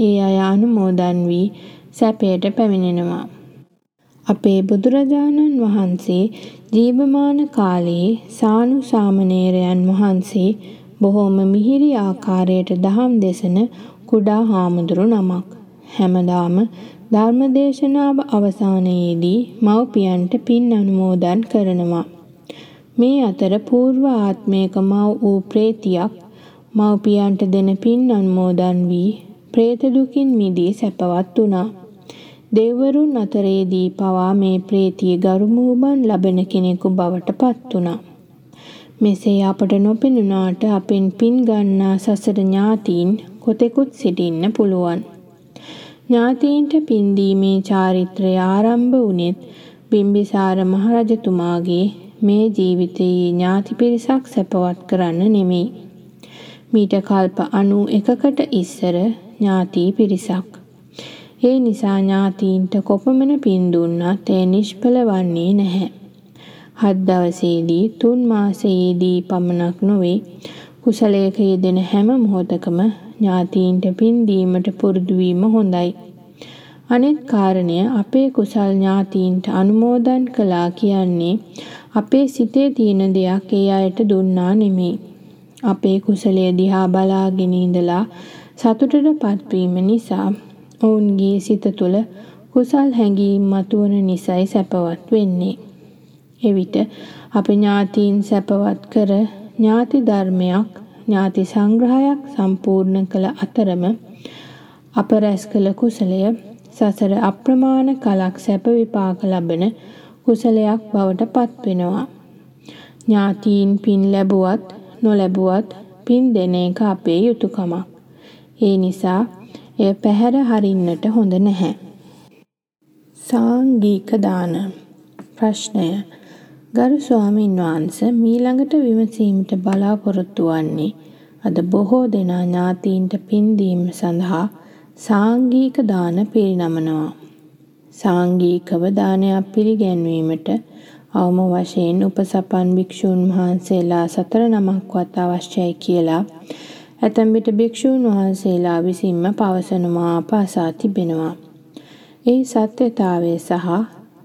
ඒ අය අනුමෝදන් වී සැපයට පැමිණෙනවා. අපේ බුදුරජාණන් වහන්සේ ජීවමාන කාලයේ සානු සාමණේරයන් වහන්සේ බොහෝම මිහිරි ආකාරයට දහම් දෙසන කුඩා හාමුදුරු නමක්. හැමදාම ධර්මදේශනාව අවසානයේදී මව්පියන්ට පින් අනුමෝදන් කරනවා. මේ අතර పూర్ව ආත්මයක මව් වූ ප්‍රේතියක් මව්පියන්ට දෙන පින් අනුමෝදන් වී പ്രേත දුකින් මිදී සැපවත් වුණා. දෙවිවරුන් අතරේදී පවා මේ ප්‍රේතිය ගරුමුහුබන් ලබන කෙනෙකු බවට පත් වුණා. මෙසේ අපට නොපෙනුනාට අපෙන් පින් ගන්නා සසර ඥාතීන් කොතෙකුත් සිටින්න පුළුවන්. ඥාතීන්ට පින් දීමේ චාරිත්‍රය ආරම්භ වුණෙත් බිම්බිසාර මහරජතුමාගේ මේ ජීවිතයේ ඥාති පිරිසක් සැපවත් කරන්න නෙමෙයි. මීට කල්ප 91කට ඉස්සර ඥාති පිරිසක්. ඒ නිසා ඥාතීන්ට කොපමණ පින් දුන්නත් ඒ නිෂ්ඵල වන්නේ නැහැ. හත් දවසේදී තුන් මාසයේදී පමණක් නොවේ කුසලයක යෙදෙන හැම මොහොතකම ඥාතීන්ට පින් දීමට පුරුදු වීම හොඳයි. අනෙත් කාරණය අපේ කුසල් ඥාතීන්ට අනුමෝදන් කළා කියන්නේ අපේ සිතේ තියෙන දෙයක් ඒ අයට දුන්නා නෙමෙයි. අපේ කුසලය දිහා බලාගෙන ඉඳලා සතුටටපත් වීම නිසා ඔවුන්ගේ සිත තුළ කුසල් හැඟීම් මතුවන නිසයි සැපවත් වෙන්නේ. එවිට අපි ඥාතීන් සැපවත් කර ඥාති ධර්මයක් ඥාති සංග්‍රහයක් සම්පූර්ණ කළ අතරම අප රැස් කළ කුසලය සසර අප්‍රමාණ කලක් සැප විපාක ලබන කුසලයක් බවට පත් වෙනවා. ඥාතීන් පින් ලැබුවත් නොලැබුවත් පින් දෙන එක අපේ යුතුයකමක්. ඒ නිසා එය පැහැර හරින්නට හොඳ නැහැ. සාංගික දාන ප්‍රශ්නය ගරු ස්වාමීන් වහන්සේ මීළඟට විමසීමට බලාපොරොත්තු වන්නේ අද බොහෝ දෙනා ඥාතීන්ට පින් දීම සඳහා සාංගික දාන පිරිනමනවා. සාංගිකව දානයක් පිළිගැන්වීමට අවම වශයෙන් උපසපන් භික්ෂූන් වහන්සේලා සතර නමක්වත් අවශ්‍යයි කියලා ඇතැම් විට භික්ෂූන් වහන්සේලා විසින්ම පවසනවා අප අසා තිබෙනවා. ඒ සත්‍යතාවය සහ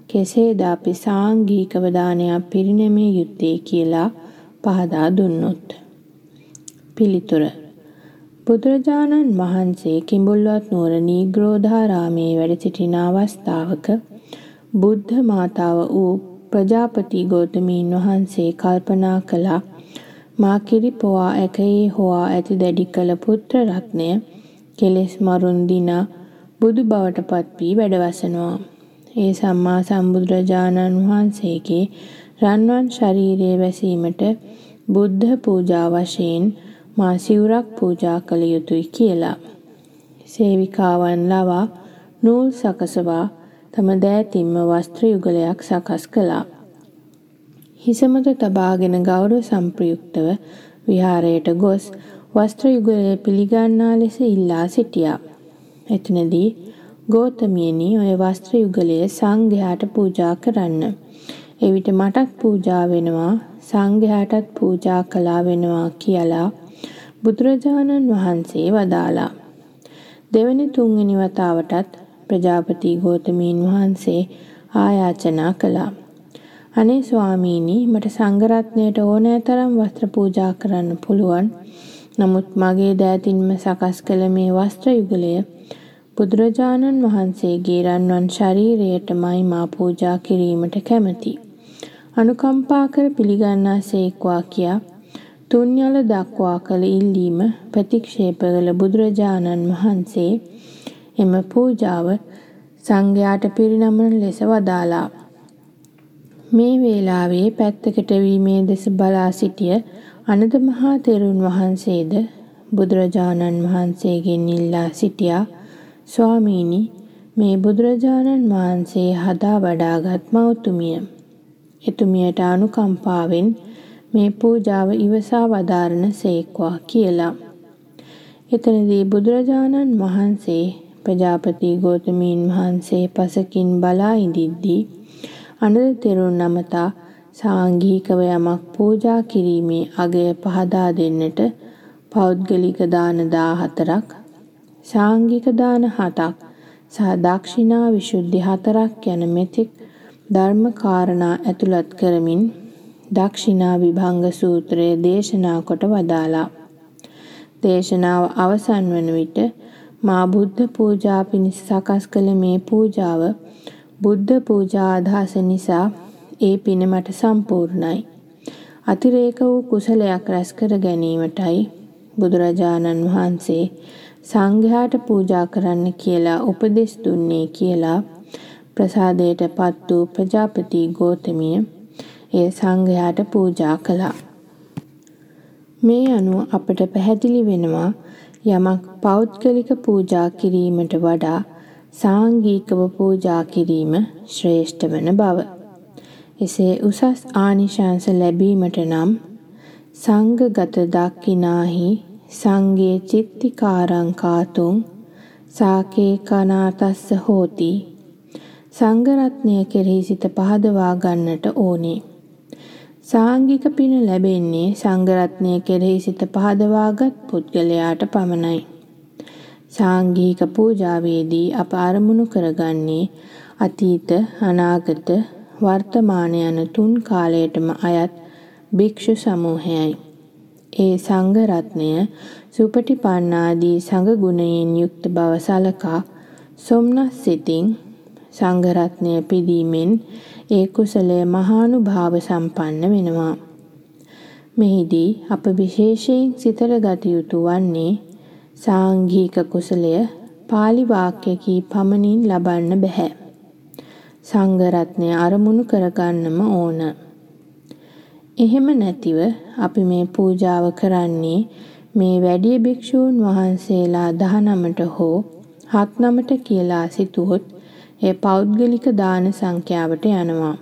කෙසේද අපි සාංගිකව දානයක් පිරිනැමිය යුත්තේ කියලා පහදා දුන්නොත්. පිළිතුර බුදුරජාණන් වහන්සේ කිඹුල්වත් නුවර නීග්‍රෝධාරාමේ වැඩ සිටින අවස්ථාවක බුද්ධ මාතාව වූ ප්‍රජාපති ගෞතමීන් වහන්සේ කල්පනා කළා මා කිරි පොවා ඇකයේ හොවා ඇති දැඩි කළ පුත්‍ර රත්නය කෙලෙස් මරුන් දිනා බුදු බවට පත් වී වැඩවසනවා. ඒ සම්මා සම්බුදුරජාණන් වහන්සේගේ රන්වන් ශරීරයේ වැසීමට බුද්ධ පූජා වශයෙන් මා සිවුරක් පූජා කළ යුතුයි කියලා. සේවිකාවන් ලවා නූල් සකසවා තම දෑතින්ම වස්ත්‍ර යුගලයක් සකස් කළා. හිසමත තබාගෙන ගෞරව සම්ප්‍රයුක්තව විහාරයට ගොස් වස්ත්‍ර යුගලය පිළිගන්නා ලෙස ඉල්ලා සිටියා. එතනදී ගෝතමියනි ඔය වස්ත්‍ර යුගලය සංඝයාට පූජා කරන්න. එවිට මටත් පූජා වෙනවා සංඝයාටත් පූජා කළා වෙනවා කියලා බුදුරජාණන් වහන්සේ වදාලා. දෙවැනි තුන්වෙනි වතාවටත් ප්‍රජාපති ගෝතමීන් වහන්සේ ආයාචනා කළා. අනේ ස්වාමීනි මට සංඝරත්නයට ඕනෑ තරම් වස්ත්‍ර පූජා කරන්න පුළුවන්. නමුත් මගේ දෑතින්ම සකස් කළ මේ වස්ත්‍ර යුගලය බුදුරජාණන් වහන්සේගේ රන්වන් ශරීරයටමයි මා පූජා කිරීමට කැමැති. අනුකම්පා කර පිළිගන්නා සේක්වා කියා තුන්යල දක්වා කළ ඉල්ලීම ප්‍රතික්ෂේප කළ බුදුරජාණන් වහන්සේ එම පූජාව සංඝයාට පිරිනමන ලෙස වදාලා. මේ වේලාවේ පැත්තකට වීමේ දෙස බලා සිටිය අනද මහා තෙරුන් වහන්සේද බුදුරජාණන් වහන්සේගෙන් ඉල්ලා සිටියා ස්වාමීනි මේ බුදුරජාණන් වහන්සේ හදා වඩාගත් මෞතුමිය. එතුමියට අනුකම්පාවෙන් මේ පූජාව ඉවසා වදාරන සේක්වා කියලා. එතනදී බුදුරජාණන් වහන්සේ ප්‍රජාපති ගෝතමීන් වහන්සේ පසකින් බලා ඉදිද්දී අනද තෙරුන් නමතා සාංගිකව යමක් පූජා කිරීමේ අගය පහදා දෙන්නට පෞද්ගලික දාන 14ක් සාංගික දාන 7ක් සහ දක්ෂිනා විසුද්ධි 4ක් යන මෙතෙක් ධර්ම කාරණා ඇතුළත් කරමින් දක්ෂිනා විභංග සූත්‍රය දේශනා කොට වදාලා දේශනාව අවසන් වන විට මා බුද්ධ පූජා පිණිස සකස් කළ මේ පූජාව බුද්ධ පූජා අදහස නිසා ඒ පින මට සම්පූර්ණයි. අතිරේක වූ කුසලයක් රැස් කර ගැනීමටයි බුදුරජාණන් වහන්සේ සංඝයාට පූජා කරන්න කියලා උපදෙස් දුන්නේ කියලා ප්‍රසාදයටපත් වූ ප්‍රජාපති ගෝතමිය එය සංඝයාට පූජා කළා. මේ අනුව අපට පැහැදිලි වෙනවා යමක් පෞද්ගලික පූජා කිරීමට වඩා සාංගිකව පූජා කිරීම ශ්‍රේෂ්ඨ වන බව. එසේ උසස් ආනිශංස ලැබීමට නම් සංඝගත දක්ඛිනාහි සංගේ චිත්තිකාරං කාතුං සාකේ කනාතස්ස හෝති සංඝරත්නය කෙරෙහි සිත පහදවා ගන්නට ඕනේ. සාංගික පින ලැබෙන්නේ සංඝරත්නය කෙරෙහි සිත පහදවාගත් පුද්ගලයාට පමණයි. සාංගික පූජාවේදී අප අරමුණු කරගන්නේ අතීත අනාගත වර්තමාන යන තුන් කාලයටම අයත් භික්ෂු සමූහයයි. ඒ සංඝ රත්නය සුපටිපන්නාදී සංඝ ගුණයෙන් යුක්ත බව සලකා සොම්නස් සිතින් සංඝ රත්නය පිදීමෙන් ඒ කුසලය මහානුභාව සම්පන්න වෙනවා. මෙහිදී අප විශේෂයෙන් සිතට ගත යුතු වන්නේ සාංඝික කුසලය pāli වාක්‍යකී පමණින් ලබන්න බෑ. සංඝ රත්නය අරමුණු කරගන්නම ඕන. එහෙම නැතිව අපි මේ පූජාව කරන්නේ මේ වැඩි භික්ෂූන් වහන්සේලා 19ට හෝ 7 කියලා සිතුවොත් එය පෞද්ගලික දාන සංඛ්‍යාවට යනවා.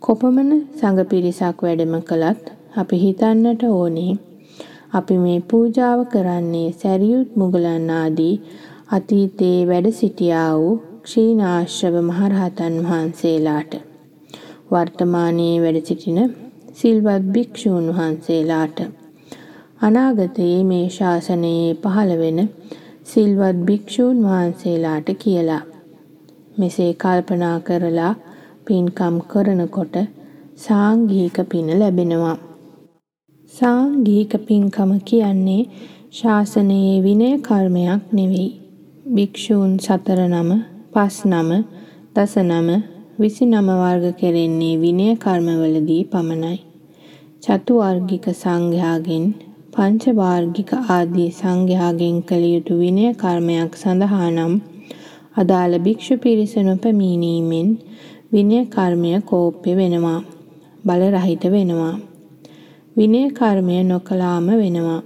කොපමණ සංඝ පිරිසක් වැඩම කළත් අපි හිතන්නට ඕනේ අපි මේ පූජාව කරන්නේ සැරියුත් මුගලන් ආදී අතීතයේ වැඩ සිටියා වූ ක්ෂීණාශ්‍රව මහරහතන් වහන්සේලාට. වර්තමානයේ වැඩ සිටින සිල්වත් භික්ෂූන් වහන්සේලාට. අනාගතයේ මේ ශාසනයේ පහළ වෙන සිල්වත් භික්ෂූන් වහන්සේලාට කියලා. මෙසේ කල්පනා කරලා පින්කම් කරනකොට සාංඝික පින ලැබෙනවා. සාංඝික පින්කම කියන්නේ ශාසනයේ විනය කර්මයක් නෙවෙයි. භික්ෂූන් සතර නම, පස් නම, දස නම, විසි නම වර්ග කෙරෙන්නේ විනය කර්මවලදී පමණයි. චතු වර්ගික සංඝයාගෙන් පංච වාර්ගික ආදී සංඝයාගෙන් කළ යුතු විනය කර්මයක් සඳහා නම් අදාළ භික්ෂු පිරිස නොපැමිණීමෙන් විනය කර්මය කෝප්‍ය වෙනවා. බල රහිත වෙනවා. විනය කර්මය නොකලාම වෙනවා.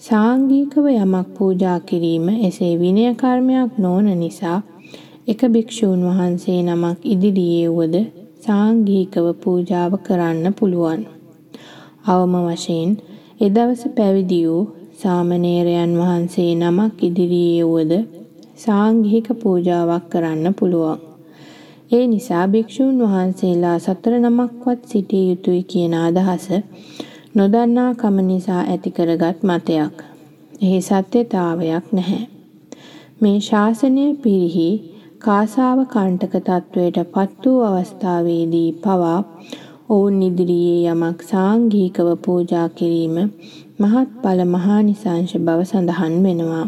සාංගිකව යමක් පූජා කිරීම එසේ විනය කර්මයක් නොවන නිසා එක භික්ෂූන් වහන්සේ නමක් ඉදිරියේ වුවද සාංගිකව පූජාව කරන්න පුළුවන්. අවම වශයෙන් එදවස පැවිදි වූ සාමණේරයන් වහන්සේ නමක් ඉදිරියේ වුවද සාංඝික පූජාවක් කරන්න පුළුවන්. ඒ නිසා භික්ෂූන් වහන්සේලා සතර නමක්වත් සිටිය යුතුයි කියන අදහස නොදන්නා කම නිසා ඇති කරගත් මතයක්. එහි සත්‍යතාවයක් නැහැ. මේ ශාසනය පිරිහි කාසාව කණ්ඨක තත්වයට පත් වූ අවස්ථාවේදී පවා ඔවුන් ඉදිරියේ යමක් සාංඝිකව පූජා කිරීම මහත්ඵල මහානිසංශ බව සඳහන් වෙනවා.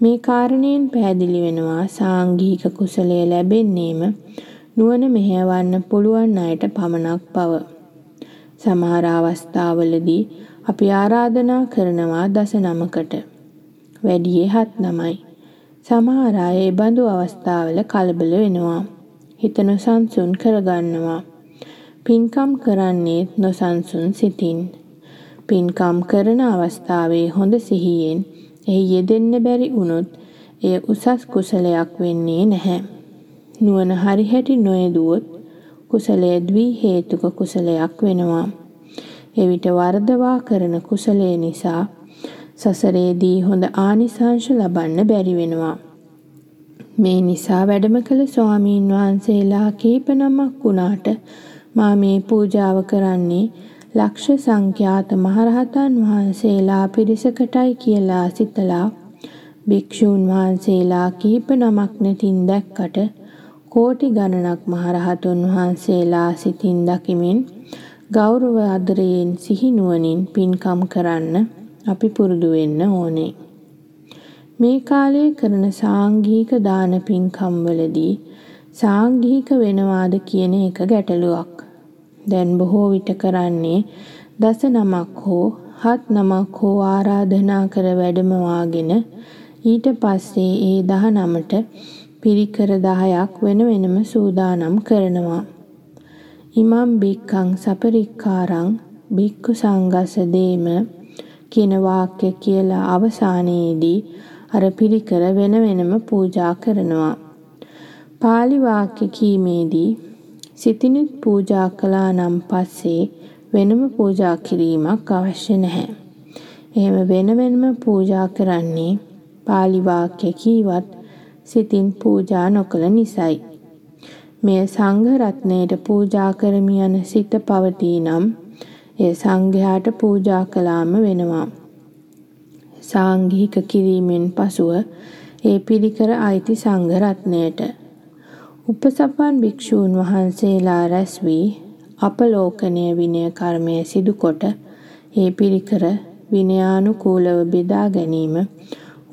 මේ කාරණයෙන් පැහැදිලි වෙනවා සාංඝික කුසලය ලැබෙන්නේම නුවණ මෙහෙයවන්න පුළුවන් අයට පමණක් බව. සමහර අවස්ථාවලදී අපි ආරාධනා කරනවා දස නමකට. වැඩියේ හත් නමයි. සමහර අය ඒ බඳු අවස්ථාවල කලබල වෙනවා. හිත නොසන්සුන් කරගන්නවා. පින්කම් කරන්නේ නොසන්සුන් සිතින්. පින්කම් කරන අවස්ථාවේ හොඳ සිහියෙන් එහි යෙදෙන්න බැරි වුණොත් එය උසස් කුසලයක් වෙන්නේ නැහැ. නුවණ හරිහැටි නොයදුවොත් කුසලය ද්වි හේතුක කුසලයක් වෙනවා. එවිට වර්ධවා කරන කුසලය නිසා සසරේදී හොඳ ආනිසංශ ලබන්න බැරි වෙනවා. මේ නිසා වැඩම කළ ස්වාමීන් වහන්සේලා කීප නමක් වුණාට මා මේ පූජාව කරන්නේ ලක්ෂ සංඛ්‍යාත මහරහතන් වහන්සේලා පිරිසකටයි කියලා සිතලා භික්ෂූන් වහන්සේලා කීප නමක් නැතින් දැක්කට කෝටි ගණනක් මහරහතුන් වහන්සේලා සිතින් දකිමින් ගෞරව ආදරයෙන් සිහි නුවණින් පින්කම් කරන්න අපි පුරුදු වෙන්න ඕනේ. මේ කාලේ කරන සාංගික දාන පින්කම් වලදී සාංගික වෙනවාද කියන එක ගැටලුවක්. දැන් බොහෝ විට කරන්නේ දස නමක් හෝ හත් නමක් හෝ ආරාධනා කර වැඩමවාගෙන ඊට පස්සේ ඒ දහ නමට පිරිකර දහයක් වෙන වෙනම සූදානම් කරනවා. ඉමම් බික්කං සපරික්කාරං බික්කු සංගස දේම කියන වාක්‍ය කියලා අවසානයේදී අර පිරිකර වෙන වෙනම පූජා කරනවා. පාලි වාක්‍ය කීමේදී සිතිනුත් පූජා කළා නම් පස්සේ වෙනම පූජා කිරීමක් අවශ්‍ය නැහැ. එහෙම වෙන වෙනම පූජා කරන්නේ පාලි වාක්‍ය කීවත් සිතින් පූජා නොකළ නිසයි. මෙය සංඝ රත්නයට පූජා කරමි යන සිත පවතී නම් එය සංඝයාට පූජා කළාම වෙනවා. සාංඝික කිරීමෙන් පසුව ඒ පිරිකර අයිති සංඝ රත්නයට. උපසපන් භික්ෂූන් වහන්සේලා රැස් වී අපලෝකනය විනය කර්මය සිදුකොට ඒ පිරිකර විනයානුකූලව බෙදා ගැනීම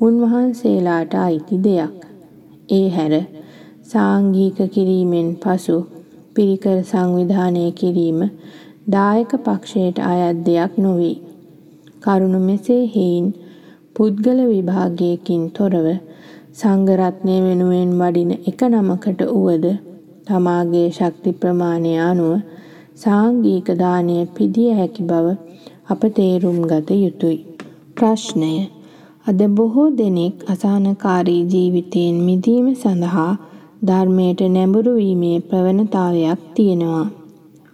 උන්වහන්සේලාට අයිති දෙයක්. ඒ හැර සාංඝික කිරීමෙන් පසු පිරිකර සංවිධානය කිරීම දායක පක්ෂයට අයත් දෙයක් නොවේ. කරුණු මෙසේ හේයින් පුද්ගල විභාගයකින් තොරව සංඝ රත්නය වෙනුවෙන් වඩින එක නමකට උවද තමාගේ ශක්ති ප්‍රමාණය අනුව සාංඝික දානය පිදිය හැකි බව අප තේරුම් ගත යුතුය. ප්‍රශ්නය අද බොහෝ දෙනෙක් අසහනකාරී ජීවිතයෙන් මිදීම සඳහා ධර්මයට නැඹුරු වීමේ ප්‍රවණතාවයක් තියෙනවා.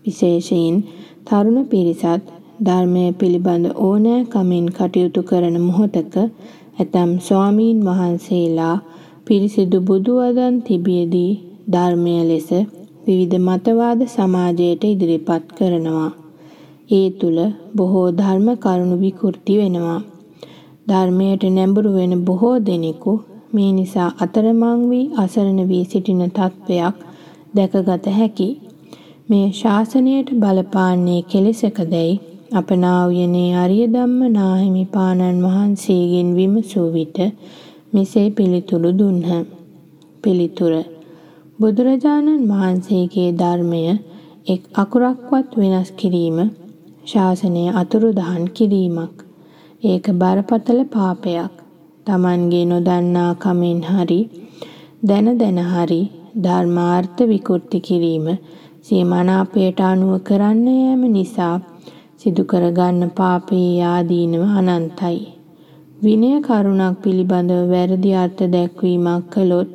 විශේෂයෙන් තරුණ පිරිසත් ධර්මය පිළිබඳ ඕනෑකමින් කටයුතු කරන මොහොතක ඇතැම් ස්වාමීන් වහන්සේලා පිරිසිදු බුදු වදන් තිබියදී ධර්මය ලෙස විවිධ මතවාද සමාජයට ඉදිරිපත් කරනවා. ඒ තුල බොහෝ ධර්ම කරුණු විකෘති වෙනවා. ධර්මයට නැඹුරු වෙන බොහෝ දෙනෙකු මේ නිසා අතරමං වී අසරණ වී සිටින තත්ත්වයක් දැකගත හැකි. මේ ශාසනයට බලපාන්නේ කෙලෙසකදැයි අපනා උයනේ අරිය ධම්ම නාහිමිපාණන් වහන්සේගෙන් විමසූ විට මෙසේ පිළිතුරු දුන්හ. පිළිතුර බුදුරජාණන් වහන්සේගේ ධර්මය එක් අකුරක්වත් වෙනස් කිරීම ශාසනය අතුරුදහන් කිරීමක්. ඒක බරපතල පාපයක්. Tamanගේ නොදන්නා කමෙන් හරි දැන දැන හරි ධර්මාර්ථ විකෘති කිරීම සිය මනාපයට අනුව කරන්න යෑම නිසා සිදු කරගන්න පාපයේ ආදීනව අනන්තයි. විනය කරුණක් පිළිබඳව වැරදි අර්ථ දැක්වීමක් කළොත්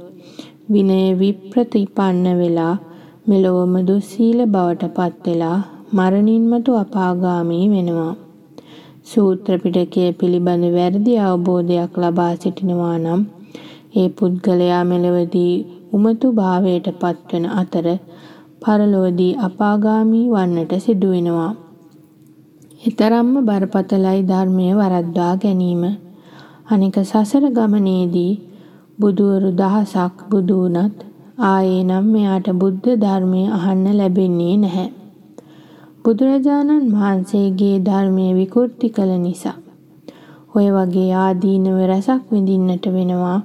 විනය විප්‍රතිපන්න වෙලා මෙලොවම දුස්සීල බවට පත් වෙලා මරණින් මතු අපාගාමී වෙනවා. සූත්‍ර පිටකය පිළිබඳ වැරදි අවබෝධයක් ලබා සිටිනවා නම් ඒ පුද්ගලයා මෙලොවදී උමතු භාවයට පත්වන අතර පරලොවදී අපාගාමී වන්නට සිදු වෙනවා. ඊතරම්ම බරපතලයි ධර්මය වරද්දා ගැනීම. අනික සසර ගමනේදී බුදුවරු දහසක් බුදු වුණත් ආයේ නම් මෙයාට බුද්ධ ධර්මය අහන්න ලැබෙන්නේ නැහැ. බුදුරජාණන් වහන්සේගේ ධර්මය විකෘති කළ නිසා. ඔය වගේ ආදීනව රසක් විඳින්නට වෙනවා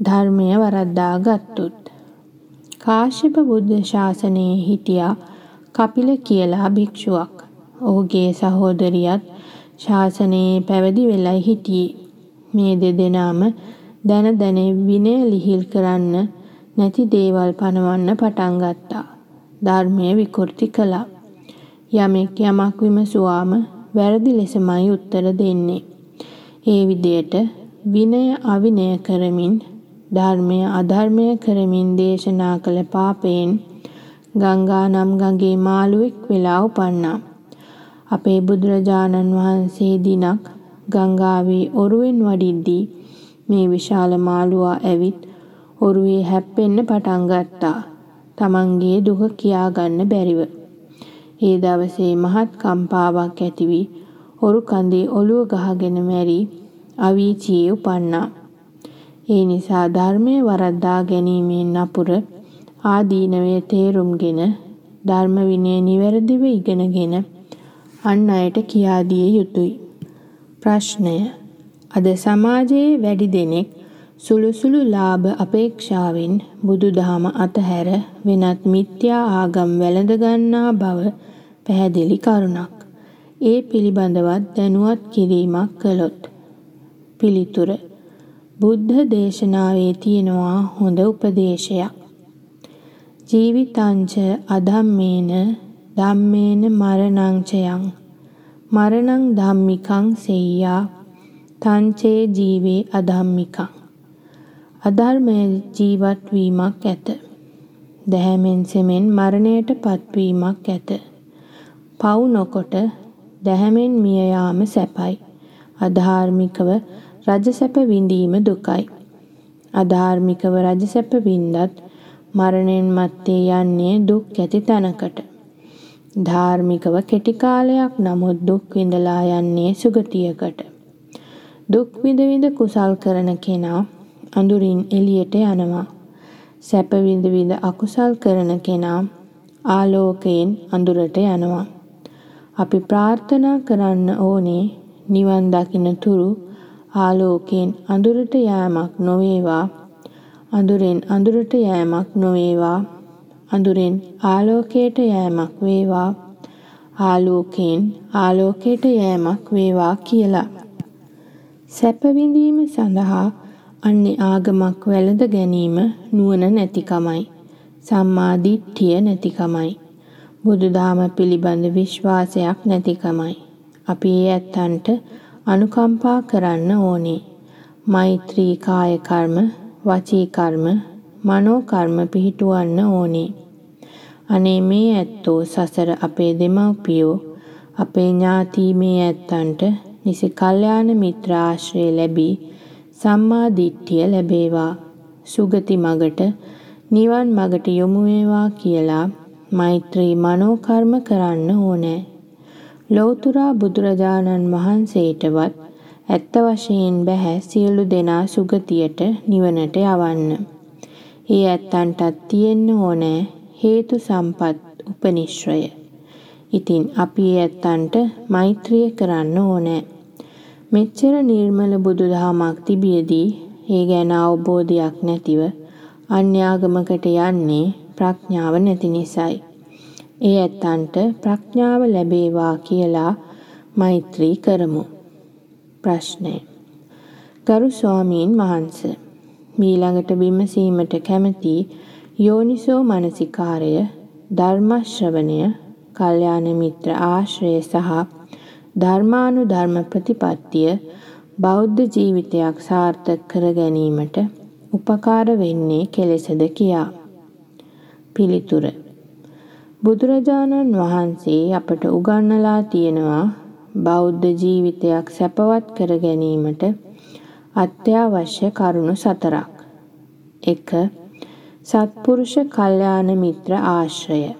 ධර්මය වරද්දා ගත්තොත්. කාශ්‍යප බුද්ධ ශාසනයේ හිටියා කපිල කියලා භික්ෂුවක්. ඔහුගේ සහෝදරියත් ශාසනයේ පැවිදි වෙලයි හිටියේ. මේ දෙදෙනාම දැන දැන විනය ලිහිල් කරන්න නැති දේවල් පනවන්න පටන් ගත්තා. ධර්මය විකෘති කළා. යමෙක් යමක් විමසුවාම වැරදි ලෙසමයි උත්තර දෙන්නේ. ඒ විදියට විනය අවිනය කරමින් ධර්මය අධර්මය කරමින් දේශනා කළ පාපයෙන් ගංගා නම් ගඟේ මාළුවෙක් වෙලා උපන්නා. අපේ බුදුරජාණන් වහන්සේ දිනක් ගංගාවේ ඔරුවෙන් වඩිද්දී මේ විශාල මාළුවා ඇවිත් ඔරුවේ හැප්පෙන්න පටන් ගත්තා. තමන්ගේ දුක කියාගන්න බැරිව. ඒ දවසේ මහත් කම්පාවක් ඇති වී ඔරු කඳේ ඔළුව ගහගෙන මැරි අවීචියේ උපන්නා. ඒ නිසා ධර්මය වරද්දා ගැනීමෙන් නපුර ආදීනවේ තේරුම්ගෙන ධර්ම විනය නිවැරදිව ඉගෙනගෙන අන් අයට කියා දිය යුතුය. ප්‍රශ්නය අද සමාජයේ වැඩි දෙනෙක් සුළු සුළු ලාභ අපේක්ෂාවෙන් බුදුදහම අතහැර වෙනත් මිත්‍යා ආගම් වැළඳ ගන්නා බව පැහැදිලි කරුණක්. ඒ පිළිබඳවත් දැනුවත් කිරීමක් කළොත්. පිළිතුර බුද්ධ දේශනාවේ තියෙනවා හොඳ උපදේශයක්. ජීවිතංච අධම්මේන ධම්මේන මරණංචයං මරණං ධම්මිකං සෙය්‍යා තංචේ ජීවේ අධම්මිකං අධර්මය ජීවත් වීමක් ඇත. දැහැමෙන් සෙමෙන් මරණයට පත්වීමක් ඇත. පව් නොකොට දැහැමෙන් මිය යාම සැපයි. අධාර්මිකව රජසැප විඳීම දුකයි. අධාර්මිකව රජසැප වින්දත් මරණයෙන් මත්තේ යන්නේ දුක් ඇති තැනකට. ධාර්මිකව කෙටි කාලයක් නමුත් දුක් විඳලා යන්නේ සුගතියකට. දුක් විඳ විඳ කුසල් කරන කෙනා අඳුරින් එළියට යනවා. සැප විඳ විඳ අකුසල් කරන කෙනා ආලෝකයෙන් අඳුරට යනවා. අපි ප්‍රාර්ථනා කරන්න ඕනේ නිවන් දකින්න තුරු ආලෝකයෙන් අඳුරට යෑමක් නොවේවා අඳුරෙන් අඳුරට යෑමක් නොවේවා අඳුරෙන් ආලෝකයට යෑමක් වේවා ආලෝකයෙන් ආලෝකයට යෑමක් වේවා කියලා සැප විඳීම සඳහා අන්‍ය ආගමක් වැළඳ ගැනීම නුවණ නැතිකමයි සම්මා දිට්ඨිය නැතිකමයි බුදුදහම පිළිබඳ විශ්වාසයක් නැතිකමයි. අපි ඒ ඇත්තන්ට අනුකම්පා කරන්න ඕනේ. මෛත්‍රී කාය කර්ම, වචී කර්ම, මනෝ කර්ම පිහිටුවන්න ඕනේ. අනේ මේ ඇත්තෝ සසර අපේ දෙමව්පියෝ අපේ ඥාති මේ ඇත්තන්ට නිසි කල්යාණ මිත්‍ර ආශ්‍රය ලැබී සම්මා දිට්ඨිය ලැබේවා. සුගති මගට නිවන් මගට යොමු වේවා කියලා මෛත්‍රී මනෝකර්ම කරන්න ඕනෑ. ලෞතුරා බුදුරජාණන් වහන්සේටවත් ඇත්ත වශයෙන් බැහැ සියලු දෙනා සුගතියට නිවනට යවන්න. ඒ ඇත්තන්ටත් තියෙන්න ඕනෑ හේතු සම්පත් උපනිශ්‍රය. ඉතින් අපි ඇත්තන්ට මෛත්‍රිය කරන්න ඕනෑ. මෙච්චර නිර්මල බුදුදහමක් තිබියදී ඒ ගැන අවබෝධයක් නැතිව අන්‍යාගමකට යන්නේ ප්‍රඥාව නැති නිසායි. ඒ ඇත්තන්ට ප්‍රඥාව ලැබේවා කියලා මෛත්‍රී කරමු. ප්‍රශ්නය. ගරු ස්වාමීන් වහන්ස. මීළඟට විමසීමට කැමති යෝනිසෝ මනසිකාරය ධර්මශ්‍රවණය කල්යාණ මිත්‍ර ආශ්‍රය සහ ධර්මානුධර්ම ප්‍රතිපත්තිය බෞද්ධ ජීවිතයක් සාර්ථක කර ගැනීමට උපකාර වෙන්නේ කෙලෙසද කියා. පිළිතුර බුදුරජාණන් වහන්සේ අපට උගන්වලා තියෙනවා බෞද්ධ ජීවිතයක් සැපවත් කර ගැනීමට අත්‍යවශ්‍ය කරුණු සතරක්. 1. සත්පුරුෂ කල්යාණ මිත්‍ර ආශ්‍රය.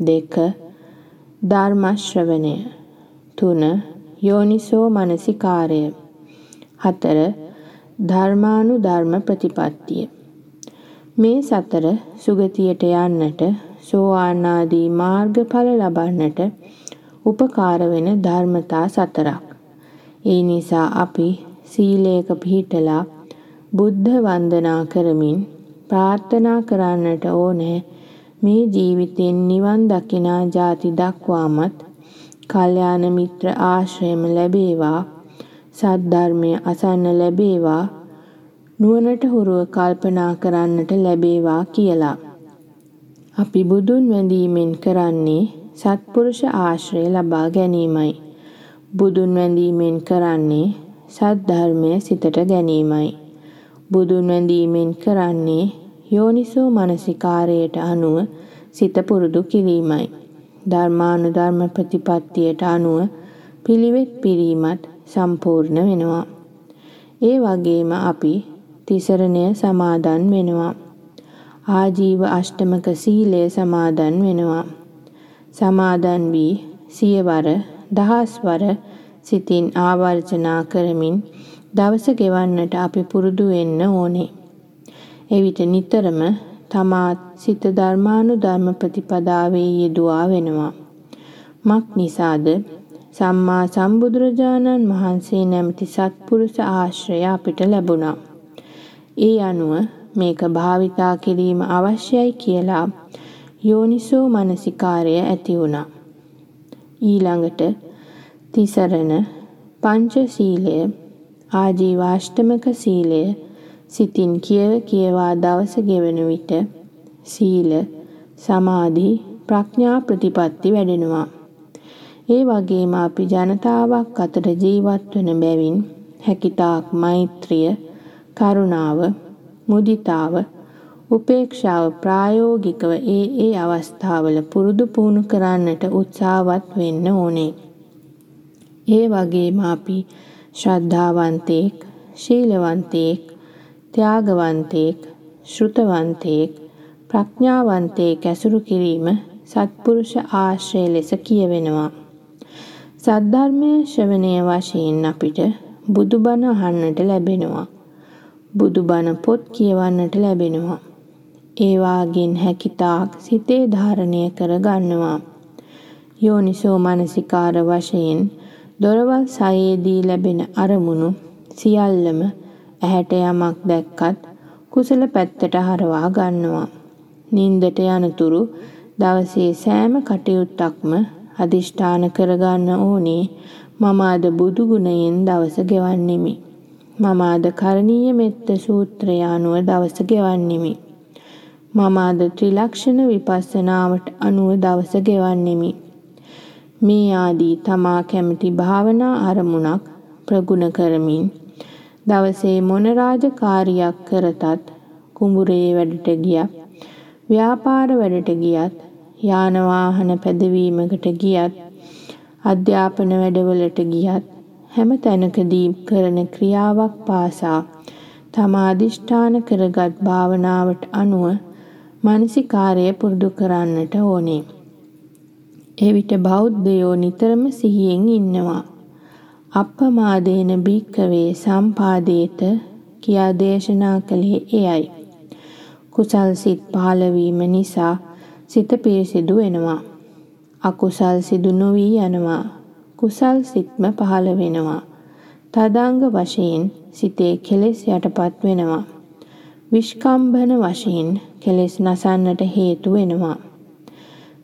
2. ධර්ම ශ්‍රවණය. 3. යෝනිසෝ මනසිකාරය. 4. ධර්මානුධර්ම ප්‍රතිපත්තිය. මේ සතර සුගතියට යන්නට සෝවාන් ආදී මාර්ගඵල ලබන්නට උපකාර වෙන ධර්මතා සතරක්. ඒ නිසා අපි සීලයක පිහිටලා බුද්ධ වන්දනා කරමින් ප්‍රාර්ථනා කරන්නට ඕනේ මේ ජීවිතෙන් නිවන් දකිනා ಜಾති දක්වාමත් කල්යාණ මිත්‍ර ආශ්‍රයම ලැබේවා සද්ධර්මය අසන්න ලැබේවා නුවණට හුරුව කල්පනා කරන්නට ලැබේවා කියලා. අපි බුදුන් වැඳීමෙන් කරන්නේ සත්පුරුෂ ආශ්‍රය ලබා ගැනීමයි. බුදුන් වැඳීමෙන් කරන්නේ සද්ධර්මය සිතට ගැනීමයි. බුදුන් වැඳීමෙන් කරන්නේ යෝනිසෝ මනසිකාරයට අනුව සිත පුරුදු කිරීමයි. ධර්මානුධර්ම ප්‍රතිපත්තියට අනුව පිළිවෙත් පිරීමත් සම්පූර්ණ වෙනවා. ඒ වගේම අපි තිසරණය සමාදන් වෙනවා. ආජීව අෂ්ටමක සීලය සමාදන් වෙනවා. සමාදන් වී සියවර දහස්වර සිතින් ආවර්ජනා කරමින් දවස ගෙවන්නට අපි පුරුදු වෙන්න ඕනේ. එවිට නිතරම තමාත් සිත ධර්මානුධර්ම ප්‍රතිපදාවේ යෙදුවා වෙනවා. මක් නිසාද සම්මා සම්බුදුරජාණන් වහන්සේ නැමැති සත්පුරුෂ ආශ්‍රය අපිට ලැබුණා. ඒ අනුව මේක භාවිතා කිරීම අවශ්‍යයි කියලා යෝනිසෝ මනසිකාරය ඇති වුණා. ඊළඟට තිසරණ පංචශීලය ආජීවාෂ්ටමක සීලය සිතින් කියව කියවා දවස ගෙවන විට සීල සමාධි ප්‍රඥා ප්‍රතිපatti වැඩෙනවා. ඒ වගේම අපි ජනතාවක් අතර ජීවත් වන බැවින් හැකිතාක් මෛත්‍රිය කරුණාව මුදිතාව උපේක්ෂාව ප්‍රායෝගිකව ඒ ඒ අවස්ථාවල පුරුදු පුහුණු කරන්නට උත්සාහවත් වෙන්න ඕනේ. ඒ වගේම අපි ශ්‍රද්ධාවන්තයෙක්, ශීලවන්තයෙක්, ත්‍යාගවන්තයෙක්, ශ්‍රුතවන්තයෙක්, ප්‍රඥාවන්තයෙක් ඇසුරු කිරීම සත්පුරුෂ ආශ්‍රය ලෙස කියවෙනවා. සද්ධර්මය ශ්‍රවණය වශයෙන් අපිට බුදුබණ අහන්නට ලැබෙනවා. බුදුබණ පොත් කියවන්නට ලැබෙනවා. ඒවාගෙන් හැකිතාක් සිතේ ධාරණය කර ගන්නවා. යෝනිසෝ මනසිකාර වශයෙන් දොරවල් සයේදී ලැබෙන අරමුණු සියල්ලම ඇහැට යමක් දැක්කත් කුසල පැත්තට හරවා ගන්නවා. නින්දට යනතුරු දවසේ සෑම කටයුත්තක්ම අදිෂ්ඨාන කරගන්න ඕනේ මම අද බුදු ගුණයෙන් දවස ගෙවන්නෙමි. මම අද කරණීය මෙත්ත සූත්‍රය අනුව දවස ගෙවන්නෙමි. මම අද ත්‍රිලක්ෂණ විපස්සනාවට අනුව දවස ගෙවන්නෙමි. මේ ආදී තමා කැමති භාවනා අරමුණක් ප්‍රගුණ කරමින් දවසේ මොන රාජකාරියක් කරතත් කුඹුරේ වැඩට ගියත් ව්‍යාපාර වැඩට ගියත් යාන වාහන පැදවීමකට ගියත් අධ්‍යාපන වැඩවලට ගියත් හැම තැනකදී කරන ක්‍රියාවක් පාසා තම අදිෂ්ඨාන කරගත් භාවනාවට අනුව මානසිකාරය පුරුදු කරන්නට ඕනේ. එවිට බෞද්ධයෝ නිතරම සිහියෙන් ඉන්නවා. අප්පමාදේන භික්කවේ සම්පාදේත කියා දේශනා කළේ එයයි. කුසල් සිත් පහළවීම නිසා සිත පිරිසිදු වෙනවා. අකුසල් සිදු නොවී යනවා. කුසල් සිත්ම පහළ වෙනවා. තදාංග වශයෙන් සිතේ කෙලෙස් යටපත් වෙනවා. විස්කම්භන වශයෙන් කෙලෙස් නසන්නට හේතු වෙනවා.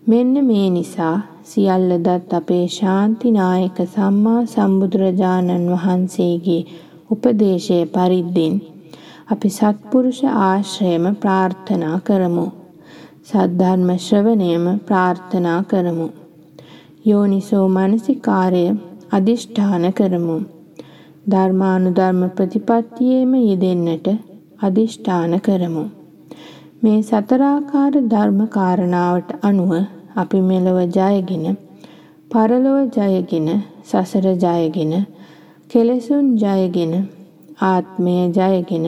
මෙන්න මේ නිසා සියල්ල දත් අපේ ශාන්තිනායක සම්මා සම්බුදුරජාණන් වහන්සේගේ උපදේශය පරිද්දෙන් අපි සත්පුරුෂ ආශ්‍රයම ප්‍රාර්ථනා කරමු. සද්ධර්ම ශ්‍රවණයම ප්‍රාර්ථනා කරමු. යෝනිසෝ මනසිකාරය අදිෂ්ඨාන කරමු. ධර්මානුධර්ම ප්‍රතිපත්තියේම යෙදෙන්නට අදිෂ්ඨාන කරමු. මේ සතරාකාර ධර්ම කාරණාවට අනුව අපි මෙලොව ජයගෙන පරලොව ජයගෙන සසර ජයගෙන කෙලෙසුන් ජයගෙන ආත්මය ජයගෙන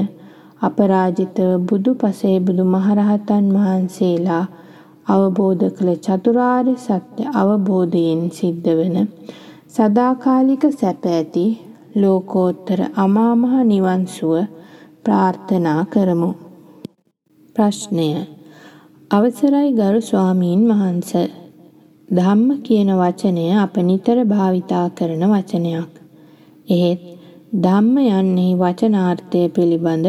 අපරාජිතව බුදු පසේ බුදු මහරහතන් වහන්සේලා අවබෝධ කළ චතුරාර්ය සත්‍ය අවබෝධයෙන් සිද්ධ වන සදාකාලික සැප ඇති ලෝකෝත්තර අමා මහ නිවන් සුව ප්‍රාර්ථනා කරමු. ප්‍රශ්නය අවසරයි ගරු ස්වාමීන් වහන්ස. ධම්ම කියන වචනය අප නිතර භාවිතා කරන වචනයක්. එහෙත් ධම්ම යන්නේ වචනාර්ථය පිළිබඳ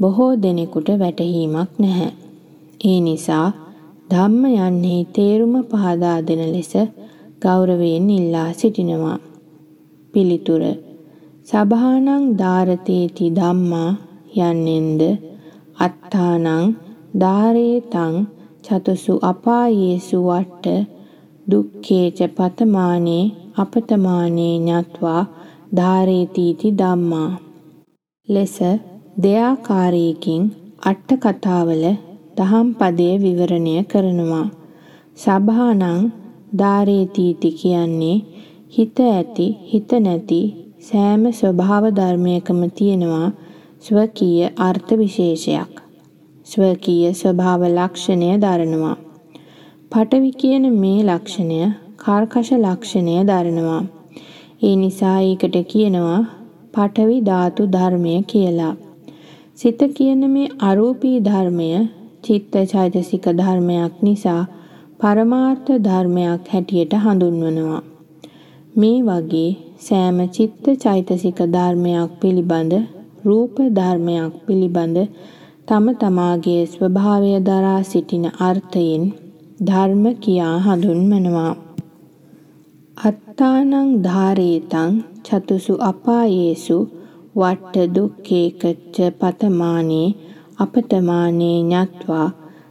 බොහෝ දෙනෙකුට වැටහීමක් නැහැ. ඒ නිසා ධම්ම යන්නේ තේරුම පහදා දෙන ලෙස ගෞරවයෙන් ඉල්ලා සිටිනවා. පිළිතුර සබහානං ධාරතේති ධම්මා යන්නෙන්ද අත්තානං ධාරේතං චතුසු අපායේසු වට දුක්ඛේච පතමානේ අපතමානේ ඤත්වා ධාරේතිති ධම්මා ලෙස දෙයාකාරයකින් අට කතාවල දහම් පදය විවරණය කරනවා. සබහානං ධාරේතීති කියන්නේ හිත ඇති හිත නැති සෑම ස්වභාව ධර්මයකම තියෙනවා ස්වකීය අර්ථ විශේෂයක්. ස්වකීය ස්වභාව ලක්ෂණය දරනවා. පටවි කියන මේ ලක්ෂණය කර්කශ ලක්ෂණය දරනවා. ඒ නිසා ඒකට කියනවා පඨවි ධාතු ධර්මය කියලා. සිත කියන මේ අරූපී ධර්මය චිත්ත චෛතසික ධර්මයක් නිසා පරමාර්ථ ධර්මයක් හැටියට හඳුන්වනවා. මේ වගේ සෑම චිත්ත චෛතසික ධර්මයක් පිළිබඳ රූප ධර්මයක් පිළිබඳ තම තමාගේ ස්වභාවය දරා සිටින අර්ථයෙන් ධර්ම කියා හඳුන්වනවා. අත්තානං ධාරේතං චතුසු අපායේසු වට්ට දුක්ඛේකච්ච පතමානේ අපතමානේ ඤත්වා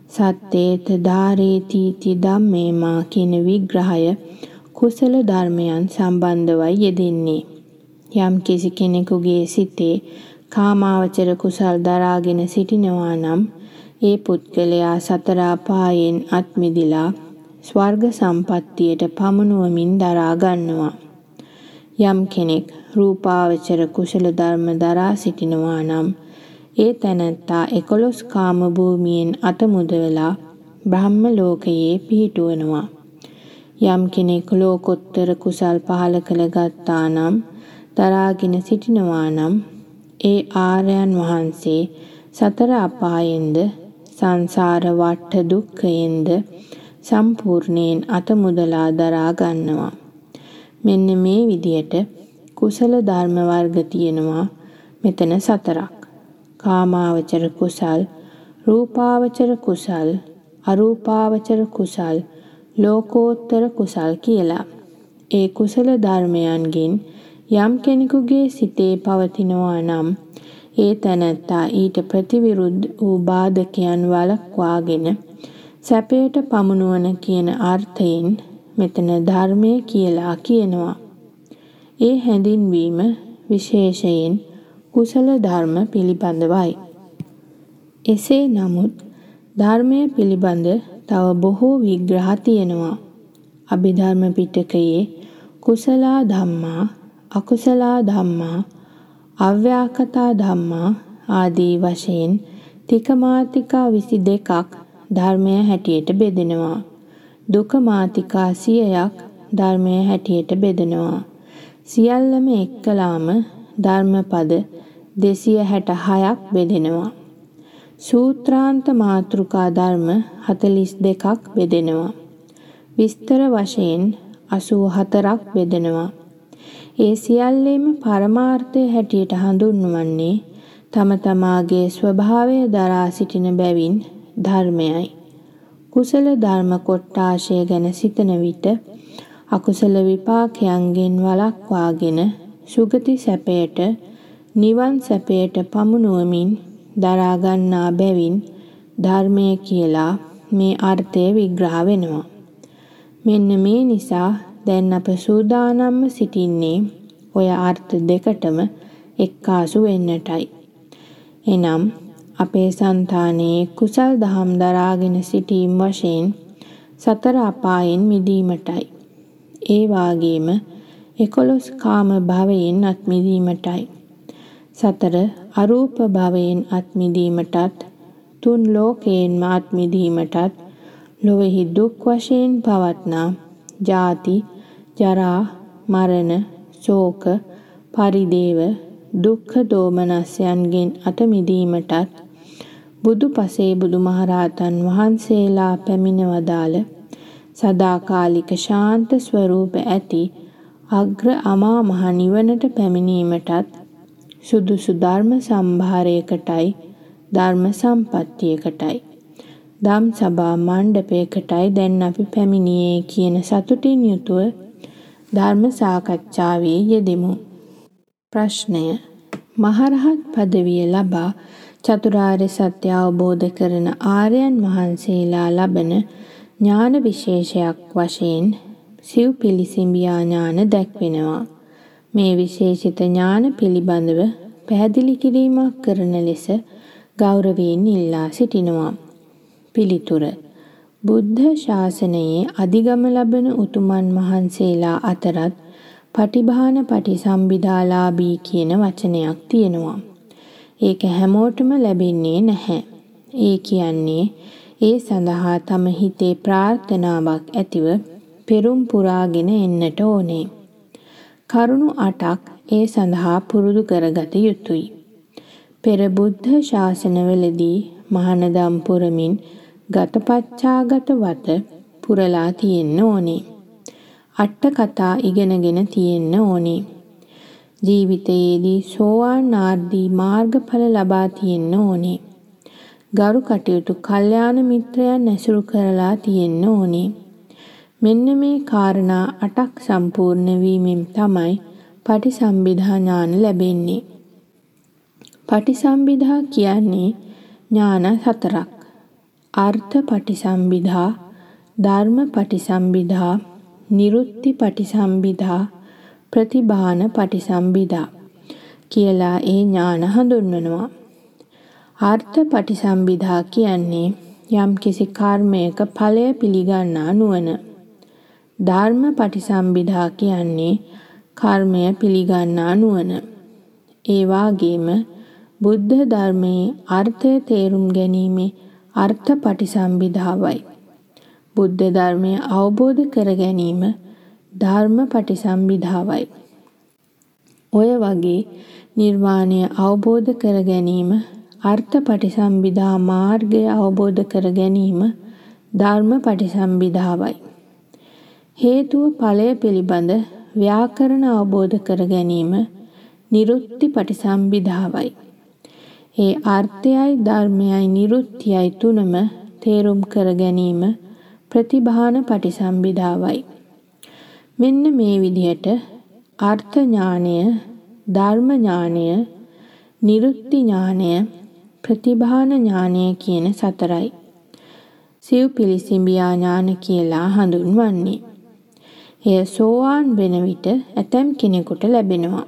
සත්තේත ධාරේතිති ධම්මේමා කියන විග්‍රහය කුසල ධර්මයන් සම්බන්ධවයි යෙදෙන්නේ. යම් කිසි කෙනෙකුගේ සිතේ කාමාවචර කුසල් දරාගෙන සිටිනවා නම් ඒ පුද්ගලයා සතර අපායෙන් අත් මිදිලා ස්වර්ග සම්පත්තියට පමුණුවමින් දරා ගන්නවා. යම් කෙනෙක් රූපාවචර කුසල ධර්ම දරා සිටිනවා නම් ඒ තැනැත්තා 11 කාම භූමියෙන් අත මුදවලා බ්‍රහ්ම ලෝකයේ පිහිටුවනවා. යම් කෙනෙක් ලෝකෝත්තර කුසල් පහල කළ ගත්තා නම් දරාගෙන සිටිනවා නම් ඒ ආර්යයන් වහන්සේ සතර අපායෙන්ද සංසාර වට්ට දුක්ඛයෙන්ද සම්පූර්ණයෙන් අත මුදලා දරා ගන්නවා. මෙන්න මේ විදියට කුසල ධර්ම වර්ග තියෙනවා මෙතන සතරක්. කාමාවචර කුසල්, රූපාවචර කුසල්, අරූපාවචර කුසල්, ලෝකෝත්තර කුසල් කියලා. ඒ කුසල ධර්මයන්ගෙන් යම් කෙනෙකුගේ සිතේ පවතිනවා නම් ඒ තැනැත්තා ඊට ප්‍රතිවිරුද්ධ වූ බාධකයන් වළක්වාගෙන සැපයට පමුණුවන කියන අර්ථයෙන් මෙතන ධර්මය කියලා කියනවා. ඒ හැඳින්වීම විශේෂයෙන් කුසල ධර්ම පිළිබඳවයි. එසේ නමුත් ධර්මය පිළිබඳ තව බොහෝ විග්‍රහ තියෙනවා. අභිධර්ම පිටකයේ කුසලා ධම්මා, අකුසලා ධම්මා, අව්‍යාකතා ධම්මා ආදී වශයෙන් තික මාතිකා 22ක් ධර්මය හැටියට බෙදෙනවා. දුක මාතිකා 100ක් ධර්මය හැටියට බෙදෙනවා. සියල්ලම එක්කලාම ධර්මපද 266ක් බෙදෙනවා. සූත්‍රාන්ත මාතෘකා ධර්ම 42ක් බෙදෙනවා. විස්තර වශයෙන් 84ක් බෙදෙනවා. ඒ සියල්ලේම පරමාර්ථය හැටියට හඳුන්වන්නේ තම තමාගේ ස්වභාවය දරා සිටින බැවින් ධර්මයයි. කුසල ධර්ම කොට්ටාශය ගැන සිතන විට අකුසල විපාකයන්ගෙන් වළක්වාගෙන සුගති සැපයට නිවන් සැපයට පමුණුවමින් දරා ගන්නා බැවින් ධර්මය කියලා මේ අර්ථය විග්‍රහ වෙනවා. මෙන්න මේ නිසා දැන් අප සූදානම්ව සිටින්නේ ඔය අර්ථ දෙකටම එක්කාසු වෙන්නටයි. එනම් අපේ సంతානයේ කුසල් දහම් දරාගෙන සිටීම වශයෙන් සතර අපායෙන් මිදීමටයි. ඒ වාගේම 11 කාම භවයෙන් අත් මිදීමටයි. සතර අරූප භවයෙන් අත් මිදීමටත් තුන් ලෝකයෙන්ම අත් මිදීමටත් ලොවෙහි දුක් වශයෙන් පවත්නා ජාති ජරා මරණ ශෝක පරිදේව දුක්ඛ දෝමනස්යන්ගෙන් අත මිදීමටත් බුදු පසේ බුදුමහරහතන් වහන්සේලා පැමිණ වදාළ සදාකාලික ශාන්ත ස්වરૂප ඇති අග්‍ර අමා මහ නිවනට පැමිණීමටත් සුදුසු ධර්ම සම්භාරයකටයි ධර්ම සම්පත්තියකටයි ධම් සභා මණ්ඩපයකටයි දැන් අපි පැමිණියේ කියන සතුටින් යුතුව ධර්ම සාකච්ඡාවේ යෙදෙමු. ප්‍රශ්නය මහරහත් පදවිය ලබා චතුරාර්ය සත්‍ය අවබෝධ කරන ආර්යයන් වහන්සේලා ලබන ඥාන විශේෂයක් වශයෙන් සිව් පිළිසිඹියා ඥාන දැක්වෙනවා. මේ විශේෂිත ඥාන පිළිබඳව පැහැදිලි කිරීමක් කරන ලෙස ගෞරවයෙන් ඉල්ලා සිටිනවා. පිළිතුර බුද්ධ ශාසනයේ අධිගම ලබන උතුමන් වහන්සේලා අතරත් පටිභාන පටිසම්භිදාලාභී කියන වචනයක් තියෙනවා. ඒක හැමෝටම ලැබෙන්නේ නැහැ. ඒ කියන්නේ ඒ සඳහා තම හිතේ ප්‍රාර්ථනාවක් ඇතිව පෙරුම් පුරාගෙන එන්නට ඕනේ. කරුණු 8ක් ඒ සඳහා පුරුදු කරගත යුතුය. පෙර බුද්ධ ශාසනවලදී මහානදම් පුරමින් ගතපච්චාගත වත පුරලා තියෙන්න ඕනේ. අට කතා ඉගෙනගෙන තියෙන්න ඕනේ. ජීවිතයේදී සෝවාන් ආර්දී මාර්ගඵල ලබා තියෙන්න ඕනේ. ගරු කටයුතු කල්යාණ මිත්‍රයන් ඇසුරු කරලා තියෙන්න ඕනේ. මෙන්න මේ කාරණා අටක් සම්පූර්ණ වීමෙන් තමයි පටිසම්භිදා ඥාන ලැබෙන්නේ. පටිසම්භිදා කියන්නේ ඥාන හතරක්. අර්ථ පටිසම්භිදා, ධර්ම පටිසම්භිදා, නිරුත්ති පටිසම්භිදා, ප්‍රතිභාන පටිසම්භිදා කියලා ඒ ඥාන හඳුන්වනවා. අර්ථ පටිසම්භිදා කියන්නේ යම්කිසි කර්මයක ඵලය පිළිගන්නා නුවණ. ධර්ම පටිසම්භිදා කියන්නේ කර්මය පිළිගන්නා නුවණ. ඒ වාගේම බුද්ධ ධර්මයේ අර්ථය තේරුම් ගැනීමේ අර්ථ පටිසම්භිදාවයි. බුද්ධ ධර්මය අවබෝධ කර ගැනීම ධර්ම පටිසම්භිදාවයි. ඔය වගේ නිර්වාණය අවබෝධ කර ගැනීම අර්ථ පටිසම්භිදා මාර්ගය අවබෝධ කර ගැනීම ධර්ම පටිසම්භිදාවයි. හේතුව ඵලය පිළිබඳ ව්‍යාකරණ අවබෝධ කර ගැනීම නිරුත්ති පටිසම්භිදාවයි. ඒ අර්ථයයි ධර්මයයි නිරුත්තියයි තුනම තේරුම් කර ගැනීම ප්‍රතිභාන පටිසම්භිදාවයි. මෙන්න මේ විදිහට අර්ථ ඥානය, ධර්ම ඥානය, නිරුත්ති ඥානය, ප්‍රතිභාන ඥානය කියන සතරයි. සිව් පිළිසිඹියා ඥාන කියලා හඳුන්වන්නේ. එය සෝවාන් වෙන විට ඇතැම් කෙනෙකුට ලැබෙනවා.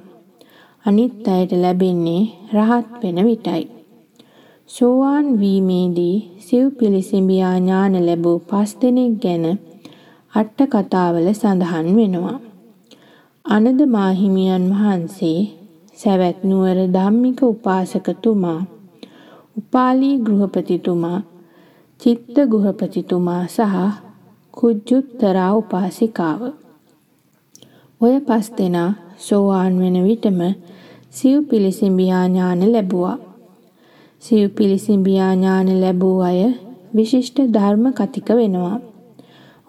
අනිත් අයට ලැබෙන්නේ රහත් වෙන විටයි. සෝවාන් වීමේදී සිව් පිළිසිඹියා ඥාන ලැබූ පස් දෙනෙක් ගැන අට කතාවල සඳහන් වෙනවා. අනද මාහිමියන් වහන්සේ සැවැත් නුවර ධම්මික උපාසකතුමා උපාලි ගෘහපතිතුමා චිත්ත ගෘහපතිතුමා සහ කුජ්ජුත්තරා උපාසිකාව ඔය පස් දෙනා සෝවාන් වෙන විටම සිව් පිළිසිඹියා ඥාන ලැබුවා. සිව් පිළිසිඹියා ඥාන ලැබූ අය විශිෂ්ට ධර්ම කතික වෙනවා.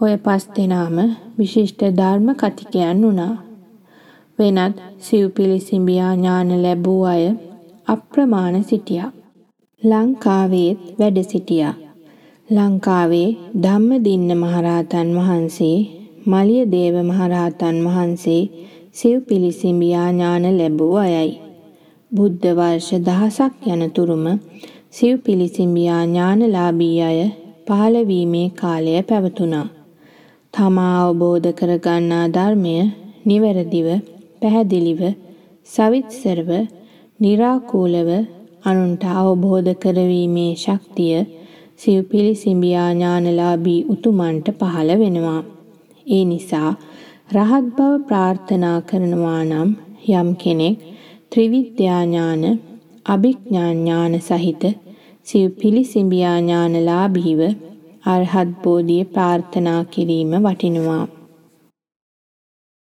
ඔය පස් දෙනාම විශිෂ්ට ධර්ම කතිකයන් වුණා. වෙනත් සිව් පිළිසිඹියා ඥාන ලැබූ අය අප්‍රමාණ සිටියා. ලංකාවේත් වැඩ සිටියා. ලංකාවේ ධම්මදින්න මහරහතන් වහන්සේ මලියදේව මහරහතන් වහන්සේ සිව් පිළිසිඹියා ඥාන ලැබූ අයයි. බුද්ධ වර්ෂ දහසක් යනතුරුම සිව් පිළිසිඹියා ඥානලාභී අය පහළ වීමේ කාලය පැවතුණා. තමා අවබෝධ කරගන්නා ධර්මය නිවැරදිව පැහැදිලිව සවිස්තරව निराකූලව අනුන්ට අවබෝධ කරවීමේ ශක්තිය සිව් පිළිසිඹියා ඥානලාභී උතුමන්ට පහළ වෙනවා. ඒ නිසා රහත් බව ප්‍රාර්ථනා කරනවා නම් යම් කෙනෙක් ත්‍රිවිද්‍යා ඥාන, අභිඥා ඥාන සහිත සිව් පිළිසිඹියා ඥානලාභීව අරහත් බෝධිය ප්‍රාර්ථනා කිරීම වටිනවා.